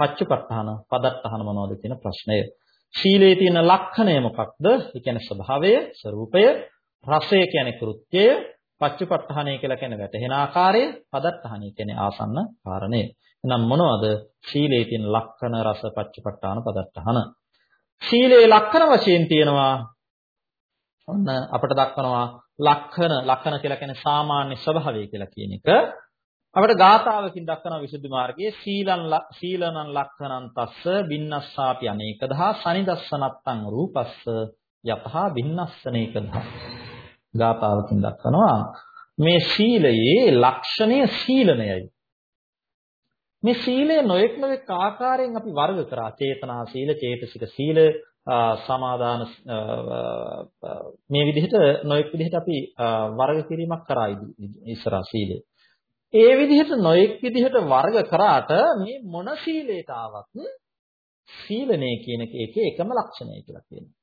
පච්චපට්ඨහන පදට්ඨහන මොනවද කියන ප්‍රශ්නය. සීලේ තියෙන ලක්ෂණය මොකක්ද? ඒ කියන්නේ ස්වභාවය, ස්වરૂපය, රසය කියන්නේ කෘත්‍යය, පච්චපට්ඨහනය කියලා කියන්නේ වැටහෙන ආකාරය, පදට්ඨහනය කියන්නේ ආසන්න කාරණය. එහෙනම් මොනවද සීලේ තියෙන ලක්ෂණ රස පච්චපට්ඨාන පදට්ඨහන සීලේ ලක්ෂණ වශයෙන් තියෙනවා ඔන්න අපිට දක්වනවා ලක්ෂණ ලක්ෂණ කියලා කියන්නේ සාමාන්‍ය ස්වභාවය කියලා කියන එක. අපිට ගාථාවකින් දක්වන විසුද්ධි මාර්ගයේ සීලං සීලනං ලක්ෂණං තස්ස බින්නස්සාපි අනේකදා සනිදස්සනත්තං රූපස්ස යතහා බින්නස්සනේකදා. ගාථාවකින් දක්වනවා මේ සීලයේ ලක්ෂණය සීලනයයි. මේ සීලය නොඑක් නොඑක් ආකාරයෙන් අපි වර්ග කරා. චේතනා සීල, චේතසික සීල, සමාදාන මේ විදිහට නොඑක් විදිහට අපි වර්ග කිරීමක් කරා ඉස්සරහා සීලය. ඒ විදිහට නොඑක් විදිහට වර්ග කරාට මේ මොන සීලයට ආවත් සීලනේ කියන එකේ එකම ලක්ෂණය කියලා කියනවා.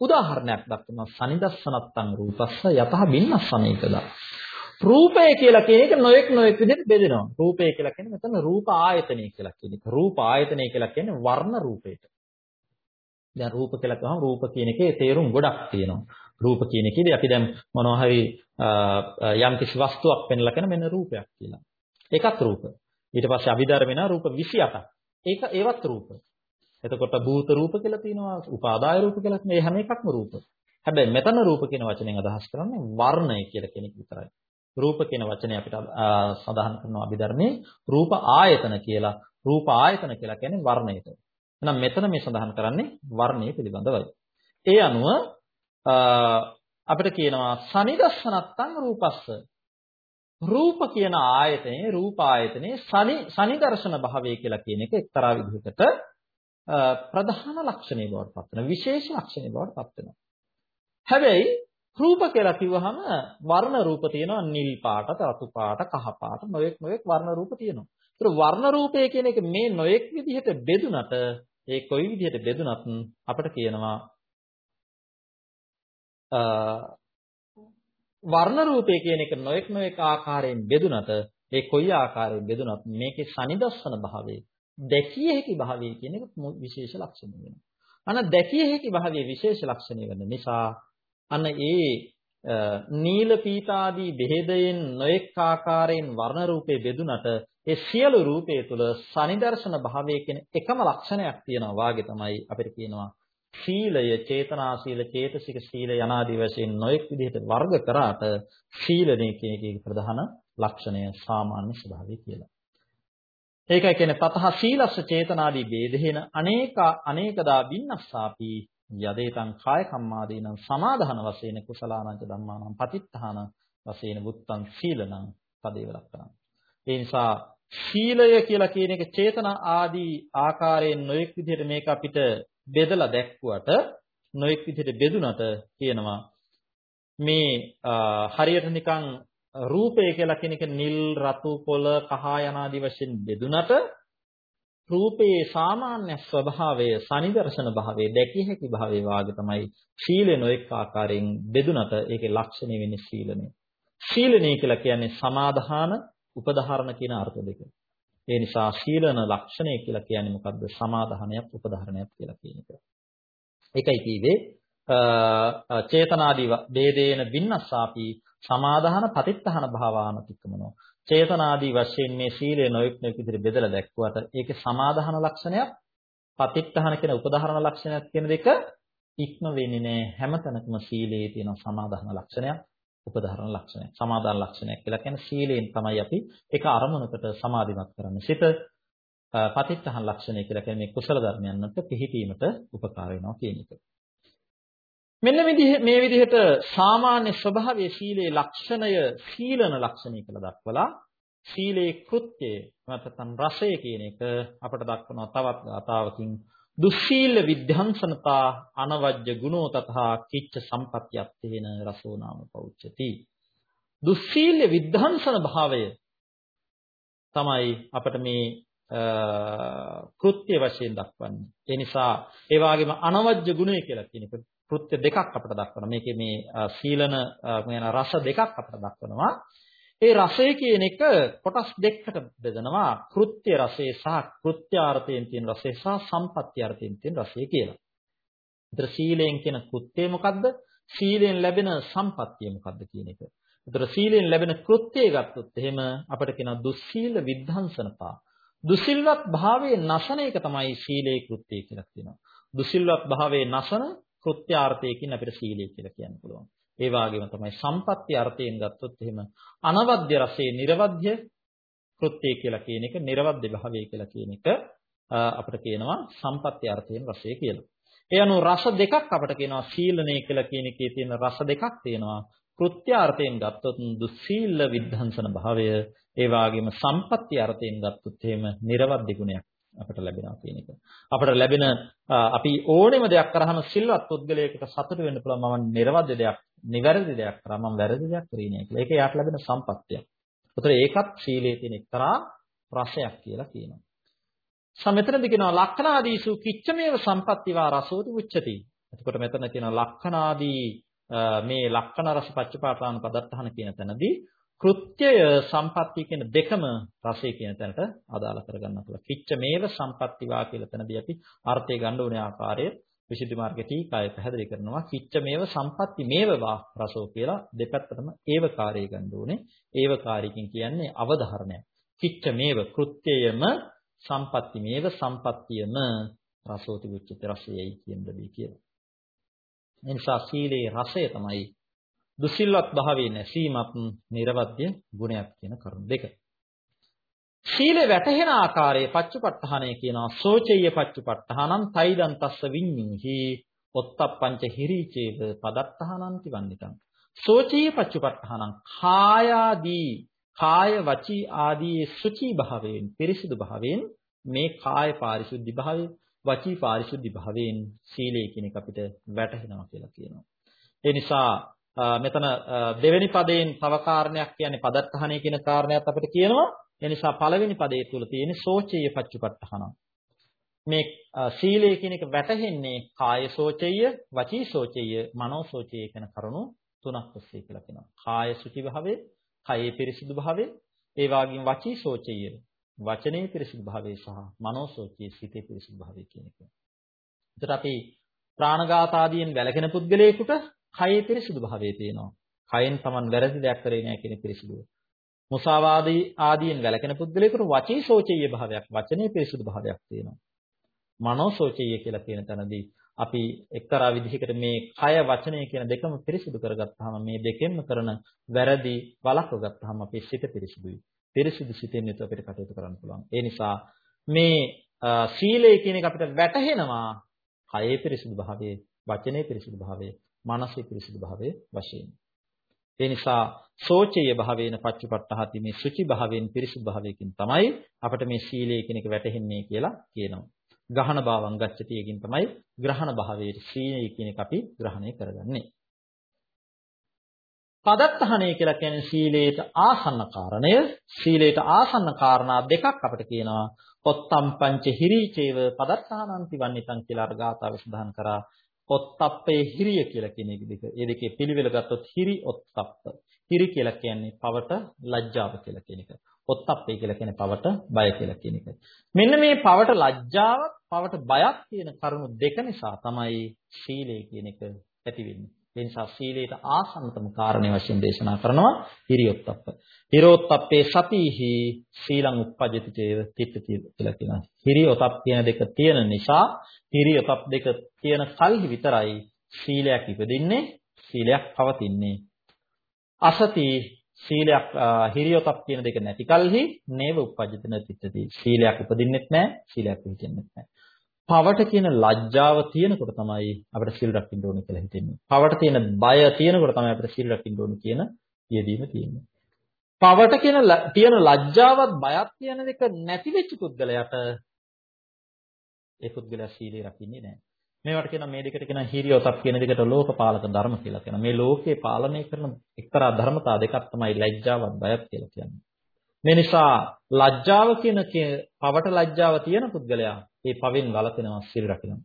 උදාහරණයක් දක්වනවා සනිදස්සනත්තං රූපස්ස යතහ බින්නස්සනේකදා. රූපය කියලා කියන එක නොඑක් නොඑක් විදිහට බෙදෙනවා. රූපය කියලා කියන්නේ මෙතන රූප ආයතනය කියලා කියන එක. රූප ආයතනය කියලා කියන්නේ වර්ණ රූපයට. දැන් රූප කියලා කියවම රූප කියන එකේ තේරුම් ගොඩක් තියෙනවා. රූප කියන එකේදී අපි දැන් මොනවා හරි යම් කිසි වස්තුවක් පෙන්ලා කරන මෙන්න රූපයක් කියලා. ඒකත් රූප. ඊට පස්සේ අභිධර්ම වෙනා රූප 28ක්. ඒක ඒවත් රූප. එතකොට භූත රූප කියලා තියෙනවා, උපාදාය රූප කියලා මේ හැම එකක්ම රූප. හැබැයි මෙතන රූප කියන වචනෙන් අදහස් කරන්නේ වර්ණය කියලා කෙනෙක් විතරයි. රූප කියන වචනේ අපිට සඳහන් කරනවා අභිධර්මයේ රූප ආයතන කියලා. රූප ආයතන කියලා කියන්නේ වර්ණයට. එහෙනම් මෙතන මේ සඳහන් කරන්නේ වර්ණය පිළිබඳවයි. ඒ අනුව අපිට කියනවා සනිදස්සනත්තං රූපස්ස රූප කියන ආයතනේ රූප ආයතනේ සනි සනිදර්ශන භාවය කියලා කියන එක එක්තරා විදිහකට ප්‍රධාන ලක්ෂණේ බවට පත් වෙනවා විශේෂ ලක්ෂණේ බවට පත් වෙනවා හැබැයි රූප කියලා කිව්වහම වර්ණ රූප තියෙනවා නිල් පාට, රතු පාට, කහ පාට, නොයෙක් නොයෙක් වර්ණ රූප තියෙනවා. ඒතර වර්ණ රූපය කියන එක මේ නොයෙක් විදිහට බෙදුනට ඒ කොයි විදිහට බෙදුනත් අපිට කියනවා වර්ණ රූපය කියන එක නොඑක් නොඑක ආකාරයෙන් බෙදුනට ඒ කොයි ආකාරයෙන් බෙදුනත් මේකේ සනිදස්සන භාවය දැකිය හැකි භාවය කියන එක විශේෂ ලක්ෂණය වෙනවා. අන දැකිය හැකි භාවයේ විශේෂ ලක්ෂණය වෙන නිසා අන්න ඒ නීල පීතාදී බෙහෙදයෙන් නොඑක් ආකාරයෙන් වර්ණ රූපේ බෙදුනට ඒ සියලු රූපයේ තුල සනිදර්ශන භාවයේ කියන එකම ලක්ෂණයක් තියෙනවා වාගේ තමයි අපිට කියනවා සීලය චේතනා සීල චේතසික සීල යනාදී වශයෙන් නොඑක් විදිහට වර්ග කරාට සීලනේ කියන එකේ ප්‍රධාන ලක්ෂණය සාමාන්‍ය ස්වභාවය කියලා. ඒකයි කියන්නේ තතහ සීලස්ස චේතනාදී ભેදේන අනේක අනේකදා බින්නස්සාපි යදේතං කාය කම්මාදීනම් සමාදාන වශයෙන් කුසලානංච ධම්මානම් පතිත්තාන වශයෙන් බුත්තං සීලනං පදේව ලක්කනම්. ඒ නිසා සීලය කියලා කියන එක චේතනා ආදී ආකාරයෙන් නොඑක් විදිහට මේක අපිට බෙදලා දැක්ුවට නොඑක් විදිහට බෙදුනට කියනවා මේ හරියට නිකන් රූපය කියලා කියන එක නිල් රතු පොළ කහ යන ආදී වශයෙන් බෙදුනට රූපයේ සාමාන්‍ය ස්වභාවය සනිදර්ශන භාවය දැකිය හැකි භාවය වාගේ තමයි සීලය නොඑක ආකාරයෙන් බෙදුනට ඒකේ ලක්ෂණය වෙන්නේ සීලනේ. සීලනේ කියලා කියන්නේ සමාදාන උපධාරණ කියන අර්ථ දෙක. ඒ නිසා සීලන ලක්ෂණය කියලා කියන්නේ මොකද්ද? සමාදානයක් උපධාරණයක් කියලා කියන එක. ඒකයි කිව්වේ චේතනාදී වේදේන වින්නස්සාපි සමාදාන පතිත්තහන භාවානතික්කමනෝ චේතනාදී වශයෙන් මේ සීලය නොයෙක් නොයෙක් විදිහට බෙදලා දැක්ුවට ඒකේ සමාදාන ලක්ෂණයක් පතිත්තහන කියන උපදාහරණ ලක්ෂණයක් කියන දෙක ඉක්ම වෙන්නේ නැහැ. හැමතැනකම සීලයේ තියෙන සමාදාන ලක්ෂණයක් උපදාහරණ ලක්ෂණයක්. සමාදාන ලක්ෂණයක් කියලා කියන්නේ සීලයෙන් තමයි අපි ඒක අරමුණකට සමාධිමත් කරන්නේ. සිත පතිත්තහන ලක්ෂණය කියලා කියන්නේ මේ කුසල ධර්මයන්ට පිහිටීමට උපකාර වෙනවා කියන එක. මෙන්න මේ විදිහට සාමාන්‍ය ස්වභාවයේ සීලේ ලක්ෂණය සීලන ලක්ෂණය කියලා දක්වලා සීලේ කෘත්‍යය නැත්නම් රසය කියන එක අපට දක්වනවා තවත් ගාතාවකින් දුස්සීල විද්ධාංසනතා අනවජ්‍ය ගුණෝ තථා කිච්ච සම්පත්‍යත්තේන රසෝ නාම පෞච්චති දුස්සීල විද්ධාංසන භාවය තමයි අපට මේ කෘත්‍ය වශයෙන් දක්වන්නේ. ඒ නිසා ඒ වගේම අනවජ්‍ය ගුණය කියලා කියන එක කෘත්‍ය දෙකක් අපිට දක්වනවා. මේකේ මේ සීලන කියන රස දෙකක් අපිට දක්වනවා. ඒ රසය කියන එක කොටස් දෙකකට බෙදනවා. කෘත්‍ය රසය සහ කෘත්‍යාර්ථයෙන් තියෙන රසය සහ සම්පත්‍යාර්ථයෙන් තියෙන රසය කියලා. ඒතර සීලයෙන් කියන කෘත්‍යය මොකද්ද? සීලයෙන් ලැබෙන සම්පත්තිය මොකද්ද කියන එක. ඒතර සීලයෙන් ලැබෙන කෘත්‍යය ගත්තොත් එහෙම අපිට කියනවා දුස්සීල විද්ධාංසනපා. දුසිල්වත් භාවයේ නැසන එක තමයි සීලේ කෘත්‍යය කියලා කියනවා. දුසිල්වත් භාවයේ නැසන කෘත්‍යාර්ථයකින් අපිට සීලය කියලා කියන්න පුළුවන්. ඒ වගේම තමයි සම්පත්‍ති අර්ථයෙන් ගත්තොත් එහෙම අනවද්‍ය රසයේ නිර්වද්‍ය කෘත්‍යය කියලා කියන එක, නිර්වද්‍ය භාවය කියලා කියන එක අපිට කියනවා සම්පත්‍ති අර්ථයෙන් රසය කියලා. ඒ අනුව රස දෙකක් අපිට කියනවා සීලණය කියලා කියන එකේ තියෙන රස දෙකක් තියෙනවා. කෘත්‍යාර්ථයෙන් ගත්තොත් දුස්සීල විද්ධාංසන භාවය ඒ වගේම සම්පත්‍ති අර්ථයෙන් ගත්තොත් එහෙම නිර්වද්‍ය ගුණයක් අපට ලැබෙනවා කියන එක. අපට ලැබෙන අපි ඕනෙම දෙයක් කරාම සිල්වත් පුද්ගලයෙකුට සතුට වෙන්න පුළුවන් මම නිර්වද්‍ය දෙයක්, නිවැරදි දෙයක් කරා මම වැරදි දෙයක් කරේ නෑ කියලා. ඒක යාට ලැබෙන සම්පත්තියක්. ඒතර ඒකත් සීලයේ තියෙන එක්තරා රසයක් කියලා කියනවා. සමෙතනදි කියනවා ලක්ෂණාදීසු කිච්චමේව සම්පත්තිවා රසෝති උච්චති. එතකොට මෙතන කියනවා ලක්ෂණාදී මේ ලක්ෂණ රස පච්චපාඨාන පදත්තහන කියන තැනදී කෘත්‍යය සම්පත්තිය කියන දෙකම රසය කියන තැනට අදාළ කරගන්න පුළුවන්. කිච්ච මේව සම්පත්තිවා කියලා තැනදී අපි අර්ථය ගන්න ඕනේ ආකාරය විසුද්ධි මාර්ගයේ ටීකාය පැහැදිලි කරනවා. කිච්ච මේව සම්පත්ති මේවවා රසෝ කියලා දෙපැත්තටම ඒවකාරය ගන්න ඕනේ. ඒවකාරීකින් කියන්නේ අවධාරණය. කිච්ච මේව කෘත්‍යයම සම්පත්ති මේව සම්පත්තියම රසෝති උච්චති රසයයි කියන දෙවි කියලා. එනිසා සීලේ රසය තමයි දුසිල්වත් භාවයේ නැසීමත් නිර්වද්‍ය ගුණයක් කියන කරුණු දෙක. සීලේ වැටහෙන ආකාරයේ පච්චපට්ඨානය කියනවා සෝචේය පච්චපට්ඨානං තයිදන් තස්ස විඤ්ඤුහි ඔත්තප්පංච හිරීචේව පදත්තහනන්ති වන්නිතං සෝචේය පච්චපට්ඨානං කායාදී කාය වචී ආදී සුචි භාවයෙන් පිරිසිදු භාවයෙන් මේ කාය පාරිශුද්ධි භාවය වචී පාරිශුද්ධි භාවයෙන් සීලය කියන එක අපිට වැටහෙනවා කියලා කියනවා. ඒ නිසා මෙතන දෙවෙනි පදයෙන් තව කාරණයක් කියන්නේ පදත්තහණය කියන කාරණයක් අපිට කියනවා. ඒ නිසා පළවෙනි පදයේ තුල තියෙන සෝචේය පච්චපට්ඨහන. මේ සීලය කියන එක වැටහෙන්නේ කාය සෝචේය, වචී සෝචේය, මනෝ සෝචේය කියන කරුණු තුනක් ඔස්සේ කියලා කියනවා. කාය සුචි භාවයේ, කයේ පිරිසිදු භාවයේ, ඒ වගේම වචී සෝචේය, වචනේ පිරිසිදු භාවයේ සහ මනෝ සෝචයේ සිතේ පිරිසිදු භාවයේ කියන එක. එතකොට අපි ප්‍රාණඝාත ආදියෙන් වැළකෙන පුද්ගලයෙකුට කයේ පිරිසිදු භාවයේ තියෙනවා. කයෙන් Taman වැරදි දෙයක් කරේ නැහැ කියන පිරිසිදුව. මුසාවාදී ආදියෙන් වැළකෙන පුද්ගලයෙකුට වචී සෝචීය භාවයක්, වචනේ පිරිසිදු භාවයක් තියෙනවා. මනෝ සෝචීය කියලා කියන තැනදී අපි එක්තරා විදිහකට මේ කය වචනය කියන දෙකම පිරිසිදු කරගත්තාම මේ දෙකෙන්ම කරන වැරදි වළක්ව ගත්තාම අපේ සිත පිරිසිදුයි. පිරිසිදු සිතෙන් යුතුව අපිට කටයුතු කරන්න පුළුවන්. ඒ නිසා මේ සීලය කියන එක අපිට වැටහෙනවා කයේ පිරිසිදු භාවයේ, වචනේ පිරිසිදු භාවයේ, මනසේ පිරිසිදු භාවයේ වශයෙන්. ඒ නිසා සෝචේය භාවයෙන් පච්චපට්ඨහති මේ සුචි භාවයෙන් පිරිසිදු භාවයකින් තමයි අපිට මේ සීලය කියන එක වැටහෙන්නේ කියලා කියනවා. ගහන භාවං ගච්ඡති එකකින් තමයි ග්‍රහණ භාවයේ සීලය කියන එක අපි ග්‍රහණය කරගන්නේ. පදත්තහණය කියලා කියන්නේ සීලයට ආසන්න කාරණය. සීලයට ආසන්න කාරණා දෙකක් අපිට කියනවා. පොත්තම් පංච හිරීචේව පදත්තහනන්ති වන්නිතං කියලා අර ගාථාව සඳහන් කරා. ඔත්තප්පේ හිරිය කියලා කියන එක දෙක. ඒ දෙකේ පිළිවෙල ගත්තොත් හිරි ඔත්තප්ප. හිරි කියලා කියන්නේ පවට ලැජ්ජාව කියලා කියන එක. ඔත්තප්පේ කියලා කියන්නේ පවට බය කියලා කියන එක. මෙන්න මේ පවට ලැජ්ජාව, පවට බයක් කියන කරුණු දෙක නිසා තමයි සීලය කියන එක ඇති වෙන්නේ. ඒ නිසා සීලයට ආසන්නතම කාරණේ වශයෙන් දේශනා කරනවා හිරියොත්ප්ප. හිරෝත්ප්පේ සතිහි සීලං උප්පජ්ජති චේව තිට්ඨති කියලා කියනවා. හිරියොත්ප් කියන දෙක තියෙන නිසා හිරියොත්ප් දෙක තියෙන කල්හි විතරයි සීලයක් ඉපදින්නේ සීලයක් පවතින්නේ. අසති සීලයක් හිරියොත්ප් කියන දෙක නැති කල්හි නේව උප්පජ්ජති නතිට්ඨති. සීලයක් උපදින්නෙත් නැහැ සීලයක් පිහිටෙන්නෙත් නැහැ. පවට කියන ලැජ්ජාව තියෙනකොට තමයි අපිට සිල් රකින්න ඕනේ කියලා හිතෙන්නේ. පවට තියෙන බය තියෙනකොට තමයි අපිට සිල් රකින්න ඕනේ කියන යෙදීම තියෙන්නේ. පවට කියන තියෙන ලැජ්ජාවත් බයක් කියන දෙක නැති වෙච්ච පුද්ගලයාට ඒ පුද්ගලයා සීලය රකින්නේ නැහැ. මේවට කියන මේ දෙකට කියන හිරියොතක් කියන දෙකට ලෝකපාලක ධර්ම කියලා කියනවා. මේ ලෝකේ පාලනය කරන එක්තරා ධර්මතා දෙකක් තමයි ලැජ්ජාවත් බයත් කියලා කියන්නේ. මේ නිසා ලැජ්ජාව කියන පවට ලැජ්ජාව තියෙන පුද්ගලයා ඒ පවෙන් වළකිනවා සිල් රකිනවා.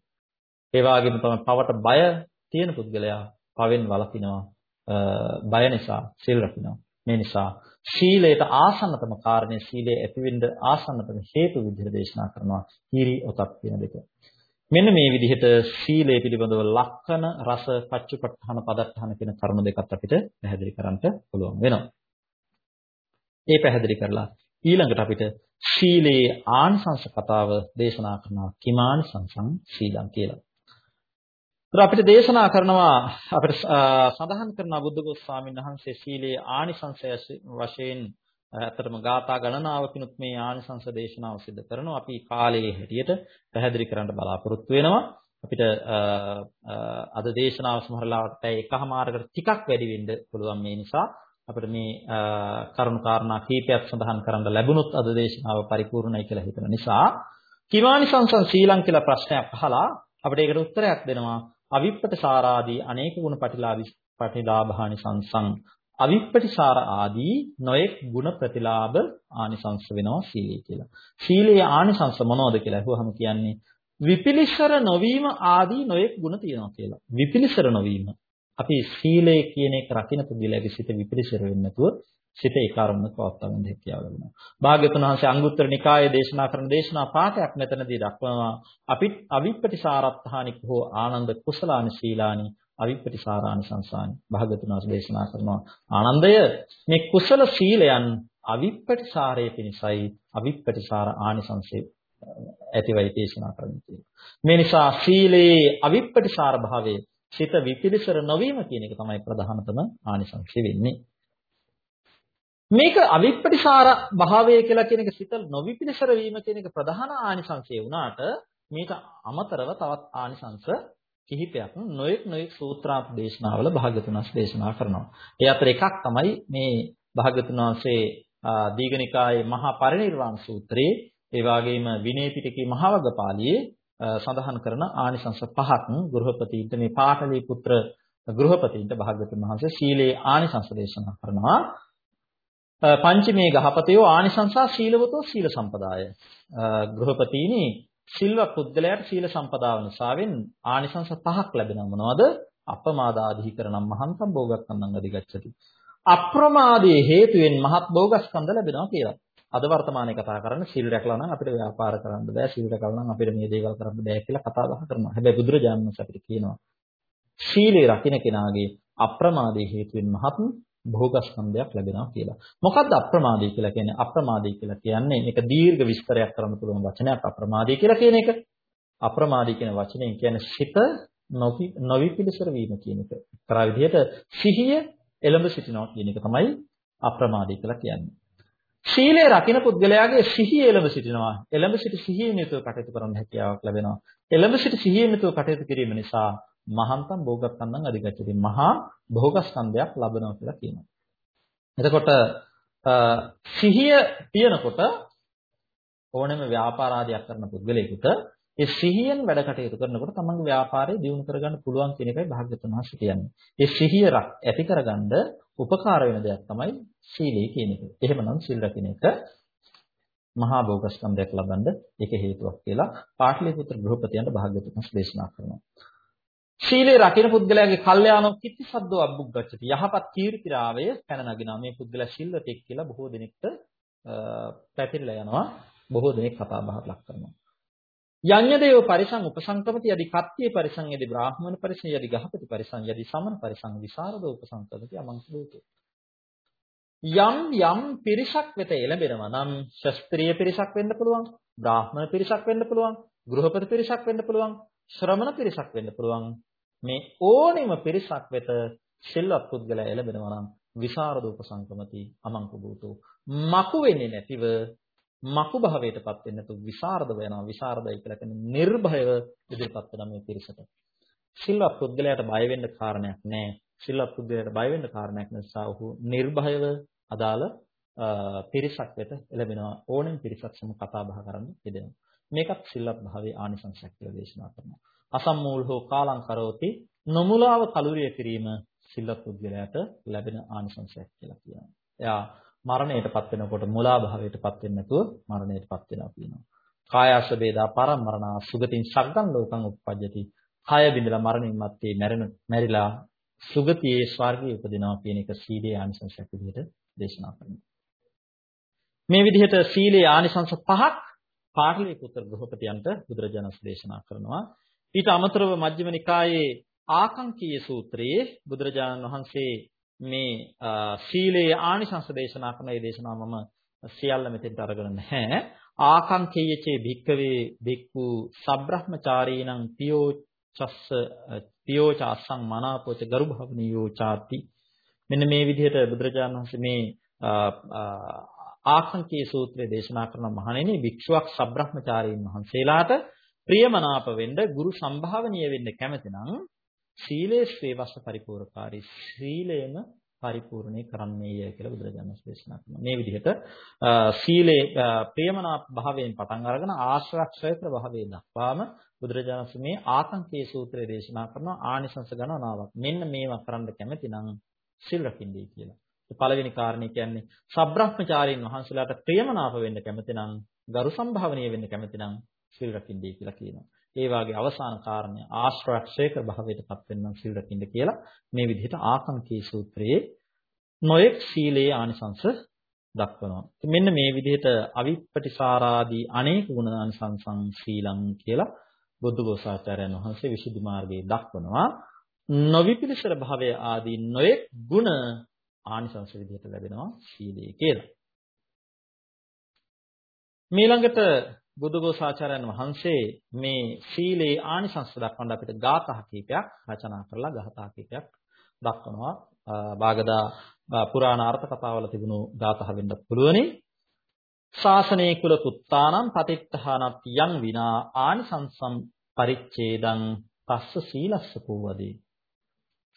ඒ වගේම තමයි පවට බය තියෙන පුද්ගලයා පවෙන් වළකිනවා බය නිසා සිල් රකිනවා. මේ නිසා ශීලයට ආසන්නතම කාරණේ සීලයේ ඇතිවෙන්න ආසන්නතම හේතු විදිහට දේශනා කරනවා හිරි ඔතක් කියන දෙක. මෙන්න මේ විදිහට ශීලයේ පිළිබඳව ලක්කන රස පච්චපට්ඨාන පදට්ඨාන කියන කරුණු දෙකත් අපිට පැහැදිලි කරන්න පුළුවන් වෙනවා. ඒ පැහැදිලි කරලා ඊළඟට අපිට ශීලයේ ආනිසංස කතාව දේශනා කරනවා කිමානිසංසං ශීලං කියලා. අපිට දේශනා කරනවා අපිට සඳහන් කරනවා බුද්ධඝෝෂ ස්වාමීන් වහන්සේ සීලේ ආනිසංසය වශයෙන් ඇත්තටම ගාථා ගණනාවකිනුත් මේ ආනිසංස දේශනාව සිදු කරනවා. අපි කාලයේ හැටියට පැහැදිලි කරන්න බලාපොරොත්තු වෙනවා. අපිට අද දේශනාව සමහරලාට පැය එකහමාරකට ටිකක් වැඩි වෙන්න පුළුවන් මේ නිසා අපිට මේ කරුණු කාරණා කීපයක් සඳහන් කරන්න ලැබුණොත් අද දේශනාව පරිපූර්ණයි කියලා හිතන නිසා කිමානිසංසං ශ්‍රීලං කියලා ප්‍රශ්නයක් අහලා අපිට ඒකට උත්තරයක් දෙනවා අවිප්පටසාරාදී අනේක ගුණ පටිලාභි පටිලාභානි සංසං අවිප්පටිසාර ආදී නොයෙක් ගුණ ප්‍රතිලාභ ආනිසංස වෙනවා සීලය කියලා. සීලයේ ආනිසංස මොනවද කියලා අහුවහම කියන්නේ විපිලිසර නොවීම ආදී නොයෙක් ගුණ තියෙනවා කියලා. විපිලිසර නොවීම. අපි සීලය කියන එක රකින්න පුදුලගේ සිත විපිලිසර වෙන්නේ නැතුව සිත ඒ කර්මන පවත්වන්න හැකියාව ලැබෙනවා. භාග්‍යතුන් වහන්සේ අංගුත්තර නිකායේ දේශනා කරන දේශනා පාඨයක් මෙතනදී දක්වනවා. අපි අවිප්පටිසාරත්හානික හෝ ආනන්ද කුසලානි සීලානි අවිප්පටිසාරානි සංසානි. භාග්‍යතුන් වහන්සේ දේශනා කරනවා. ආනන්දය මේ කුසල සීලයන් අවිප්පටිසාරයේ පිණිසයි අවිප්පටිසාර ආනිසංසය ඇතිවයි දේශනා කරන්නේ. මේ නිසා සීලේ අවිප්පටිසාර භාවයේ සිත විපිලිසර නොවීම කියන එක තමයි ප්‍රධානතම ආනිසංසය වෙන්නේ. මේක අවිප්පටිසාර භාවය කියලා කියන එක සිත නොවිපිලිසර වීම කියන එක ප්‍රධාන ආනිසංසය වුණාට මේක අමතරව තවත් ආනිසංස කිහිපයක් නොයෙක් නොයෙක් සූත්‍රාත් දේශනාවල භාග්‍යතුන් වහන්සේ දේශනා කරනවා. ඒ අතර එකක් තමයි මේ භාග්‍යතුන් වහන්සේ දීඝනිකායේ මහා පරිනිර්වාණ සූත්‍රයේ ඒ වගේම විනය පිටකේ මහවග්ගපාළියේ සඳහන් කරන ආනිසංස පහක් ගෘහපතීන්ට මේ පාඨලී පුත්‍ර ගෘහපතීන්ට භාග්‍යතුන් වහන්සේ සීලේ ආනිසංස දේශනා කරනවා. පංචමේ ගහපතයෝ ආනිසංසා සීලවතෝ සීල සම්පදාය. ගෘහපතීනි සිල්වත් පුද්ගලයාට සීල සම්පදාව නිසාවෙන් ආනිසංස පහක් ලැබෙනවා මොනවද? අපමාදාධිකරණම් මහන්තම් භෝගක්ඛන්දං අධිගච්ඡති. අප්‍රමාදයේ හේතුවෙන් මහත් භෝගස්කන්ධ ලැබෙනවා කියලා. අද වර්තමානයේ කතා කරන්නේ සිල් රැකලා නම් අපිට ව්‍යාපාර කරන්න බෑ සිල් රැකලා නම් අපිට මේ දේවල් කරන්න බෑ කියලා කතා බහ කරනවා. හැබැයි බුදුරජාණන් වහන්සේ අපිට කියනවා සීලේ රකින්න කෙනාගේ අප්‍රමාදයේ හේතුවෙන් මහත් භෝගස්කන්ධයක් ලැබෙනවා කියලා. මොකද්ද අප්‍රමාදී කියලා කියන්නේ? අප්‍රමාදී කියලා කියන්නේ මේක දීර්ඝ විස්තරයක් කරන්න පුළුවන් වචනයක් අප්‍රමාදී කියලා කියන එක. අප්‍රමාදී කියන වචනේ කියන්නේ සිත නොවිපිලිසර වීම කියන එක. කරා විදිහට සිහිය එළඹ සිටිනවා කියන එක තමයි අප්‍රමාදී කියලා කියන්නේ. සීලය රකින්න පුද්ගලයාගේ සිහිය එළඹ සිටිනවා. එළඹ සිටි සිහියෙන් යුතුව කටයුතු කරන්න හැකියාවක් ලැබෙනවා. එළඹ සිටි සිහියෙන් යුතුව කටයුතු කිරීම නිසා මහන්තම් භෝගස්කන්ධං අධිගච්ඡති. මහා භෝගස්කන්ධයක් ලබනවා කියලා කියනවා. එතකොට සිහිය තියනකොට ඕනෑම ව්‍යාපාර ආදියක් කරන පුද්ගලයෙකුට ඒ සිහියෙන් වැඩ කටයුතු කරනකොට තමන්ගේ ව්‍යාපාරය දියුණු කරගන්න පුළුවන් කියන එකයි භාග්‍යතුන් වහන්සේ කියන්නේ. ඒ සිහිය ඇති කරගන්න උපකාර වෙන දෙයක් තමයි සීලය කියන එක. එහෙමනම් සිල් රකින්න එක මහා භෝගස්කන්ධයක් ලබන්න ඒක හේතුවක් කියලා පාටලිපුත්‍ර ගෘහපතියන්ට භාග්‍යතුන් වහන්සේ දේශනා කරනවා. ශීලයේ රකින්න පුද්ගලයාගේ කල්යාණෝ කිත්තිසද්දෝ අබ්බුග්ගච්ඡති යහපත් කීර්තිරාවය පැන නගිනවා. මේ පුද්ගලයා ශිල්වතෙක් කියලා බොහෝ දෙනෙක්ට පැතිරලා යනවා. බොහෝ දෙනෙක් කතා බහට ලක් කරනවා. යඤ්ඤදේව පරිසං උපසංකමති යදි කත්තිය පරිසං යදි බ්‍රාහ්මණ පරිසං යදි ගහපති පරිසං යදි සමන පරිසං විසරදෝ උපසංකමති අමංසලෝකේ යම් යම් පිරිසක් වෙත එළඹෙනවා නම් ශස්ත්‍රීය පිරිසක් වෙන්න පුළුවන් බ්‍රාහ්මණ පිරිසක් වෙන්න පුළුවන් ගෘහපති පිරිසක් වෙන්න පුළුවන් ශ්‍රමණ පිරිසක් වෙන්න පුළුවන් මේ ඕනෙම පිරිසක් වෙත සිල්වත් පුද්ගලයා එළඹෙනවා නම් විසරද උපසංකමති අමංකු භූතෝ මකු වෙන්නේ නැතිව මකු භාවයටපත් වෙන්නේ නැතුව විසරද වෙනවා විසරදයි කියලා කියන්නේ නිර්භයව ඉදිරිපත් වෙන මේ පිරිසට. සිල්වත් පුද්ගලයාට බය වෙන්න කාරණයක් නැහැ සිල්වත් පුද්ගලයාට බය වෙන්න කාරණයක් නිසා ඔහු නිර්භයව අදාළ පිරිසක් වෙත එළඹෙනවා. ඕනෙම පිරිසක් සම කතා බහ කරන්න යෙදෙනවා. මේකත් සිල්වත් භාවයේ ආනිසංසයක් කියලා දේශනා කරනවා. අසම්මූල හෝ කාලං කරෝති නොමුලාව කලුරිය කිරීම සිල්වත් පුද්ගලයාට ලැබෙන ආනිසංසයක් කියලා කියනවා. එයා මරණයටපත් වෙනකොට මුලා භාවයටපත් වෙන්නේ නැතුව මරණයටපත් වෙනවා කියනවා. කායස්ස වේදා පරමරණා සුගතින් සග්ගන් ලෝකං උප්පජ්ජති. කය බිඳලා මරණින් මත්තේ මැරෙන මැරිලා සුගතියේ ස්වර්ගයේ උපදිනවා කියන එක සීලේ ආනිසංසයක් විදිහට දේශනා කරනවා. මේ විදිහට සීලේ ආනිසංස පහක් පාටලිපුත්‍ර ගෘහපතියන්ට බුදුරජාණන් දේශනා කරනවා. ඊට අමතරව මජ්ක්‍ධිම නිකායේ ආකංකීය සූත්‍රයේ බුදුරජාණන් වහන්සේ මේ සීලේ ආනිසංස දේශනා කරන ඒ දේශනාව මම සියල්ල මෙතෙන්ට අරගෙන නැහැ. ආකංකේයචේ භික්කවේ භික්ඛු සබ්‍රහ්මචාරීණං පියෝ චස්ස පියෝච අස්සං මනාපෝච ගරු භවනියෝ ചാති මෙන්න මේ විදිහට බුදුරජාණන් වහන්සේ මේ ආකංකේ සූත්‍රය දේශනා කරන මහණෙනි වික්ෂුවක් සබ්‍රහ්මචාරීන් වහන්සේලාට ප්‍රියමනාප වෙන්න ගුරු සම්භාවනීය වෙන්න කැමති නම් සීලේ ශ්‍රේවස්ස පරිපූර්ණකාරී සීලයම පරිපූර්ණේ කරන්නේය කියලා බුදුරජාණන් වහන්සේ දේශනා කරනවා. මේ විදිහට සීලේ ප්‍රියමනාප භාවයෙන් පටන් අරගෙන ආශ්‍රක්ෂයතර භාවයෙන් දක්වාම බුදුරජාණන් වහන්සේ මේ ආතංකේ සූත්‍රය දේශනා කරන ආනිසංස ගණනාවක්. මෙන්න මේවා කරන්න කැමති නම් සිල් රකින්නයි කියලා. පළවෙනි කාරණේ කියන්නේ සබ්‍රහ්මචාරීන් වහන්සේලාට ප්‍රියමනාප වෙන්න කැමති නම් ගරු සම්භාවනීය වෙන්න කැමති නම් සිල් රකින්නයි කියලා කියනවා. ඒ වාගේ අවසාන කාරණය ආශ්‍රක්ෂයක භාවයටපත් වෙන්න සිල් රකින්න කියලා මේ විදිහට ආකංකී සූත්‍රයේ නොයෙක් සීලේ ආනිසංස දක්වනවා. මෙන්න මේ විදිහට අවිප්පටිසාරාදී අනේක ගුණ ආනිසංසං සීලං කියලා බුද්ධඝෝසාචාර්යයන් වහන්සේ විසුද්ධි මාර්ගයේ දක්වනවා. නොවිපිලිසර භාවය ආදී නොයෙක් ගුණ ආනිසංස විදිහට ලැබෙනවා සීලයේ කියලා. ඊළඟට බුදුගෝසාචාර්යන් වහන්සේ මේ සීලේ ආනිසංස දක්වන්න අපිට ගාථා කීපයක් රචනා කරලා ගාථා කීපයක් දක්වනවා. බාගදා පුරාණ අර්ථ කතාවල තිබුණු ගාථා වෙන්නත් පුළුවනි. ශාසනේ කුල පුත්තානම් පතිත්තහනත් යං විනා ආනිසංසම් පරිච්ඡේදං පස්ස සීලස්ස පොවදී.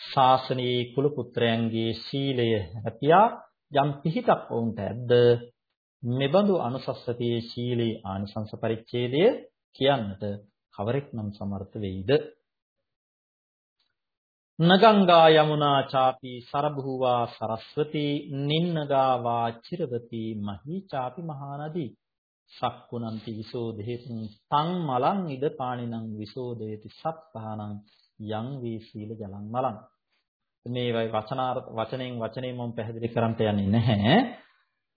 ශාසනයේ කුල පුත්‍රයන්ගේ සීලය හැපියා යම් පිහිටක් වුන්ට ඇද්ද මෙබඳු අනුසස්සතියේ ශීලී ආනිසංස පරිච්ඡේදය කියන්නට කවරෙක් නම් සමර්ථ වෙයිද? නගංගා යමුනා ചാපි සරබුවා සරස්වති නින්නගා වාචිරවති මහී ചാපි මහානදී සක්කුණන්ති විසෝදේතුං තං මලං ඉද පාණිනං විසෝදේති සප්පහනං යං වී සීල ජලං මලං. මේ වචනාර්ථ වචනෙන් වචනේ මම පැහැදිලි කරන්නට යන්නේ නැහැ.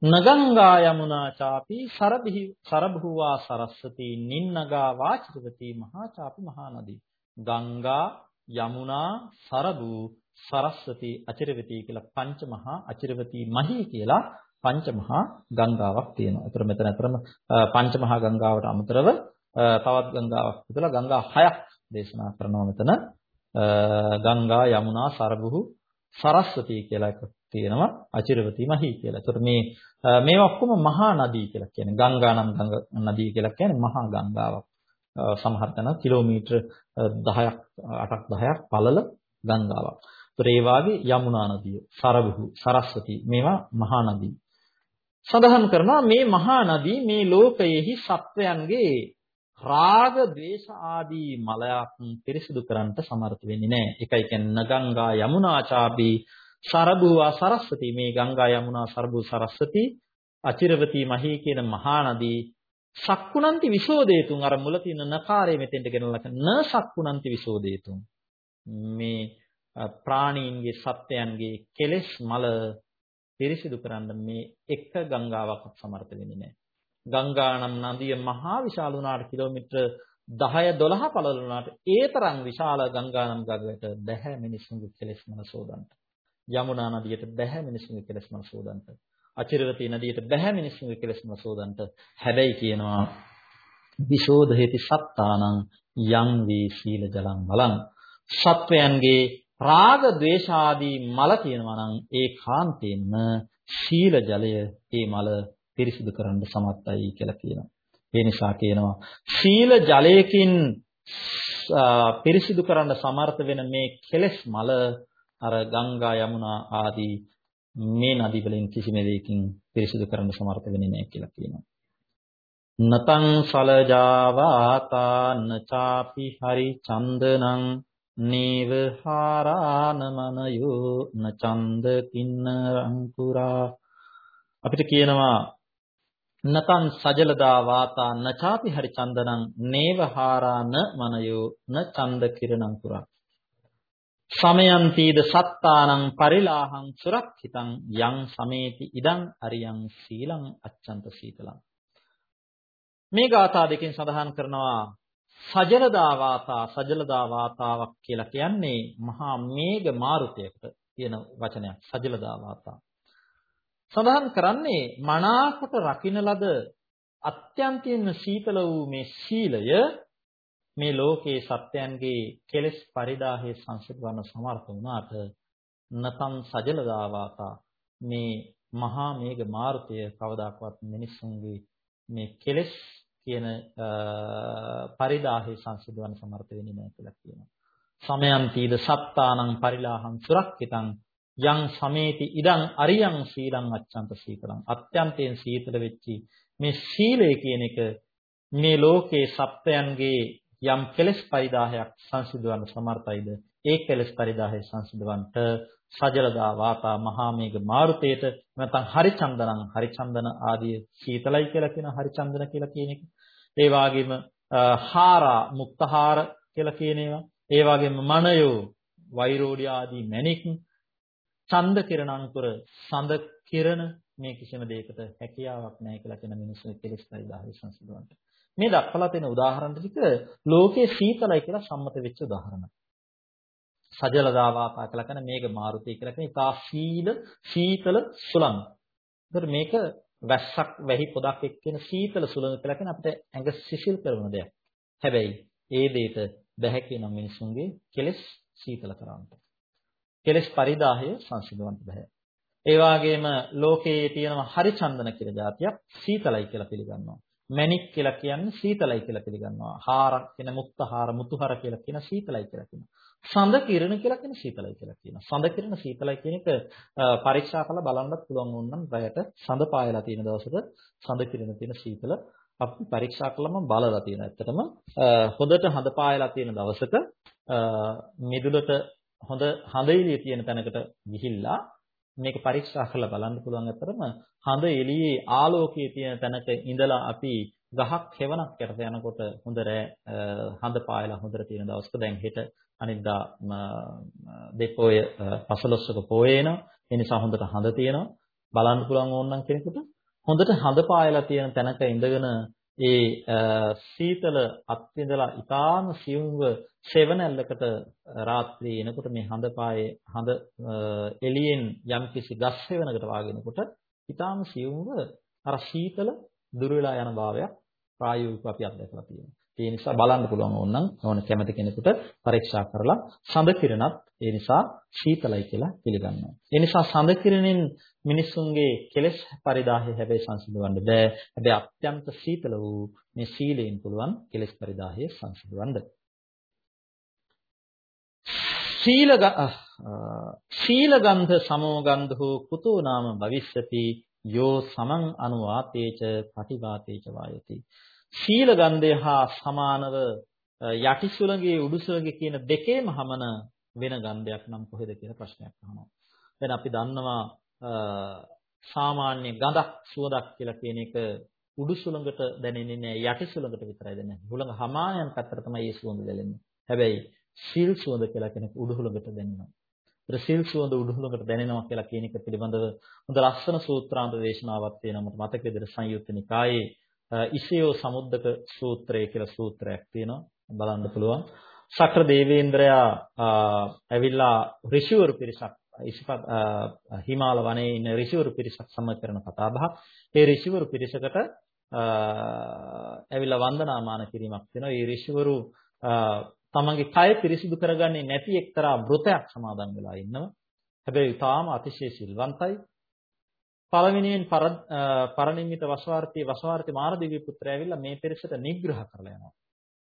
නගංගා යමුනා ചാපි සරබිහි සරභුවා සරස්වති නින්නගා වාචිරවති මහා ചാපි මහා නදී ගංගා යමුනා සරබු සරස්වති අචිරවති කියලා පංච මහා අචිරවති මහි කියලා පංච මහා ගංගාවක් තියෙනවා. ඒතර මෙතන අතරම පංච මහා ගංගාවට අමතරව තවත් ගංගාවක් විතලා ගංගා හයක් දේශනා කරනවා මෙතන. ගංගා යමුනා සරබුහු සරස්වති කියලා එකක් තියෙනවා අචිරවති මහි කියලා. ඒතර මේ මේවා ඔක්කොම මහා නදී කියලා කියන්නේ. ගංගා නම් ගංග නදී කියලා කියන්නේ මහා ගංගාවක්. සමහර තැන කිලෝමීටර් 10ක් 8ක් 10ක් පළල ගංගාවක්. ඒතර ඒ වාගේ යමුනා නදිය, සරබුහු, සරස්වති මේවා මහා නදී. සඳහන් කරනවා මේ මහා නදී මේ ලෝකයේහි සත්වයන්ගේ රාග, ద్వේෂ ආදී මලයක් පිරිසිදු කරන්නට සමර්ථ වෙන්නේ නැහැ. ඒකයි කියන්නේ නගංගා යමුනාචාබී සරබුවා සරස්වති මේ ගංගා යමුනා සරබු සරස්වති අචිරවති මහී කියන මහා නදී සක්කුණන්ති විසෝදේතුන් අර මුල තියෙන නකාරය මෙතෙන්ට ගෙනල්ලා න සක්කුණන්ති විසෝදේතුන් මේ ප්‍රාණීන්ගේ සත්‍යයන්ගේ කෙලෙස් මල පිරිසිදු කරන්න මේ එක ගංගාවක් සමර්ථ වෙන්නේ නැහැ. ගංගා නම් නදිය මහා විශාල වුණාට කිලෝමීටර 10 12 පළල වුණාට ඒ තරම් විශාල ගංගා නම් ගඟට බැහැ මිනිසුන්ගේ කෙලෙස් මල සෝදන්න. යමුනා නදියට බැහැ මිනිසුන්ගේ කෙලෙස් මන සෝදන්ට. අචිරවතී නදියට බැහැ මිනිසුන්ගේ කෙලෙස් මන සෝදන්ට. හැබැයි කියනවා විශෝධහෙති සත්තානං යං වී සීල ජලං මලං. සත්වයන්ගේ රාග ద్వේෂ ආදී මල තියෙනවා නම් ඒ කාන්තේන්ම සීල ජලය ඒ මල පිරිසිදු කරන්න සමත්යි කියලා කියනවා. ඒ නිසා කියනවා සීල ජලයකින් පිරිසිදු කරන්න සමර්ථ වෙන මේ කෙලෙස් මල අර ගංගා යමුනා ආදී මේ නදි වලින් කිසිම දෙයකින් පිරිසිදු කරන්න සමර්ථ වෙන්නේ නැහැ කියලා කියනවා. නතං සලජාවාතා නචාපි හරි චන්දනං නීව හාරාන මනයෝ නචන්ද කින්නරං පුරා අපිට කියනවා නතං සජලදා වාතා නචාපි හරි චන්දනං නේව හාරාන මනයෝ න චන්ද කිරණං පුරා. සමයන්තිද සත්තානං පරිලාහං සුරක්ෂිතං යං සමේති ඉදං අරියං සීලං අච්ඡන්ත සීතලං. මේ ගාථා දෙකෙන් සඳහන් කරනවා සජලදා වාතා සජලදා වාතාවක් කියලා කියන්නේ මහා මේඝ මාරුතයකට තියෙන වචනයක් සජලදා වාතා. සඳහන් කරන්නේ මනාකොට රකින්න ලද අත්‍යන්තයෙන්ම සීතල වූ මේ සීලය මේ ලෝකේ සත්‍යයන්ගේ කෙලෙස් පරිදාහයේ සංසිඳවන්න සමර්ථ වුණාට නතං සජලදාවාතා මේ මහා මේඝ මාරුතය කවදාකවත් මිනිස්සුන්ගේ මේ කෙලෙස් කියන පරිදාහයේ සංසිඳවන්න සමර්ථ වෙන්නේ නැහැ කියලා කියනවා. සමයන්තිද සත්තානං පරිලාහං සුරක්කිතං යං සමේති ඉදං අරියං සීලං අච්ඡන්ත සීකරං අත්‍යන්තයෙන් සීතල වෙච්චි මේ සීලය කියන එක මේ ලෝකේ සත්‍යයන්ගේ යම් කෙලෙස් පරිදාහයක් සංසිඳවන්න සමර්ථයිද ඒ කෙලෙස් පරිදාහය සංසිඳවන්නට සජලදා වාතා මහා මේඝ මාරුතේට නැත්නම් හරිචන්දනං හරිචන්දන ආදී සීතලයි කියලා කියන හරිචන්දන කියලා කියන එක. ඒ වගේම හාරා මුක්තහාර කියලා කියන ඒවා. ඒ වගේම මනයෝ වෛරෝඩි ආදී මණික් ඡන්ද කිරණංකුර සඳ කිරණ මේ කිසිම දෙයකට හැකියාවක් නැහැ කියලා කියන මිනිස්සු කෙලෙස් පරිදාහය සංසිඳවන්නට. මේ දක්වලා තියෙන උදාහරණ ටික ලෝකයේ සීතලයි කියලා සම්මත වෙච්ච උදාහරණ. සජලදාවාපා කියලා කියන මේක මාරුතී කියලා කියන ඉතා සීල සීතල සුළං. ඒතර මේක වැස්සක් වැහි පොදක් එක්කෙන සීතල සුළං කියලා කියන අපිට ඇඟ සිසිල් කරන දෙයක්. හැබැයි ඒ දෙයට බැහැ කියන මිනිසුන්ගේ කෙලෙස් සීතල කරවන්න. කෙලෙස් පරිදාහය සංසිඳවන්න බෑ. ඒ වගේම ලෝකයේ තියෙන හරිචන්දන කියලා જાතියක් සීතලයි කියලා පිළිගන්නවා. මැණික් කියලා කියන්නේ සීතලයි කියලා පිළිගන්නවා. හාර කියන මුක්තහාර මුතුහර කියලා කියන සීතලයි කියලා කියනවා. සඳ කිරණ කියලා කියන සීතලයි කියලා කියනවා. සඳ කිරණ සීතලයි කියන එක පරීක්ෂා කරලා බලන්නත් පුළුවන් වුණනම් රැයට සඳ පායලා තියෙන දවසක සඳ කිරණ තියෙන සීතල අපි පරීක්ෂා කළාම බලලා තියෙනවා. ඇත්තටම හොඳට හඳ පායලා තියෙන දවසක මිදුලට හොඳ හඳ එළිය තියෙන තැනකට ගිහිල්ලා මේක පරීක්ෂා කරලා බලන්න පුළුවන් අතරම හඳ එළියේ ආලෝකයේ තියෙන තැනක ඉඳලා අපි ගහක් හෙවණක් යට යනකොට හොඳ හඳ පායලා හොඳට තියෙන දවසක දැන් හෙට අනිද්දා දෙපොය පසළොස්වක පොයේනවා ඒ නිසා හොඳට හඳ තියෙනවා. බලන්න පුළුවන් ඕනනම් කෙනෙකුට හොඳට හඳ පායලා තියෙන තැනක ඉඳගෙන ඒ සීතල අත්විඳලා ඊටාම සියුම්ව සෙවණැල්ලකට රාත්‍රියේ එනකොට මේ හඳ පායේ හඳ එළියෙන් යම්කිසි ගස් හේවනකට වාගෙනකොට ඊටාම සියුම්ව අර සීතල දුර වෙලා යන භාවයක් ප්‍රායෝගිකව අපි අත්දැකලා තියෙනවා. ඒ නිසා බලන්න පුළුවන් ඕනනම් ඕන කැමති කෙනෙකුට පරීක්ෂා කරලා සඳ කිරණත් ඒ නිසා සීතලයි කියලා පිළිගන්නවා. ඒ නිසා සඳ කිරණෙන් මිනිසුන්ගේ කෙලෙස් පරිදාහය හැබැයි සංසිඳවන්න බෑ. හැබැයි අත්‍යන්ත සීතල වූ මේ සීලයෙන් පුළුවන් කෙලෙස් පරිදාහය සංසිඳවන්න. සීල සීලගන්ධ සමෝගන්ධෝ කුතෝ නාම භවිස්සති යෝ සමං අනුවාතේච පටිවාතේච වායති ශීල ගන්ධය හා සමානව යටි සුළඟේ උඩු සුළඟේ කියන දෙකේම හමන වෙන ගන්ධයක් නම් කොහෙද කියලා ප්‍රශ්නයක් අහනවා. දැන් අපි දන්නවා සාමාන්‍ය ගඳක් සුවඳක් කියලා කියන එක උඩු සුළඟට දැනෙන්නේ නැහැ යටි සුළඟට විතරයි දැනෙන්නේ. හුළඟ හමායන් පැත්තට තමයි මේ සුවඳ දැනෙන්නේ. හැබැයි සීල් සුවඳ කියලා කෙනෙක් උඩු හුළඟට දැනෙනවා. ඒතර සීල් සුවඳ උඩු හුළඟට දැනෙනවා කියලා කියන එක පිළිබඳව හොඳ ලස්සන සූත්‍රාන්ත දේශනාවක් තියෙනවා මට මතක විදිහට සංයුත්ත නිකායේ ඉසියෝ සමුද්දක සූත්‍රය කියලා සූත්‍රයක් තියෙනවා බලන්න පුළුවන්. සක්‍ර දේවේන්ද්‍රයා ඇවිල්ලා ඍෂිවරු පිරිසක් ඉසිපත් හිමාල වනයේ ඉන්න ඍෂිවරු පිරිසක් සමග කරන කතා බහක්. ඒ ඍෂිවරු පිරිසකට ඇවිල්ලා වන්දනාමාන කිරීමක් වෙනවා. ඒ ඍෂිවරු තමන්ගේ කය පිරිසිදු කරගන්නේ නැති එක්තරා වෘතයක් සමාදන් වෙලා ඉන්නවා. හැබැයි තාම අතිශය සිල්වන්තයි. පළවෙනියෙන් පරණිම්මිත වසවාර්තී වසවාර්තී මාරදේවී පුත්‍රයා ඇවිල්ලා මේ පිරිසට නිග්‍රහ කරලා යනවා.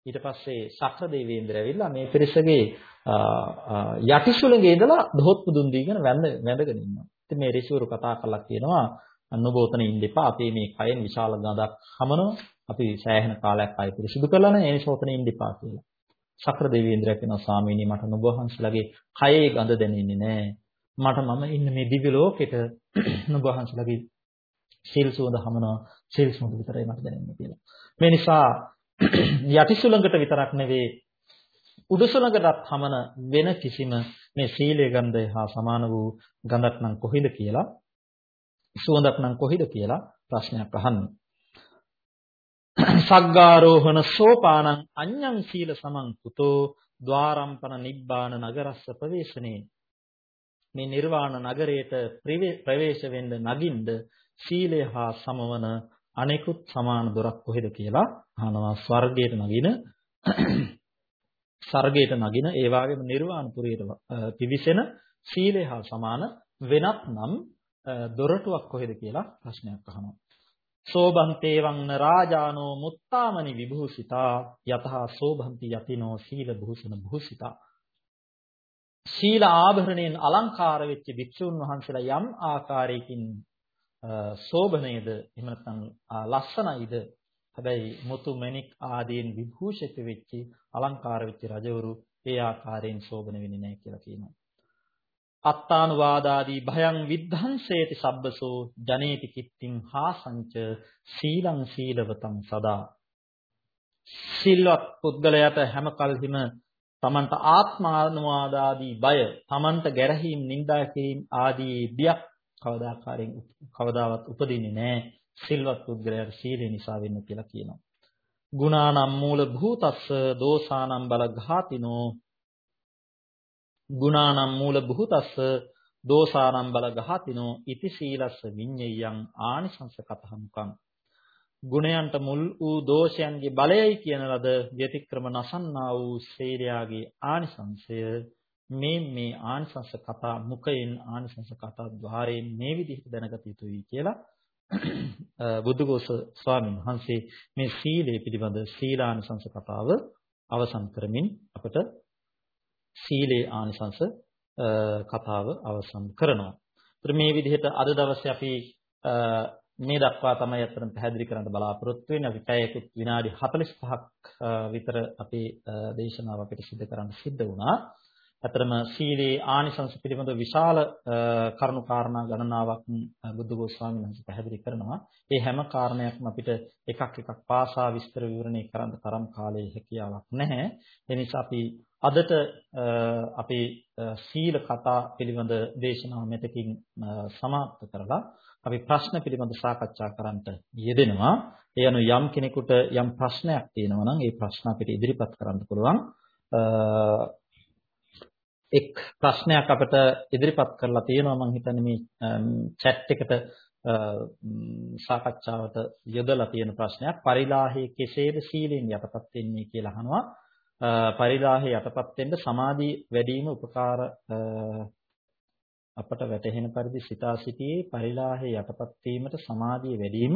ඊට පස්සේ ශක්‍ර දේවේන්ද්‍ර ඇවිල්ලා මේ පිරිසගේ යටිසුලඟේ ඉඳලා දොහොත් පුදුන් දීගෙන වැඳ වැඳගෙන ඉන්නවා. ඉතින් මේ ඍෂිවරු කතා කරලා කියනවා අනුබෝතන ඉන්න එපා. අපි මේ කයෙන් විශාල ගඳක් හමනවා. අපි සෑහෙන කාලයක් ආයෙ පිරිසිදු කරලා නැහැ. ඒ නිසා උතන ඉන්න එපා කියලා. ශක්‍ර දේවේන්ද්‍ර කියනවා ස්වාමීනි මට නුඹවහන්සේලාගේ කයේ ගඳ දැනෙන්නේ නැහැ. මට මම ඉන්න මේ දිව්‍ය ලෝකෙට [CLEARS THROAT] නුඹවහන්සේලාගේ සීල් සුවඳ හමනවා සීල් සුවඳ විතරයි මට දැනෙන්නේ කියලා. මේ නිසා [CLEARS THROAT] යටි සුළඟට විතරක් නෙවෙයි උඩු සුළඟටත් හමන වෙන කිසිම මේ සීලයේ ගන්ධය හා සමාන වූ ගඳක් නම් කොහෙද කියලා සුවඳක් නම් කොහෙද කියලා ප්‍රශ්නයක් අහන්නේ. [CLEARS THROAT] සග්ගාරෝහණ සෝපානං අඤ්ඤං සීල සමං කුතෝ ద్వාරම්පන නිබ්බාන නගරස්ස ප්‍රවේශනේ මේ නිර්වාණ නගරයට ප්‍රවේශ වෙන්න නගින්න සීලය හා සමවන අනෙකුත් සමාන දොරක් කොහෙද කියලා අහනවා ස්වර්ගයට නගින සර්ගයට නගින ඒ වගේම නිර්වාණ පුරියට පිවිසෙන සීලය හා සමාන වෙනත් නම් දොරටුවක් කොහෙද කියලා ප්‍රශ්නයක් අහනවා. සෝබන්තේ වං රාජානෝ මුත්තාමනි විභූසිතා යතහ සෝබන්ති යතිනෝ සීල භූෂණ භූසිතා ශීල ආභරණයෙන් අලංකාර වෙච්ච භික්ෂුන් වහන්සේලා යම් ආකාරයකින් සෝබනේද? එහෙම නැත්නම් ලස්සනයිද? හැබැයි මුතු මණික් ආදීන් විභූෂිත වෙච්ච අලංකාර වෙච්ච රජවරු ඒ ආකාරයෙන් සෝබන වෙන්නේ නැහැ කියලා කියනවා. අත්තානුවාදාදී භයං විද්ධංසේති සබ්බසෝ ජනේති කිත්තිං හාසංච සීලං සීලවතං සදා. සිල්වත් පුද්ගලයාට හැම කල්හිම තමන්ට ආත්මානුවාදාදී බය තමන්ට ගැරහීම් නිඳා කිරීම ආදී බියක් කවදාකාරයෙන් කවදාවත් උපදින්නේ නැහැ සිල්වත් පුද්ගලයාට සීලය නිසා වෙන්න කියලා කියනවා. ගුණානම් මූල භූතස්ස දෝසානම් බල ඝාතිනෝ. ගුණානම් මූල භූතස්ස දෝසානම් බල ඝාතිනෝ. ඉති සීලස්ස විඤ්ඤයං ආනිසංස කතහමුකං ගුණයන්ට මුල් වූ දෝෂයන්ගේ බලයයි කියන ලද ව්‍යතික්‍රම නසන්නා වූ සීලයාගේ ආනිසංසය මේ මේ ආනිසංස කතා මුඛයෙන් ආනිසංස කතා ద్వාරයෙන් මේ විදිහට දැනගත යුතුයි කියලා බුදුගෝස ස්වාමීන් වහන්සේ මේ සීලය පිළිබඳ සීලානිසංස කතාව අවසන් කරමින් අපට සීලේ ආනිසංස කතාව අවසන් කරනවා. ඒත් මේ විදිහට අද දවසේ අපි මේ දක්වා තමයි අතරම පැහැදිලි කරන්න බලාපොරොත්තු වෙන්නේ. අපි පැයකුත් විනාඩි 45ක් විතර අපේ දේශනාව අපිට සිදු කරන්න සිද්ධ වුණා. අතරම සීලේ ආනිසංස පිළිබඳ විශාල කරුණු කාරණා ගණනාවක් බුදුගෝ ස්වාමීන් වහන්සේ පැහැදිලි කරනවා. ඒ හැම කාරණයක්ම අපිට එකක් එකක් පාසා විස්තර විවරණය කරන්න තරම් කාලයේ හැකියාවක් නැහැ. ඒ නිසා අපි අදට අපේ සීල කතා පිළිබඳ දේශනාව මෙතකින් සමාප්ත කරලා අපි ප්‍රශ්න පිළිබඳ සාකච්ඡා කරන්නට යෙදෙනවා. ඒ අනුව යම් කෙනෙකුට යම් ප්‍රශ්නයක් තියෙනවා නම් ඒ ප්‍රශ්න අපිට ඉදිරිපත් කරන්න පුළුවන්. එක් ප්‍රශ්නයක් අපිට ඉදිරිපත් කරලා තියෙනවා මම හිතන්නේ මේ chat එකට සාකච්ඡාවට යොදලා තියෙන ප්‍රශ්නයක් පරිලාහයේ කෙසේද සීලෙන් යටපත් වෙන්නේ කියලා අහනවා පරිලාහයේ යටපත් වෙන්න සමාධි වැඩිම උපකාර අපට වැටහෙන පරිදි සිතා සිටියේ පරිලාහයේ යටපත් වීමට සමාධිය වැඩිම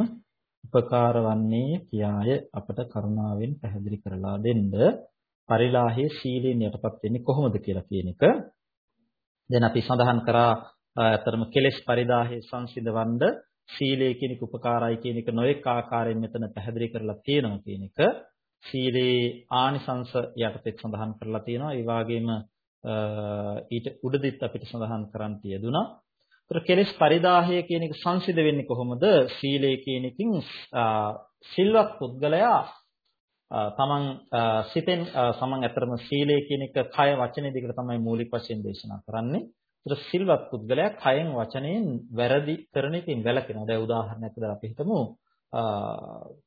උපකාර වන්නේ කියාය අපට කරුණාවෙන් පැහැදිලි කරලා දෙන්න. පරිලාහයේ සීලෙන් යටපත් වෙන්නේ කොහොමද කියලා කියන එක. දැන් අපි සඳහන් කරා අතරම කෙලෙස් පරිදාහයේ සංසිඳවන්න සීලය කියන එක උපකාරයි කියන එක නොඑක ආකාරයෙන් මෙතන පැහැදිලි කරලා තියෙනවා කියන එක. සීලේ ආනිසංස යටතේ සඳහන් කරලා තියෙනවා. ඒ වගේම ඊට උඩදිත් අපිට සඳහන් කරන් තියදුනා. ඒතර කෙලෙස් පරිදාහය කියන එක සංසිඳ වෙන්නේ කොහොමද? සීලය කියන එකකින් සිල්වත් පුද්ගලයා තමන් සිතෙන් සමන් ඇතරම සීලය කියන එක කය වචනේ දෙකට තමයි මූලික වශයෙන් දේශනා කරන්නේ. ඒතර සිල්වත් පුද්ගලයා කයෙන් වචනයෙන් වැරදි කරන එකෙන් වැළකෙනවා. දැන් උදාහරණයක් විදිහට අපි හිතමු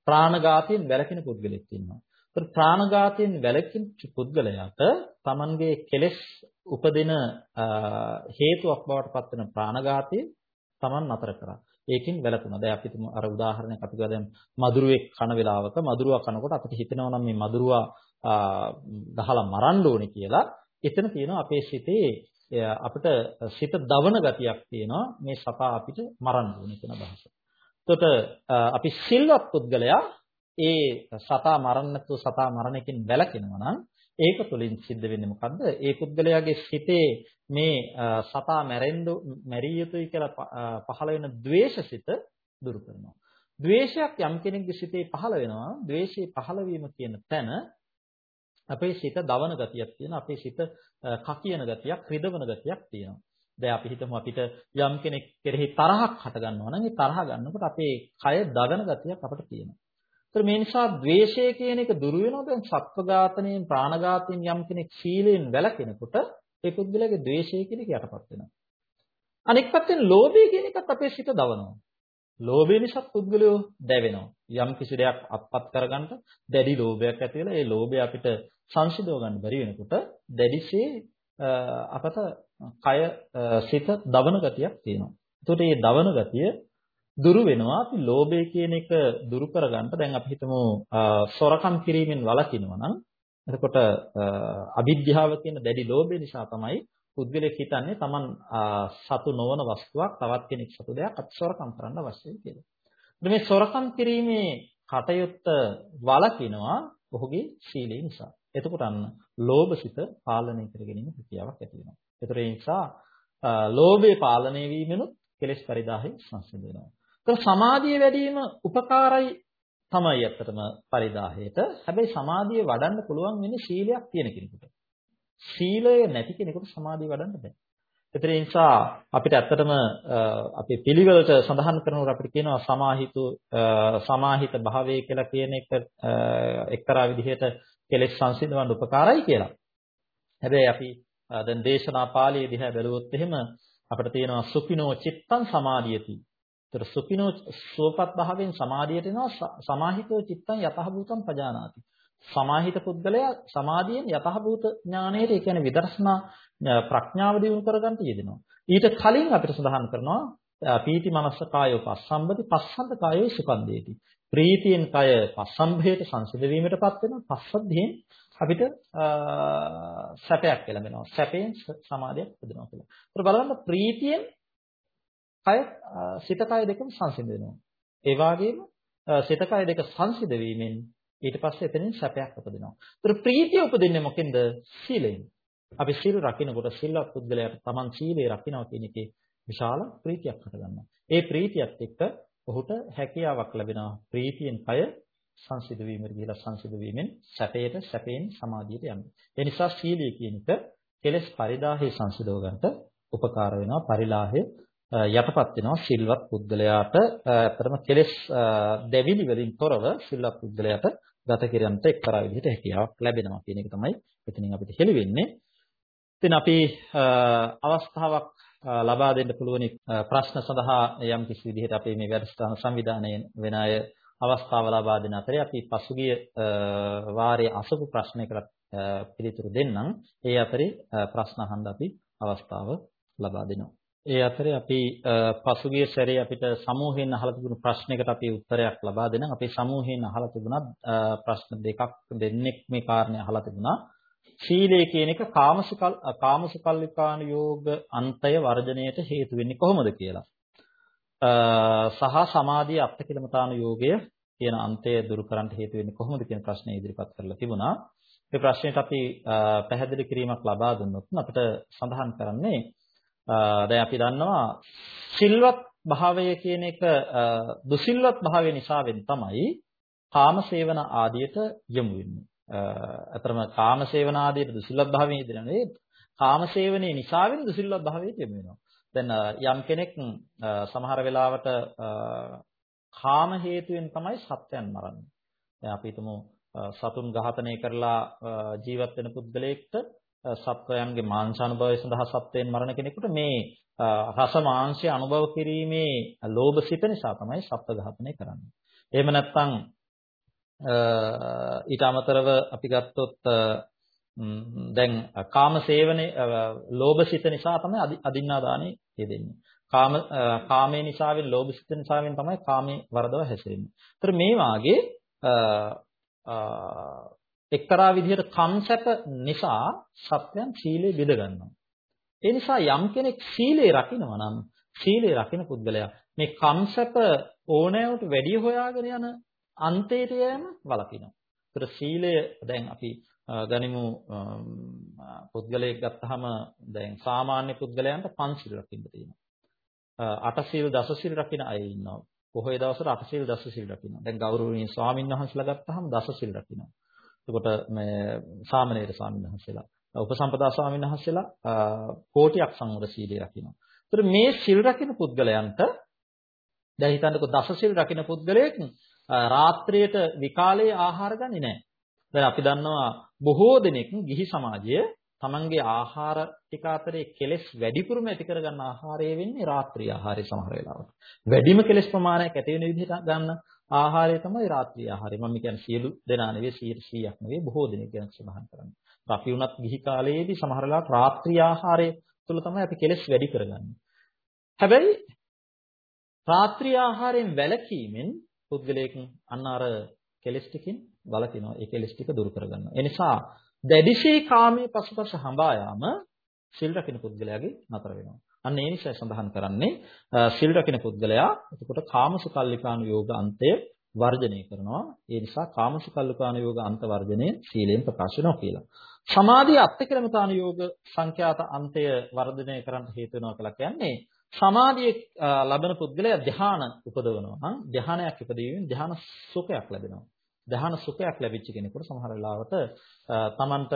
ප්‍රාණඝාතයෙන් වැළකෙන පුද්ගලෙක් ඉන්නවා. ඒතර ප්‍රාණඝාතයෙන් වැළකීච්ච පුද්ගලයාට Tamanගේ කෙලෙස් උපදින හේතුවක් බවට පත් වෙන ප්‍රාණඝාතය Taman නතර කරා. ඒකෙන් වැළකුණා. දැන් අපි තුමු අර උදාහරණයක් අපි ගමු මදුරුවෙක් කන වෙලාවක මදුරුවා කනකොට අපිට හිතෙනවා නම් මේ මදුරුවා ගහලා මරන්න ඕනේ කියලා. එතන තියෙනවා අපේ සිතේ අපිට සිත දවන ගතියක් තියෙනවා මේ සතා අපිට මරන්න ඕනේ කියන අදහස. එතකොට අපි සිල්වත් පුද්ගලයා ඒ සතා මරන්න නැතුව සතා මරණයකින් වැළකෙනවා නම් ඒක තුළින් සිද්ධ වෙන්නේ මොකද්ද? ඒ පුද්ගලයාගේ සිතේ මේ සතා මැරෙන්න මැරිය යුතුයි කියලා පහළ වෙන ද්වේෂසිත දුරු කරනවා. ද්වේෂයක් යම් කෙනෙකුගේ සිතේ පහළ වෙනවා. ද්වේෂයේ පහළ වීම කියන තැන අපේ සිත දවන ගතියක් තියෙනවා. අපේ සිත කකියන ගතියක්, රිදවන ගතියක් තියෙනවා. දැන් අපි හිතමු අපිට යම් කෙනෙක් කෙරෙහි තරහක් හට ගන්නවා නම් ඒ තරහ ගන්නකොට අපේ කය දගන ගතියක් අපිට තියෙනවා. ඒතර මේ නිසා ද්වේෂය කියන එක දුරු වෙනවා දැන් සත්ව ඝාතනයෙන් ප්‍රාණඝාතයෙන් යම් කෙනෙක් සීලයෙන් වැළකෙනකොට ඒ පුද්ගලයාගේ ද්වේෂය කියන එක යටපත් වෙනවා. අනෙක් පැත්තෙන් ලෝභය කියන එකත් අපේ සිත දවනවා. ලෝභය නිසා පුද්ගලයෝ දැවෙනවා. යම් කිසි දෙයක් අත්පත් කරගන්න දැඩි ලෝභයක් ඇති වෙලා ඒ ලෝභය අපිට සංසිඳව ගන්න බැරි වෙනකොට දැඩිසේ අපට කය සිත දවන ගතියක් තියෙනවා. එතකොට මේ දවන ගතිය දුරු වෙනවා. අපි ලෝභය කියන එක දුරු කරගන්න දැන් අපි හිතමු සොරකම් කිරීමෙන් වළකිනවා නම් එතකොට අවිද්‍යාව කියන දැඩි ලෝභය නිසා තමයි පුද්ගලයෙක් හිතන්නේ Taman සතු නොවන වස්තුවක් තවත් කෙනෙක් සතු දෙයක් අත්සොරකම් කරන්න අවශ්‍යයි කියලා. මේ සොරකම් කිරීමේ කටයුත්ත වළකිනවා ඔහුගේ සීලය නිසා. එතකොට අන්න ලෝභසිත පාලනය කර ගැනීම හැකියාවක් ඇති වෙනවා. ඒතර ඒ නිසා ලෝභය පාලනය වීමෙනුත් කෙලෙස් පරිදාහය සංසිඳ වෙනවා. ඒතර සමාධිය වැඩි වීම උපකාරයි තමයි ඇත්තටම පරිදාහයට. හැබැයි සමාධිය වඩන්න පුළුවන් වෙන්නේ සීලයක් තියෙන කෙනෙකුට. සීලය නැති කෙනෙකුට සමාධිය වඩන්න බෑ. ඒතර ඒ නිසා අපිට ඇත්තටම අපේ පිළිවෙලට සඳහන් කරනකොට අපිට කියනවා සමාහිතු සමාහිත භාවය කියලා කියන එක එක්තරා විදිහට කෙලෙස් සංසිඳවන්න උපකාරයි කියලා. හැබැයි අපි දැන් දේශනා පාළිය දිහා බැලුවොත් එහෙම අපිට තියෙනවා සුඛිනෝ චිත්තං සමාධියති. ඒතර සුඛිනෝ සෝපත් භාවයෙන් සමාධියට එනවා සමාහිතෝ චිත්තං යතහභූතං පජානාති. සමාහිත පුද්ගලයා සමාධියෙන් යතහභූත ඥානයට ඒ කියන්නේ විදර්ශනා ප්‍රඥාව දියුණු කරගන්න යෙදෙනවා. ඊට කලින් අපිට සඳහන් කරනවා පීති මනස කායෝ පස්සම්බති පස්සන්ත කායෝ සුඛන්දේති. ප්‍රීතියෙන් කය පස්සම්භයට සංසිඳ වීමටපත් වෙනවා. පස්සද්ධියෙන් අපිට සැපයක් ලැබෙනවා. සැපයෙන් සමාධියක් ලැබෙනවා කියලා. ඒත් බලන්න ප්‍රීතියෙන් කය සිත කය දෙකම සංසිඳ වෙනවා. ඒ වගේම සිත කය දෙක සංසිඳ වීමෙන් ඊට පස්සේ එතනින් සැපයක් උපදිනවා. ඒතර ප්‍රීතිය උපදින්නේ මොකෙන්ද? සීලයෙන්. අපි සීල රකින්නකොට සිල්වත් පුද්ගලයාට Taman සීලය රකින්නවා කියන එකේ විශාල ප්‍රීතියක් හටගන්නවා. ඒ ප්‍රීතියත් එක්ක ඔහුට හැකියාවක් ලැබෙනවා ප්‍රීතියෙන් කය සංසිඳ වීමට ගිහිලා සංසිඳ වීමෙන් සැපයට සැපයෙන් සමාධියට යන්න. ඒ නිසා සීලය කියන එක කෙලෙස් පරිදාහේ සංසිඳව ගන්නට උපකාර වෙනවා. පරිලාහය යටපත් වෙනවා සිල්වත් පුද්ගලයාට අතරම කෙලෙස් දෙවිලි වලින් තොරව සිල්වත් පුද්ගලයාට ගත කිරන්නට එක්තරා විදිහට හැකියාවක් ලැබෙනවා කියන එක තමයි එතනින් අපිට හෙළි වෙන්නේ. ඉතින් අපි අවස්ථාවක් ලබා දෙන්න පුළුවන් ප්‍රශ්න සඳහා යම් කිසි විදිහට අපේ මේ වැඩසටහන සංවිධානයෙන් වෙන අය අවස්ථාව ලබා දෙන අතරේ අපි පසුගිය වාරයේ අසපු ප්‍රශ්නයකට පිළිතුරු දෙන්නම්. ඒ අතරේ ප්‍රශ්න අහන්න අපි අවස්ථාව ලබා දෙනවා. ඒ අතරේ අපි පසුගිය සැරේ අපිට සමූහයෙන් අහලා තිබුණු ප්‍රශ්නයකට අපි උත්තරයක් ලබා දෙනවා. අපේ සමූහයෙන් අහලා තිබුණා ප්‍රශ්න දෙකක් දෙන්නෙක් මේ කාරණේ අහලා තිබුණා. සීලය කියන එක කාමසුකල් කාමසුකල්ලිකාන යෝග අන්තය වර්ධනයට හේතු වෙන්නේ කොහොමද කියලා. සහ සමාධිය අත්කිලමතාන යෝගය කියන අන්තය දුරු කරන්න හේතු වෙන්නේ කොහොමද කියන ප්‍රශ්නේ ඉදිරිපත් කරලා තිබුණා. මේ ප්‍රශ්නෙට අපි පැහැදිලි කිරීමක් ලබා දුන්නොත් අපිට සඳහන් කරන්නේ දැන් අපි දන්නවා සිල්වත් භාවය කියන එක දුසිල්වත් භාවය නිසාවෙන් තමයි කාමසේවන ආදියට යොමු වෙන්නේ. අතරම කාමසේවන ආදියට දුසිල්වත් භාවයෙන් ඉදිරිය නෙවෙයි කාමසේවනයේ නිසාවෙන් දුසිල්වත් භාවයට යොමු වෙනවා. දැන් යම් කෙනෙක් සමහර වෙලාවට කාම හේතුවෙන් තමයි සත්‍යයන් මරන්නේ. දැන් අපි හිතමු සතුන් ඝාතනය කරලා ජීවත් වෙන පුද්ගලයෙක්ට සත්වයන්ගේ මාංශානුභවය සඳහා සත්වයෙන් මරණ කෙනෙකුට මේ රස මාංශය අනුභව කිරීමේ ලෝභ සිත නිසා තමයි සත්ව ඝාතනය කරන්නේ. එහෙම නැත්නම් ඊට අමතරව අපි ගත්තොත් දැන් කාම සේවනයේ ලෝභ සිත නිසා තමයි අදින්නා දානේ යෙදෙන්නේ. කාම කාමයේ නිසාවෙන් ලෝභ සිත නිසාවෙන් තමයි කාමේ වරදව හැසිරෙන්නේ. ඒතර මේ වාගේ එක්තරා විදිහට කම්සැප නිසා සත්‍යයන් සීලය බෙද ගන්නවා. ඒ නිසා යම් කෙනෙක් සීලය රකිනවා නම් සීලය රකින පුද්ගලයා මේ කම්සැප ඕනෑවට වැඩි හොයාගෙන යන අන්තයට යෑම වළකිනවා. ඒතර සීලය දැන් අපි ගනිමු පුද්ගලයෙක් ගත්තාම දැන් සාමාන්‍ය පුද්ගලයන්ට පංචශීල රකින්න තියෙනවා. අටශීල දසශීල රකින්න අය ඉන්නවා. පොහොය දවසට අටශීල දසශීල රකින්නවා. දැන් ගෞරවනීය ස්වාමීන් වහන්සේලා ගත්තාම දසශීල රකින්නවා. එතකොට මේ සාමණේර ස්වාමීන් වහන්සේලා, උපසම්පදා ස්වාමීන් වහන්සේලා කෝටියක් සංවර සීලය රකින්නවා. ඒතර මේ සිල් රකින්න පුද්ගලයන්ට දැන් හිතන්නකෝ දස සිල් රකින්න පුද්ගලයෙක් රාත්‍රියට විකාලයේ ආහාර ගන්නේ නැහැ. දැන් අපි දන්නවා බොහෝ දෙනෙක් ගිහි සමාජයේ තමන්ගේ ආහාර ටික අතරේ කෙලස් වැඩිපුරම ඇති කරගන්න ආහාරය වෙන්නේ රාත්‍රී ආහාරය සමහර වෙලාවට. වැඩිම කෙලස් ප්‍රමාණයක් ඇති වෙන විදිහට ගන්න ආහාරය තමයි රාත්‍රී ආහාරය. මම කියන්නේ සියලු දෙනා නෙවෙයි 100ක් නෙවෙයි බොහෝ දෙනෙක් ගැන සඳහන් කරන්නේ. අපි වුණත් ගිහි කාලයේදී සමහර වෙලාවට රාත්‍රී ආහාරය තුළ තමයි අපි කෙලස් වැඩි කරගන්නේ. හැබැයි රාත්‍රී ආහාරයෙන් වැළකීමෙන් පුද්ගලයෙක් අන්න අර කෙලස් ටිකෙන් වලකිනවා. ඒ කෙලෙස් ටික දුරු කරගන්නවා. ඒ නිසා දැඩිශී කාමයේ පසුපස හඹා යාම සිල් රකින්න පුද්ගලයාගේ නතර වෙනවා. අන්න ඒ නිසා සඳහන් කරන්නේ සිල් රකින්න පුද්ගලයා එතකොට කාමසුකල්ලිකාණු යෝග අන්තය වර්ජනය කරනවා. ඒ නිසා කාමසුකල්ලිකාණු යෝග අන්ත වර්ජනය සීලෙන් ප්‍රකාශ වෙනවා කියලා. සමාධිය අත්කලමතාණු යෝග සංඛ්‍යාත අන්තය වර්ධනය කරන්න හේතු වෙනවා කියලා කියන්නේ සමාධිය ලබන පුද්ගලයා ධ්‍යාන උපදවනවා නම් ධ්‍යානයක් ඉපදීමෙන් ධ්‍යාන සුඛයක් ලැබෙනවා. ධ්‍යාන සුඛයක් ලැබිච්ච කෙනෙකුට සමහර වෙලාවට තමන්ට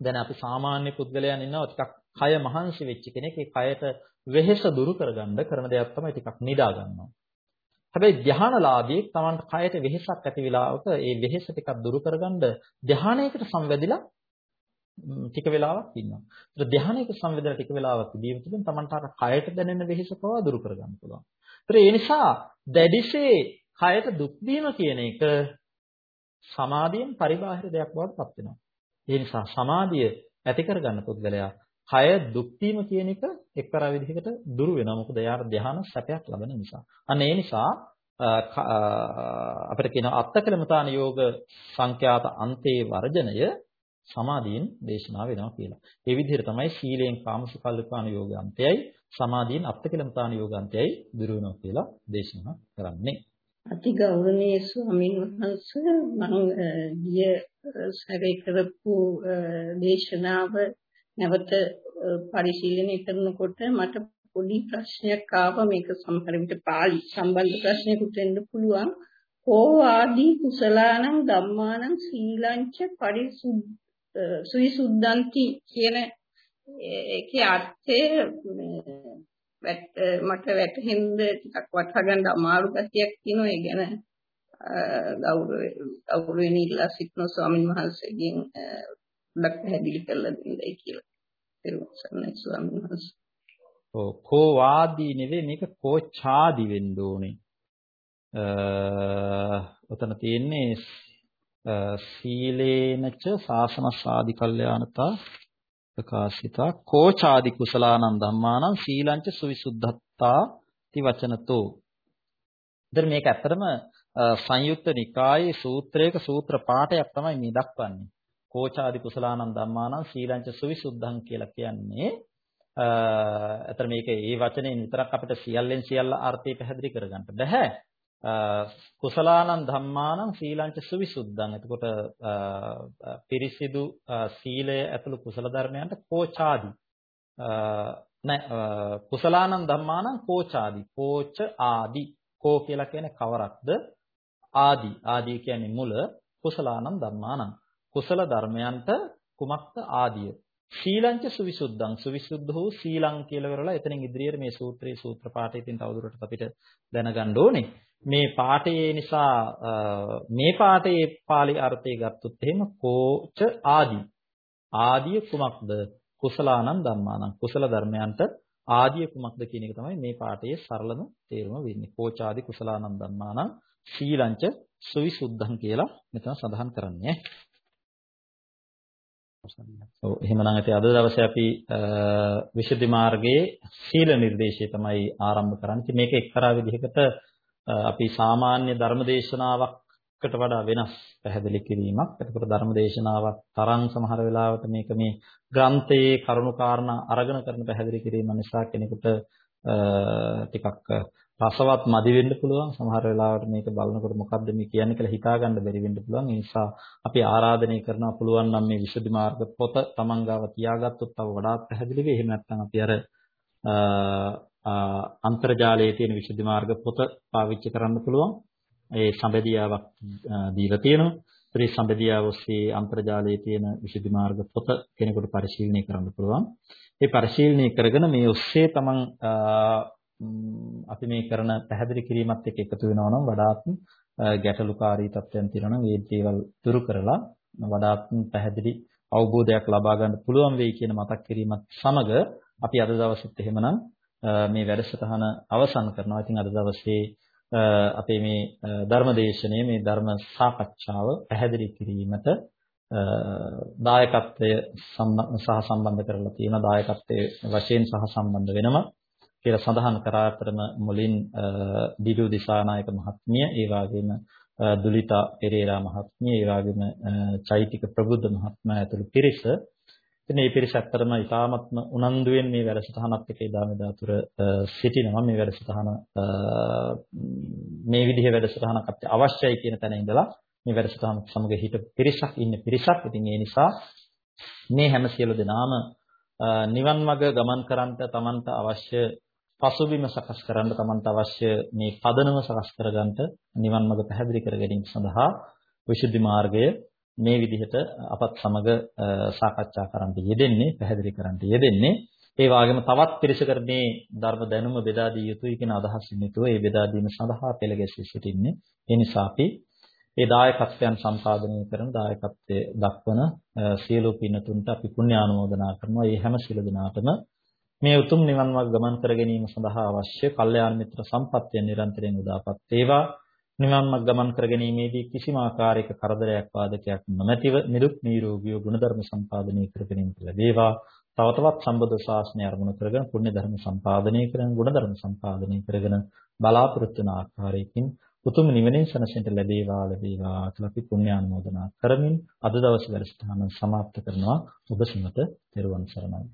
දැන් අපි සාමාන්‍ය පුද්ගලයන් ඉන්නවා ටිකක් කය මහන්සි වෙච්ච කෙනෙක් ඒ කයට වෙහෙස දුරු කරගන්න කරන දෙයක් තමයි ටිකක් නිදා ගන්නවා. හැබැයි ධානලාභී තමන්ට කයට වෙහෙසක් ඇති වෙලාවක ඒ වෙහෙස ටිකක් දුරු කරගන්න ධානයකට සංවැදිලා ටික වෙලාවක් ඉන්නවා. ඒත් ධානයක සංවේදන ටික වෙලාවක් ඉදීම තුළින් තමන්ට අර කයට දැනෙන වෙහෙස පවා දුරු කරගන්න පුළුවන්. ඒත් ඒ නිසා දැඩිසේ කයට දුක් දීම කියන එක සමාධියෙන් පරිබාහිර දෙයක් බවට පත් වෙනවා. ඒ නිසා සමාධිය ඇති කරගන්න පුද්ගලයා කය දුක් වීම කියන එක එක්තරා විදිහකට දුරු වෙනවා. මොකද එයාට ධ්‍යාන සැපයක් ලබන නිසා. අන්න ඒ නිසා අපිට කියන අත්තකලමතාන යෝග සංඛ්‍යාත අන්තේ වර්ජනය සමාධියෙන් දේශනා වෙනවා කියලා. ඒ විදිහට තමයි සීලයෙන් කාමසුකල්ලිකාන යෝගාන්තයයි සමාධියෙන් අත්තකලමතාන යෝගාන්තයයි දුරු වෙනවා කියලා දේශනා කරන්නේ. අති ගෞරවනීය ස්වාමීන් වහන්සේ මම ගිය සැරේ කරපු දේශනාව නැවත පරිශීලනය කරනකොට මට පොඩි ප්‍රශ්නයක් ආවා. මේක සමහර විට පාලි සම්බන්ධ ප්‍රශ්නයකට වෙන්න පුළුවන්. කෝ ආදී කුසලානං ධම්මානං සීලංච පරිසුද්ධ සුවිසුද්ධන්ති කියන ඒකේ අර්ථය මට වැටහෙන්න ටිකක් වටහා ගන්න අමාරු ගැතියක් තියෙනවා. ඒ ගැන ගෞරවය ගෞරවයෙන් ඉල්ලා සිටින ස්වාමින් වහන්සේගෙන් ඩක් පැහැදිලි කරලා දෙන්නයි කියලා. පෙරවසන්නයි ස්වාමින් වහන්සේ. ඔව් කෝ වාදී නෙවෙයි මේක කෝචාදි වෙන්න ඕනේ. ඔතන තියෙන්නේ සීලේනච සාසන සාදි කල්යාණතා ප්‍රකාශිතා කෝචාදි කුසලානං ධම්මානං සීලංච සුවිසුද්ධත්තා ති වචනතෝ. ඉතින් මේක ඇත්තටම සංයුක්ත නිකායේ සූත්‍රයක සූත්‍ර පාඨයක් තමයි මේ දක්වන්නේ. කෝචාදි කුසලානං ධම්මානං සීලංච සුවිසුද්ධං කියලා කියන්නේ අතර මේක ඒ වචනේ විතරක් අපිට සියල්ලෙන් සියල්ල අර්ථය පැහැදිලි කරගන්න බෑ. කුසලානං ධම්මානං සීලංච සුවිසුද්ධං. එතකොට පිරිසිදු සීලය ඇතුළු කුසල ධර්මයන්ට කෝචාදි නෑ කුසලානං ධම්මානං කෝචාදි. කෝච ආදි. කෝ කියලා කියන්නේ කවරක්ද? ආදි. ආදි කියන්නේ මුල. කුසලානං ධම්මානං. කුසල ධර්මයන්ට කුමක්ද ආදිය? ශීලංච සුවිසුද්ධං සුවිසුද්ධ වූ සීලං කියලා කරලා එතනින් ඉදිරියට මේ සූත්‍රයේ සූත්‍ර පාඨයේ තියෙන තවදුරටත් අපිට දැනගන්න ඕනේ. මේ පාඨයේ නිසා මේ පාඨයේ pāli අර්ථය ගත්තොත් එහෙම කෝච ආදි. ආදිය කුමක්ද? කුසලානං ධම්මානං. කුසල ධර්මයන්ට ආදිය කුමක්ද කියන එක තමයි මේ පාඨයේ සරලම තේරුම වෙන්නේ. කෝචාදි කුසලානං ධම්මානං ශීලංච සුවිසුද්ධං කියලා මෙතන සඳහන් කරන්නේ. ඔව් එහෙමනම් ඉතින් අද දවසේ අපි විශුද්ධි මාර්ගයේ සීල නිර්දේශය තමයි ආරම්භ කරන්නේ. ඉතින් මේක එක්තරා විදිහකට අපි සාමාන්‍ය ධර්මදේශනාවකට වඩා වෙනස් පැහැදිලි කිරීමක්. එතකොට ධර්මදේශනාවක් තරම් සමහර වෙලාවට මේක මේ ග්‍රන්ථයේ කරුණු කාරණා අරගෙන කරන පැහැදිලි කිරීම නිසා කෙනෙකුට ටිකක් රසවත් මදි වෙන්න පුළුවන්. සමහර වෙලාවට මේක බලනකොට මොකද්ද මේ කියන්නේ කියලා හිතා ගන්න බැරි වෙන්න පුළුවන්. ඒ නිසා අපි ආරාධනය කරනවා පුළුවන් නම් මේ විසුද්ධි මාර්ග පොත තමන් ගාව තියාගත්තොත් තව වඩාත් පැහැදිලි වෙයි එහෙම නැත්නම් අපි අර අන්තර්ජාලයේ තියෙන විසුද්ධි මාර්ග පොත පාවිච්චි කරන්න පුළුවන්. ඒ සම්බෙදියාවක් දීලා තියෙනවා. ඒ සම්බෙදියාව ඔස්සේ අන්තර්ජාලයේ තියෙන විසුද්ධි මාර්ග පොත කෙනෙකුට පරිශීලනය කරන්න පුළුවන්. ඒ පරිශීලනය කරගෙන මේ ඔස්සේ තමන් අපි මේ කරන පැහැදිලි කිරීමත් එක්ක එකතු වෙනවා නම් වඩාත් ගැටලුකාරී තත්ත්වයන් තියෙනවා නම් ඒ දේවල් දුරු කරලා වඩාත් පැහැදිලි අවබෝධයක් ලබා ගන්න පුළුවන් වෙයි කියන මතක් කිරීමත් සමග අපි අද දවසෙත් එහෙමනම් මේ වැඩසටහන අවසන් කරනවා. ඉතින් අද දවසේ අපේ මේ ධර්මදේශනයේ මේ ධර්ම සාකච්ඡාව පැහැදිලි කිරීමට දායකත්වය සහ සම්බන්ධ කරලා තියෙන දායකත්වයේ වශයෙන් සහ සම්බන්ධ වෙනවා. කියලා සඳහන් කරා අතරම මුලින් දිලු දිසානායක මහත්මිය ඒ වගේම දුලිතා පෙරේරා මහත්මිය, ඒ වගේම චෛතික ප්‍රබුද්ධ මහත්මයා ඇතුළු පිරිස ඉතින් මේ පිරිස ඇත්තටම ඉතාමත්ම උනන්දුවෙන් මේ වැඩසටහනත් එක්ක එදා මෙදා තුර සිටිනවා මේ වැඩසටහන මේ විදිහේ වැඩසටහනක් අපිට අවශ්‍යයි කියන තැන ඉඳලා මේ වැඩසටහන සමග හිට පිරිසක් ඉන්න පිරිසක්. ඉතින් ඒ නිසා මේ හැම සියලු දෙනාම නිවන් මඟ ගමන් කරන්නට Tamanට අවශ්‍ය පසුබිම සකස් කරන්න Tamanට අවශ්‍ය මේ පදනම සකස් කරගන්න නිවන් මඟ පැහැදිලි කර ගැනීම සඳහා විසුද්ධි මාර්ගය මේ විදිහට අපත් සමග සාකච්ඡා කරන්න යෙදෙන්නේ පැහැදිලි කරන්න යෙදෙන්නේ ඒ වගේම තවත් පිරිසකට මේ ධර්ම දැනුම බෙදා දී යුතුයි කියන අදහසින් යුතුව ඒ බෙදා දීම සඳහා පෙළ ගැසී සිටින්නේ ඒ නිසා අපි ඒ දායකත්වයන් සම්පාදනය කරන දායකත්වයේ දක්වන සියලු පින්තුන්ට අපි පුණ්‍ය ආනුමෝදනා කරනවා. මේ හැම සියලු දෙනාටම මේ උතුම් නිවන් මාර්ග ගමන් කර ගැනීම සඳහා අවශ්‍ය කල්යාණ මිත්‍ර සම්පත්තිය නිරන්තරයෙන් උදාපත් වේවා. නිවන් මාර්ග ගමන් කර ගැනීමේදී කිසිම ආකාරයක කරදරයක් වාදකයක් නොමැතිව නිරුක් නිරෝගීව ගුණධර්ම සම්පාදනය කර ගැනීම ලැබේවා. තව තවත් සම්බුද්ධ ශාසනය අරමුණු කරගෙන පුණ්‍ය ධර්ම සම්පාදනය කරගෙන ගුණධර්ම සම්පාදනය කරගෙන බලාපොරොත්තු වන ආකාරයකින් උතුම් නිවනින් සැනසෙන්න ලැබේවා ලැබේවා කියලා අපි පුණ්‍යානුමෝදනා කරමින් අද දවසේ වැඩසටහන සමාප්ත කරනවා ඔබ සමත තෙරුවන් සරණයි